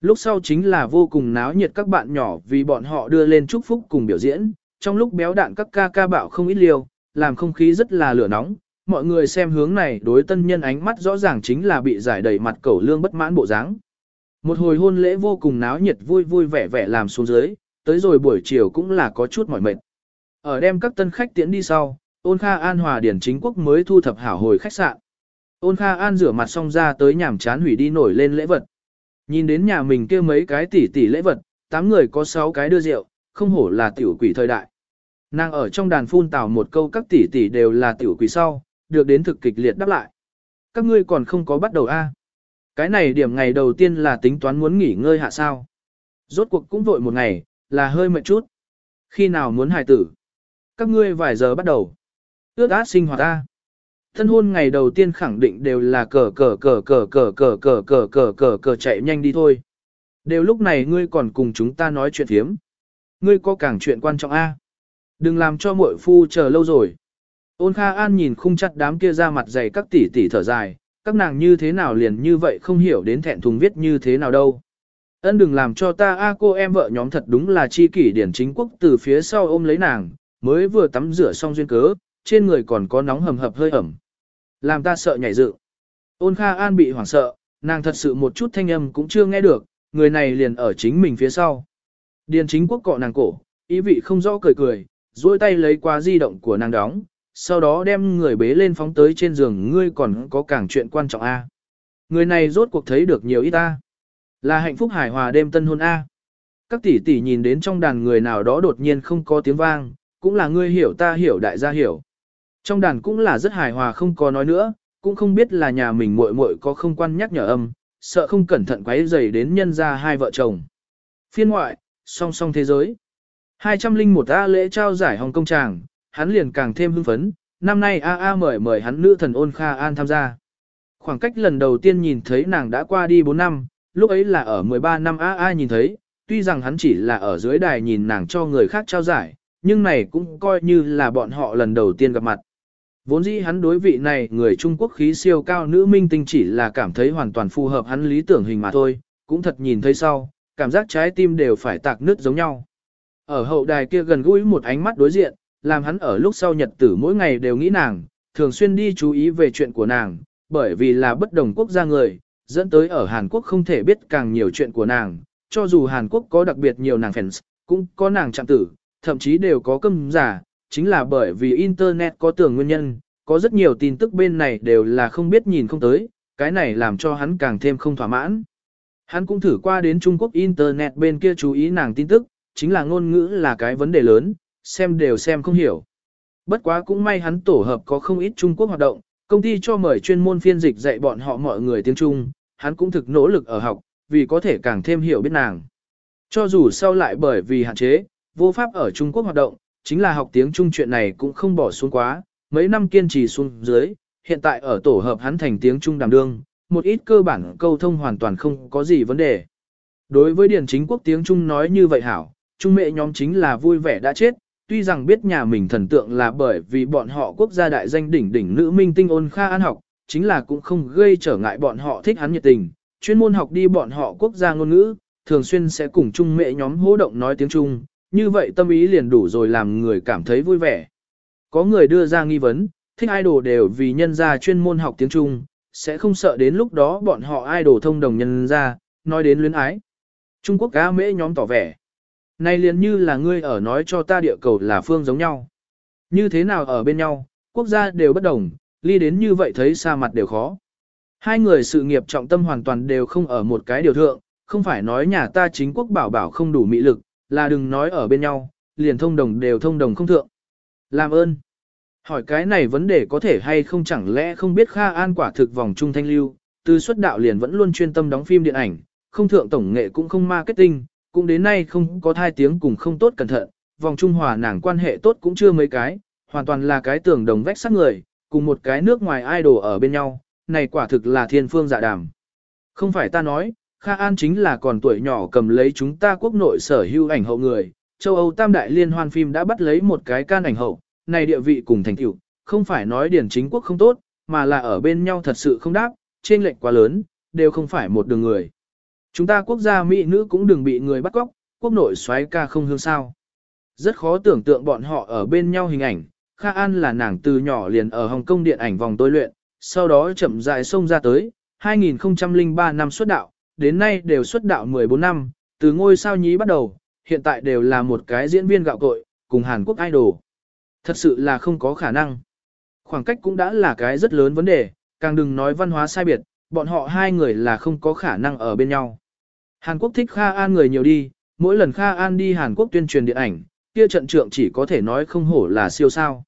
Lúc sau chính là vô cùng náo nhiệt các bạn nhỏ vì bọn họ đưa lên chúc phúc cùng biểu diễn, trong lúc béo đạn các ca ca bạo không ít liều, làm không khí rất là lửa nóng, mọi người xem hướng này đối tân nhân ánh mắt rõ ràng chính là bị giải đầy mặt cẩu lương bất mãn bộ dáng. Một hồi hôn lễ vô cùng náo nhiệt vui vui vẻ vẻ làm xuống dưới, tới rồi buổi chiều cũng là có chút mỏi mệt. Ở đem các tân khách tiễn đi sau, ôn kha an hòa điển chính quốc mới thu thập hảo hồi khách sạn. Ôn kha an rửa mặt xong ra tới nhảm chán hủy đi nổi lên lễ vật. Nhìn đến nhà mình kia mấy cái tỷ tỷ lễ vật, tám người có sáu cái đưa rượu, không hổ là tiểu quỷ thời đại. Nàng ở trong đàn phun tào một câu các tỷ tỷ đều là tiểu quỷ sau, được đến thực kịch liệt đáp lại. Các ngươi còn không có bắt đầu a? Cái này điểm ngày đầu tiên là tính toán muốn nghỉ ngơi hạ sao. Rốt cuộc cũng vội một ngày, là hơi mệt chút. Khi nào muốn hài tử? Các ngươi vài giờ bắt đầu. Ước át sinh hoạt ta. Thân hôn ngày đầu tiên khẳng định đều là cờ cờ cờ cờ cờ cờ cờ cờ cờ cờ cờ chạy nhanh đi thôi. Đều lúc này ngươi còn cùng chúng ta nói chuyện thiếm. Ngươi có càng chuyện quan trọng a? Đừng làm cho muội phu chờ lâu rồi. Ôn Kha An nhìn khung chặt đám kia ra mặt dày các tỷ tỷ thở dài, các nàng như thế nào liền như vậy không hiểu đến thẹn thùng viết như thế nào đâu. Ân đừng làm cho ta a cô em vợ nhóm thật đúng là chi kỷ điển chính quốc từ phía sau ôm lấy nàng, mới vừa tắm rửa xong duyên cớ, trên người còn có nóng hầm hập hơi ẩm. Làm ta sợ nhảy dựng. Ôn Kha An bị hoảng sợ, nàng thật sự một chút thanh âm cũng chưa nghe được, người này liền ở chính mình phía sau. Điền chính quốc cọ nàng cổ, ý vị không rõ cười cười, duỗi tay lấy qua di động của nàng đóng, sau đó đem người bế lên phóng tới trên giường ngươi còn có càng chuyện quan trọng A. Người này rốt cuộc thấy được nhiều ít ta. Là hạnh phúc hài hòa đêm tân hôn A. Các tỷ tỷ nhìn đến trong đàn người nào đó đột nhiên không có tiếng vang, cũng là ngươi hiểu ta hiểu đại gia hiểu. Trong đàn cũng là rất hài hòa không có nói nữa, cũng không biết là nhà mình muội muội có không quan nhắc nhở âm, sợ không cẩn thận quấy rầy đến nhân ra hai vợ chồng. Phiên ngoại, song song thế giới. 201 A lễ trao giải Hồng Công Tràng, hắn liền càng thêm hưng phấn, năm nay A A mời mời hắn nữ thần ôn Kha An tham gia. Khoảng cách lần đầu tiên nhìn thấy nàng đã qua đi 4 năm, lúc ấy là ở 13 năm A A nhìn thấy, tuy rằng hắn chỉ là ở dưới đài nhìn nàng cho người khác trao giải, nhưng này cũng coi như là bọn họ lần đầu tiên gặp mặt. Vốn dĩ hắn đối vị này người Trung Quốc khí siêu cao nữ minh tinh chỉ là cảm thấy hoàn toàn phù hợp hắn lý tưởng hình mà thôi, cũng thật nhìn thấy sau, cảm giác trái tim đều phải tạc nứt giống nhau. Ở hậu đài kia gần gũi một ánh mắt đối diện, làm hắn ở lúc sau nhật tử mỗi ngày đều nghĩ nàng, thường xuyên đi chú ý về chuyện của nàng, bởi vì là bất đồng quốc gia người, dẫn tới ở Hàn Quốc không thể biết càng nhiều chuyện của nàng, cho dù Hàn Quốc có đặc biệt nhiều nàng fans, cũng có nàng chạm tử, thậm chí đều có câm giả, chính là bởi vì Internet có tưởng nguyên nhân, có rất nhiều tin tức bên này đều là không biết nhìn không tới, cái này làm cho hắn càng thêm không thỏa mãn. Hắn cũng thử qua đến Trung Quốc Internet bên kia chú ý nàng tin tức, chính là ngôn ngữ là cái vấn đề lớn, xem đều xem không hiểu. Bất quá cũng may hắn tổ hợp có không ít Trung Quốc hoạt động, công ty cho mời chuyên môn phiên dịch dạy bọn họ mọi người tiếng Trung, hắn cũng thực nỗ lực ở học, vì có thể càng thêm hiểu biết nàng. Cho dù sau lại bởi vì hạn chế, vô pháp ở Trung Quốc hoạt động, chính là học tiếng Trung chuyện này cũng không bỏ xuống quá, mấy năm kiên trì xuống dưới, hiện tại ở tổ hợp hắn thành tiếng Trung đàm đương, một ít cơ bản câu thông hoàn toàn không có gì vấn đề. Đối với Điền Chính Quốc tiếng Trung nói như vậy hảo, Trung mẹ nhóm chính là vui vẻ đã chết, tuy rằng biết nhà mình thần tượng là bởi vì bọn họ quốc gia đại danh đỉnh đỉnh nữ minh tinh ôn kha an học, chính là cũng không gây trở ngại bọn họ thích hắn nhiệt tình, chuyên môn học đi bọn họ quốc gia ngôn ngữ, thường xuyên sẽ cùng Trung mẹ nhóm hỗ động nói tiếng Trung, như vậy tâm ý liền đủ rồi làm người cảm thấy vui vẻ. Có người đưa ra nghi vấn, thích idol đều vì nhân gia chuyên môn học tiếng Trung, sẽ không sợ đến lúc đó bọn họ idol thông đồng nhân gia, nói đến luyến ái. Trung Quốc cá mễ nhóm tỏ vẻ. Này liền như là ngươi ở nói cho ta địa cầu là phương giống nhau. Như thế nào ở bên nhau, quốc gia đều bất đồng, ly đến như vậy thấy xa mặt đều khó. Hai người sự nghiệp trọng tâm hoàn toàn đều không ở một cái điều thượng, không phải nói nhà ta chính quốc bảo bảo không đủ mỹ lực, là đừng nói ở bên nhau, liền thông đồng đều thông đồng không thượng. Làm ơn. Hỏi cái này vấn đề có thể hay không chẳng lẽ không biết Kha An quả thực vòng trung thanh lưu, từ xuất đạo liền vẫn luôn chuyên tâm đóng phim điện ảnh, không thượng tổng nghệ cũng không marketing, cũng đến nay không có thai tiếng cùng không tốt cẩn thận, vòng trung hòa nàng quan hệ tốt cũng chưa mấy cái, hoàn toàn là cái tưởng đồng vách sát người, cùng một cái nước ngoài idol ở bên nhau, này quả thực là thiên phương dạ đàm. Không phải ta nói, Kha An chính là còn tuổi nhỏ cầm lấy chúng ta quốc nội sở hữu ảnh hậu người, châu Âu tam đại liên hoan phim đã bắt lấy một cái can ảnh hậu, này địa vị cùng thành tựu, không phải nói điển chính quốc không tốt, mà là ở bên nhau thật sự không đáp, trên lệnh quá lớn, đều không phải một đường người. Chúng ta quốc gia mỹ nữ cũng đừng bị người bắt cóc, quốc nội xoáy ca không hương sao. Rất khó tưởng tượng bọn họ ở bên nhau hình ảnh, Kha An là nàng từ nhỏ liền ở Hồng Kông điện ảnh vòng tôi luyện, sau đó chậm rãi xông ra tới, 2003 năm xuất đạo, đến nay đều xuất đạo 14 năm, từ ngôi sao nhí bắt đầu, hiện tại đều là một cái diễn viên gạo cội, cùng Hàn Quốc idol. Thật sự là không có khả năng. Khoảng cách cũng đã là cái rất lớn vấn đề, càng đừng nói văn hóa sai biệt, bọn họ hai người là không có khả năng ở bên nhau. Hàn Quốc thích Kha An người nhiều đi, mỗi lần Kha An đi Hàn Quốc tuyên truyền điện ảnh, kia trận trượng chỉ có thể nói không hổ là siêu sao.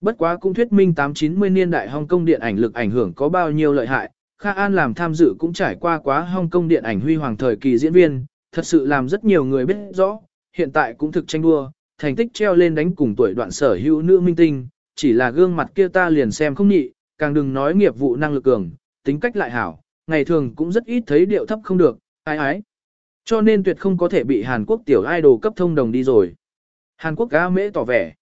Bất quá cũng thuyết minh 890 niên đại Hong Kong điện ảnh lực ảnh hưởng có bao nhiêu lợi hại, Kha An làm tham dự cũng trải qua quá Hong Kong điện ảnh huy hoàng thời kỳ diễn viên, thật sự làm rất nhiều người biết rõ, hiện tại cũng thực tranh đua, thành tích treo lên đánh cùng tuổi đoạn sở hữu nữ minh tinh, chỉ là gương mặt kia ta liền xem không nhị, càng đừng nói nghiệp vụ năng lực cường, tính cách lại hảo, ngày thường cũng rất ít thấy điệu thấp không được, ai ái. Cho nên tuyệt không có thể bị Hàn Quốc tiểu idol cấp thông đồng đi rồi. Hàn Quốc ga mễ tỏ vẻ.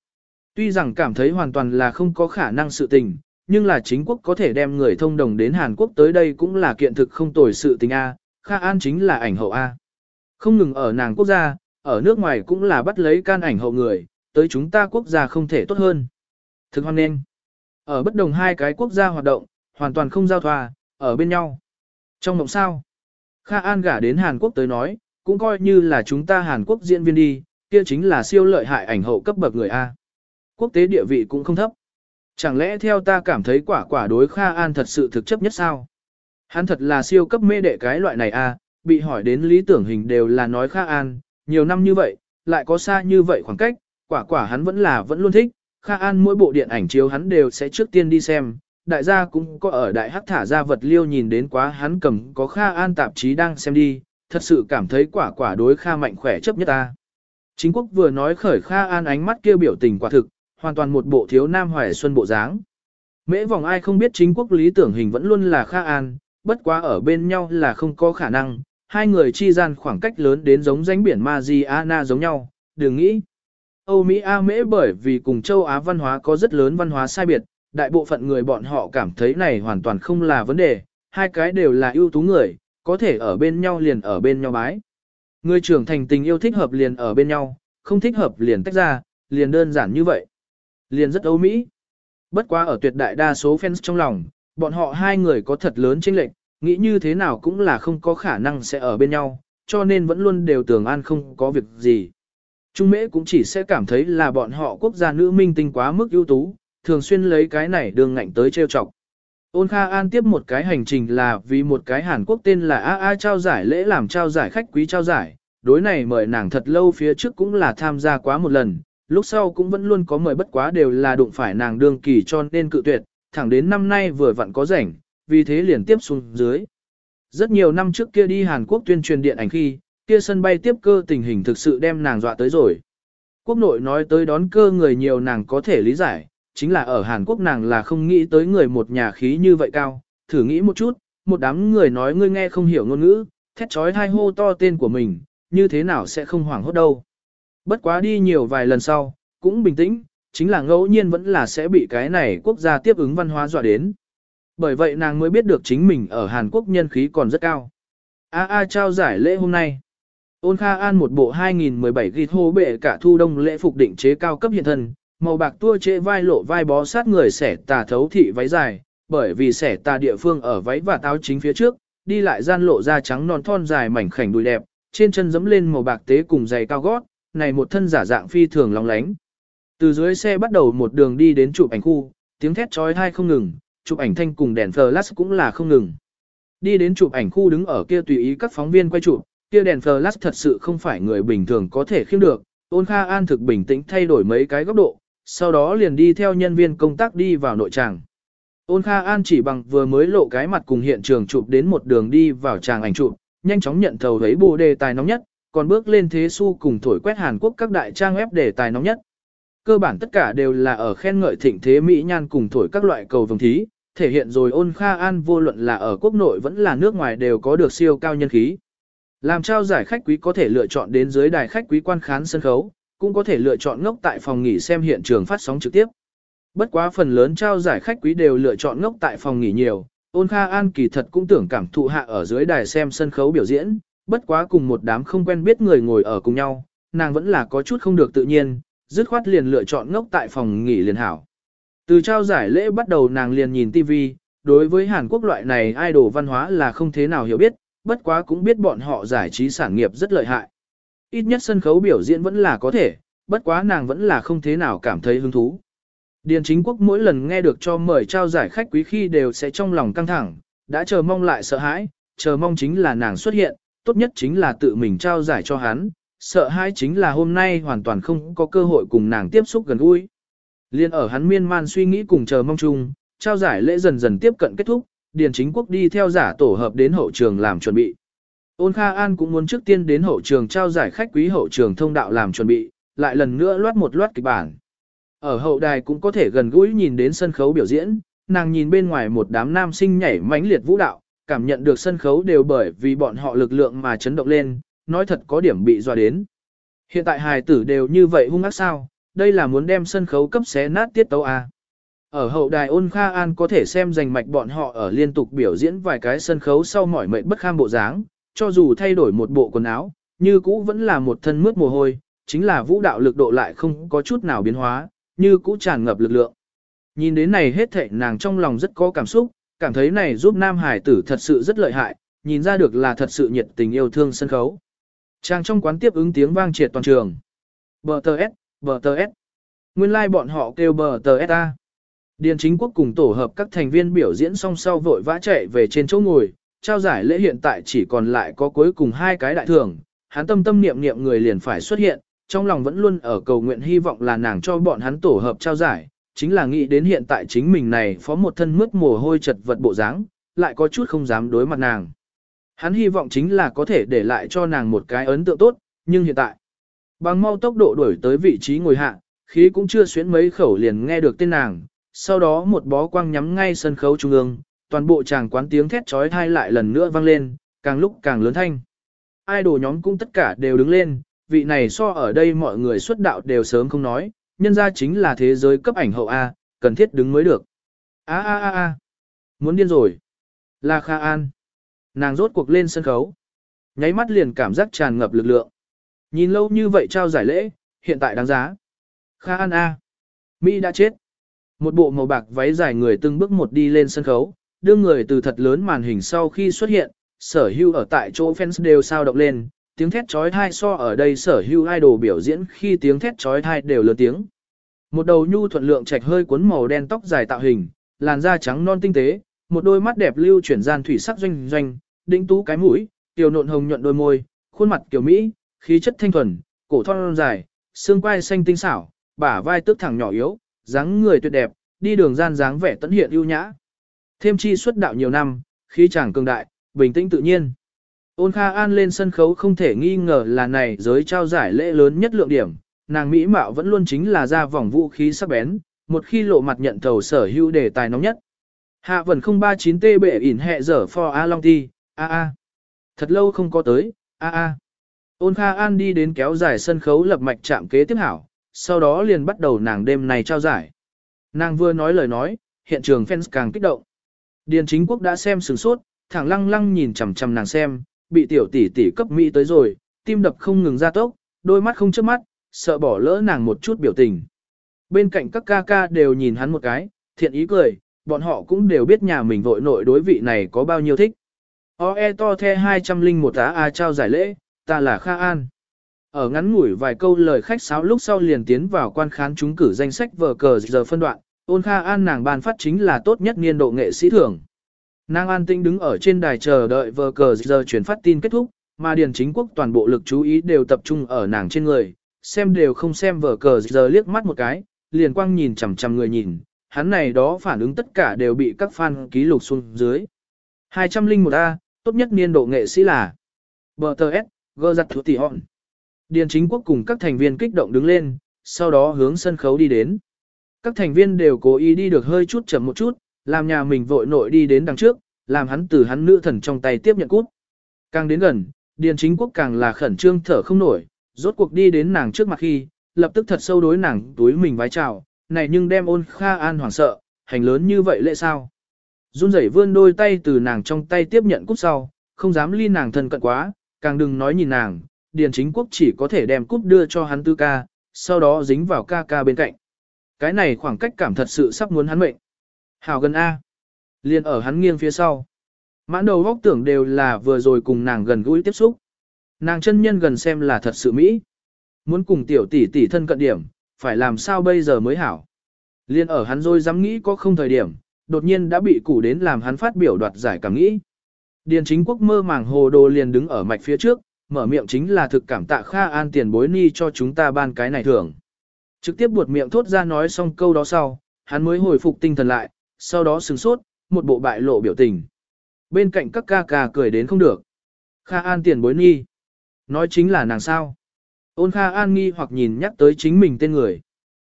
Tuy rằng cảm thấy hoàn toàn là không có khả năng sự tình, nhưng là chính quốc có thể đem người thông đồng đến Hàn Quốc tới đây cũng là kiện thực không tồi sự tình A, Kha An chính là ảnh hậu A. Không ngừng ở nàng quốc gia, ở nước ngoài cũng là bắt lấy can ảnh hậu người, tới chúng ta quốc gia không thể tốt hơn. Thực hoan nên. Ở bất đồng hai cái quốc gia hoạt động, hoàn toàn không giao thoa, ở bên nhau. Trong mộng sao? Kha An gả đến Hàn Quốc tới nói, cũng coi như là chúng ta Hàn Quốc diễn viên đi, kia chính là siêu lợi hại ảnh hậu cấp bậc người A. Quốc tế địa vị cũng không thấp. Chẳng lẽ theo ta cảm thấy quả quả đối Kha An thật sự thực chấp nhất sao? Hắn thật là siêu cấp mê đệ cái loại này à? bị hỏi đến lý tưởng hình đều là nói Kha An, nhiều năm như vậy, lại có xa như vậy khoảng cách, quả quả hắn vẫn là vẫn luôn thích, Kha An mỗi bộ điện ảnh chiếu hắn đều sẽ trước tiên đi xem, đại gia cũng có ở đại hắc thả ra vật liêu nhìn đến quá hắn cầm có Kha An tạp chí đang xem đi, thật sự cảm thấy quả quả đối Kha mạnh khỏe chấp nhất ta. Chính quốc vừa nói khởi Kha An ánh mắt kêu biểu tình quả thực, hoàn toàn một bộ thiếu nam hoài xuân bộ dáng. Mễ vòng ai không biết chính quốc lý tưởng hình vẫn luôn là Kha An, bất quá ở bên nhau là không có khả năng, hai người chi gian khoảng cách lớn đến giống danh biển Mariana giống nhau, đừng nghĩ. Âu Mỹ A Mễ bởi vì cùng châu Á văn hóa có rất lớn văn hóa sai biệt, đại bộ phận người bọn họ cảm thấy này hoàn toàn không là vấn đề, hai cái đều là ưu tú người, có thể ở bên nhau liền ở bên nhau bái. Người trưởng thành tình yêu thích hợp liền ở bên nhau, không thích hợp liền tách ra, liền đơn giản như vậy. Liền rất Âu Mỹ. Bất quá ở tuyệt đại đa số fans trong lòng, bọn họ hai người có thật lớn chênh lệch, nghĩ như thế nào cũng là không có khả năng sẽ ở bên nhau, cho nên vẫn luôn đều tưởng an không có việc gì. Trung Mễ cũng chỉ sẽ cảm thấy là bọn họ quốc gia nữ minh tinh quá mức ưu tú, thường xuyên lấy cái này đường ngạnh tới trêu chọc. Ôn Kha An tiếp một cái hành trình là vì một cái Hàn Quốc tên là A A trao giải lễ làm trao giải khách quý trao giải, đối này mời nàng thật lâu phía trước cũng là tham gia quá một lần, lúc sau cũng vẫn luôn có mời bất quá đều là đụng phải nàng đương kỳ cho nên cự tuyệt, thẳng đến năm nay vừa vặn có rảnh, vì thế liền tiếp xuống dưới. Rất nhiều năm trước kia đi Hàn Quốc tuyên truyền điện ảnh khi, kia sân bay tiếp cơ tình hình thực sự đem nàng dọa tới rồi. Quốc nội nói tới đón cơ người nhiều nàng có thể lý giải, chính là ở Hàn Quốc nàng là không nghĩ tới người một nhà khí như vậy cao, thử nghĩ một chút, một đám người nói ngươi nghe không hiểu ngôn ngữ, thét trói hai hô to tên của mình, như thế nào sẽ không hoảng hốt đâu. Bất quá đi nhiều vài lần sau, cũng bình tĩnh, chính là ngẫu nhiên vẫn là sẽ bị cái này quốc gia tiếp ứng văn hóa dọa đến. Bởi vậy nàng mới biết được chính mình ở Hàn Quốc nhân khí còn rất cao. A A trao giải lễ hôm nay. Ôn Kha An một bộ 2017 ghi hô bệ cả thu đông lễ phục định chế cao cấp hiện thân, màu bạc tua chế vai lộ vai bó sát người xẻ tà thấu thị váy dài, bởi vì xẻ tà địa phương ở váy và táo chính phía trước, đi lại gian lộ da trắng non thon dài mảnh khảnh đùi đẹp, trên chân dẫm lên màu bạc tế cùng giày cao gót, này một thân giả dạng phi thường long lánh. Từ dưới xe bắt đầu một đường đi đến chụp ảnh khu, tiếng thét trói thai không ngừng, chụp ảnh thanh cùng đèn flash cũng là không ngừng. Đi đến chụp ảnh khu đứng ở kia tùy ý các phóng viên quay chụp, kia đèn flash thật sự không phải người bình thường có thể khiêm được. Ôn Kha An thực bình tĩnh thay đổi mấy cái góc độ, sau đó liền đi theo nhân viên công tác đi vào nội tràng. Ôn Kha An chỉ bằng vừa mới lộ cái mặt cùng hiện trường chụp đến một đường đi vào tràng ảnh chụp, nhanh chóng nhận thầu thấy bộ đề tài nóng nhất, còn bước lên thế su cùng thổi quét Hàn Quốc các đại trang web đề tài nóng nhất. Cơ bản tất cả đều là ở khen ngợi thịnh thế Mỹ nhan cùng thổi các loại cầu vồng thí, thể hiện rồi ôn Kha An vô luận là ở quốc nội vẫn là nước ngoài đều có được siêu cao nhân khí. Làm trao giải khách quý có thể lựa chọn đến dưới đài khách quý quan khán sân khấu, cũng có thể lựa chọn ngốc tại phòng nghỉ xem hiện trường phát sóng trực tiếp. Bất quá phần lớn trao giải khách quý đều lựa chọn ngốc tại phòng nghỉ nhiều, ôn Kha An kỳ thật cũng tưởng cảm thụ hạ ở dưới đài xem sân khấu biểu diễn, bất quá cùng một đám không quen biết người ngồi ở cùng nhau, nàng vẫn là có chút không được tự nhiên, dứt khoát liền lựa chọn ngốc tại phòng nghỉ liền hảo. Từ trao giải lễ bắt đầu nàng liền nhìn TV, đối với Hàn Quốc loại này idol văn hóa là không thế nào hiểu biết, bất quá cũng biết bọn họ giải trí sản nghiệp rất lợi hại. Ít nhất sân khấu biểu diễn vẫn là có thể, bất quá nàng vẫn là không thế nào cảm thấy hứng thú. Điền chính quốc mỗi lần nghe được cho mời trao giải khách quý khi đều sẽ trong lòng căng thẳng, đã chờ mong lại sợ hãi, chờ mong chính là nàng xuất hiện, tốt nhất chính là tự mình trao giải cho hắn, sợ hãi chính là hôm nay hoàn toàn không có cơ hội cùng nàng tiếp xúc gần gũi. Liên ở hắn miên man suy nghĩ cùng chờ mong chung, trao giải lễ dần dần tiếp cận kết thúc, Điền Chính Quốc đi theo giả tổ hợp đến hậu trường làm chuẩn bị. Ôn Kha An cũng muốn trước tiên đến hậu trường trao giải khách quý hậu trường thông đạo làm chuẩn bị, lại lần nữa loát một loát kịch bản. Ở hậu đài cũng có thể gần gũi nhìn đến sân khấu biểu diễn, nàng nhìn bên ngoài một đám nam sinh nhảy mãnh liệt vũ đạo, cảm nhận được sân khấu đều bởi vì bọn họ lực lượng mà chấn động lên, nói thật có điểm bị dọa đến. Hiện tại hài tử đều như vậy hung ác sao, đây là muốn đem sân khấu cấp xé nát tiết tấu à. Ở hậu đài ôn Kha An có thể xem giành mạch bọn họ ở liên tục biểu diễn vài cái sân khấu sau mỏi mệt bất kham bộ dáng, cho dù thay đổi một bộ quần áo, như cũ vẫn là một thân mướt mồ hôi, chính là vũ đạo lực độ lại không có chút nào biến hóa, như cũ tràn ngập lực lượng. Nhìn đến này hết thảy nàng trong lòng rất có cảm xúc, cảm thấy này giúp nam hải tử thật sự rất lợi hại, nhìn ra được là thật sự nhiệt tình yêu thương sân khấu. Trang trong quán tiếp ứng tiếng vang triệt toàn trường. Bờ tờ S, bờ tờ S. Nguyên lai like bọn họ kêu bờ tờ S A. Điền chính quốc cùng tổ hợp các thành viên biểu diễn song sau vội vã chạy về trên chỗ ngồi, trao giải lễ hiện tại chỉ còn lại có cuối cùng hai cái đại thưởng, hắn tâm tâm niệm niệm người liền phải xuất hiện, trong lòng vẫn luôn ở cầu nguyện hy vọng là nàng cho bọn hắn tổ hợp trao giải, chính là nghĩ đến hiện tại chính mình này phó một thân mướt mồ hôi chật vật bộ dáng, lại có chút không dám đối mặt nàng. Hắn hy vọng chính là có thể để lại cho nàng một cái ấn tượng tốt, nhưng hiện tại, bằng mau tốc độ đuổi tới vị trí ngồi hạ, khí cũng chưa xuyến mấy khẩu liền nghe được tên nàng, sau đó một bó quang nhắm ngay sân khấu trung ương, toàn bộ chàng quán tiếng thét trói thai lại lần nữa vang lên, càng lúc càng lớn thanh. Idol nhóm cũng tất cả đều đứng lên, vị này so ở đây mọi người xuất đạo đều sớm không nói, nhân ra chính là thế giới cấp ảnh hậu A, cần thiết đứng mới được. A a a a, muốn điên rồi. la Kha An. Nàng rốt cuộc lên sân khấu. Nháy mắt liền cảm giác tràn ngập lực lượng. Nhìn lâu như vậy trao giải lễ, hiện tại đáng giá. Kha An A. Mỹ đã chết. Một bộ màu bạc váy dài người từng bước một đi lên sân khấu, đưa người từ thật lớn màn hình sau khi xuất hiện, sở hưu ở tại chỗ fans đều sao động lên, tiếng thét trói thai so ở đây sở hưu idol biểu diễn khi tiếng thét trói thai đều lớn tiếng. Một đầu nhu thuận lượng trạch hơi cuốn màu đen tóc dài tạo hình, làn da trắng non tinh tế, một đôi mắt đẹp lưu chuyển gian thủy sắc doanh doanh, đĩnh tú cái mũi, tiểu nộn hồng nhuận đôi môi, khuôn mặt kiểu Mỹ, khí chất thanh thuần, cổ thon dài, xương quai xanh tinh xảo, bả vai tước thẳng nhỏ yếu, dáng người tuyệt đẹp, đi đường gian dáng vẻ tận hiện ưu nhã. Thêm chi xuất đạo nhiều năm, khí chàng cường đại, bình tĩnh tự nhiên. Ôn Kha An lên sân khấu không thể nghi ngờ là này giới trao giải lễ lớn nhất lượng điểm, nàng Mỹ Mạo vẫn luôn chính là ra vòng vũ khí sắc bén, một khi lộ mặt nhận thầu sở hữu đề tài nóng nhất. Hạ vần 039 t bệ ỉn hẹ dở for A Long Ti, a a. Thật lâu không có tới, a a. Ôn Kha An đi đến kéo dài sân khấu lập mạch chạm kế tiếp hảo, sau đó liền bắt đầu nàng đêm này trao giải. Nàng vừa nói lời nói, hiện trường fans càng kích động. Điền chính quốc đã xem sửng sốt, thẳng lăng lăng nhìn chằm chằm nàng xem, bị tiểu tỷ tỷ cấp mỹ tới rồi, tim đập không ngừng ra tốc, đôi mắt không chớp mắt, sợ bỏ lỡ nàng một chút biểu tình. Bên cạnh các ca ca đều nhìn hắn một cái, thiện ý cười, bọn họ cũng đều biết nhà mình vội nội đối vị này có bao nhiêu thích. O.E. to the 201 tá A trao giải lễ, ta là Kha An. Ở ngắn ngủi vài câu lời khách sáo lúc sau liền tiến vào quan khán chúng cử danh sách vở cờ giờ phân đoạn, ôn Kha An nàng ban phát chính là tốt nhất niên độ nghệ sĩ thưởng. Nàng an tĩnh đứng ở trên đài chờ đợi vờ cờ giờ chuyển phát tin kết thúc, mà Điền Chính Quốc toàn bộ lực chú ý đều tập trung ở nàng trên người, xem đều không xem vở cờ giờ liếc mắt một cái, liền quang nhìn chằm chằm người nhìn, hắn này đó phản ứng tất cả đều bị các fan ký lục xuống dưới. 201A, tốt nhất niên độ nghệ sĩ là BTS, gơ giặt thủ tỷ hòn. Điền chính quốc cùng các thành viên kích động đứng lên, sau đó hướng sân khấu đi đến. Các thành viên đều cố ý đi được hơi chút chậm một chút, làm nhà mình vội nội đi đến đằng trước, làm hắn từ hắn nữ thần trong tay tiếp nhận cút. Càng đến gần, Điền chính quốc càng là khẩn trương thở không nổi, rốt cuộc đi đến nàng trước mặt khi, lập tức thật sâu đối nàng túi mình vái chào, này nhưng đem ôn kha an hoảng sợ, hành lớn như vậy lệ sao. Run rẩy vươn đôi tay từ nàng trong tay tiếp nhận cút sau, không dám ly nàng thân cận quá, càng đừng nói nhìn nàng, Điền Chính Quốc chỉ có thể đem cúp đưa cho hắn tư ca, sau đó dính vào ca ca bên cạnh. Cái này khoảng cách cảm thật sự sắp muốn hắn mệnh. Hảo gần A. Liên ở hắn nghiêng phía sau. Mãn đầu góc tưởng đều là vừa rồi cùng nàng gần gũi tiếp xúc. Nàng chân nhân gần xem là thật sự Mỹ. Muốn cùng tiểu tỷ tỷ thân cận điểm, phải làm sao bây giờ mới hảo. Liên ở hắn rồi dám nghĩ có không thời điểm, đột nhiên đã bị củ đến làm hắn phát biểu đoạt giải cảm nghĩ. Điền chính quốc mơ màng hồ đồ liền đứng ở mạch phía trước, mở miệng chính là thực cảm tạ Kha An tiền bối ni cho chúng ta ban cái này thưởng. Trực tiếp buột miệng thốt ra nói xong câu đó sau, hắn mới hồi phục tinh thần lại, sau đó sừng sốt, một bộ bại lộ biểu tình. Bên cạnh các ca ca cười đến không được. Kha An tiền bối ni. Nói chính là nàng sao. Ôn Kha An nghi hoặc nhìn nhắc tới chính mình tên người.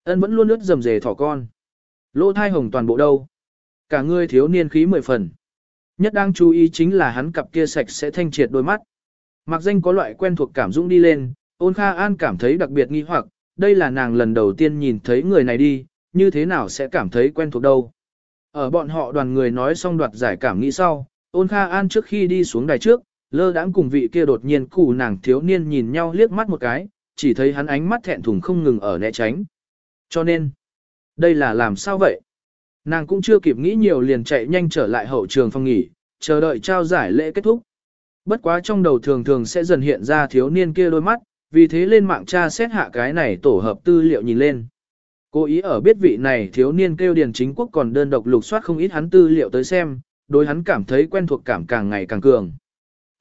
Ân vẫn luôn ướt dầm dề thỏ con. Lỗ thai hồng toàn bộ đâu. Cả người thiếu niên khí mười phần. Nhất đang chú ý chính là hắn cặp kia sạch sẽ thanh triệt đôi mắt. Mặc danh có loại quen thuộc cảm dũng đi lên, ôn Kha An cảm thấy đặc biệt nghi hoặc, đây là nàng lần đầu tiên nhìn thấy người này đi, như thế nào sẽ cảm thấy quen thuộc đâu. Ở bọn họ đoàn người nói xong đoạt giải cảm nghĩ sau, ôn Kha An trước khi đi xuống đài trước, lơ đãng cùng vị kia đột nhiên cù nàng thiếu niên nhìn nhau liếc mắt một cái, chỉ thấy hắn ánh mắt thẹn thùng không ngừng ở né tránh. Cho nên, đây là làm sao vậy? Nàng cũng chưa kịp nghĩ nhiều liền chạy nhanh trở lại hậu trường phòng nghỉ, chờ đợi trao giải lễ kết thúc. Bất quá trong đầu thường thường sẽ dần hiện ra thiếu niên kia đôi mắt, vì thế lên mạng tra xét hạ cái này tổ hợp tư liệu nhìn lên. Cố ý ở biết vị này thiếu niên kêu điền chính quốc còn đơn độc lục soát không ít hắn tư liệu tới xem, đối hắn cảm thấy quen thuộc cảm càng ngày càng cường.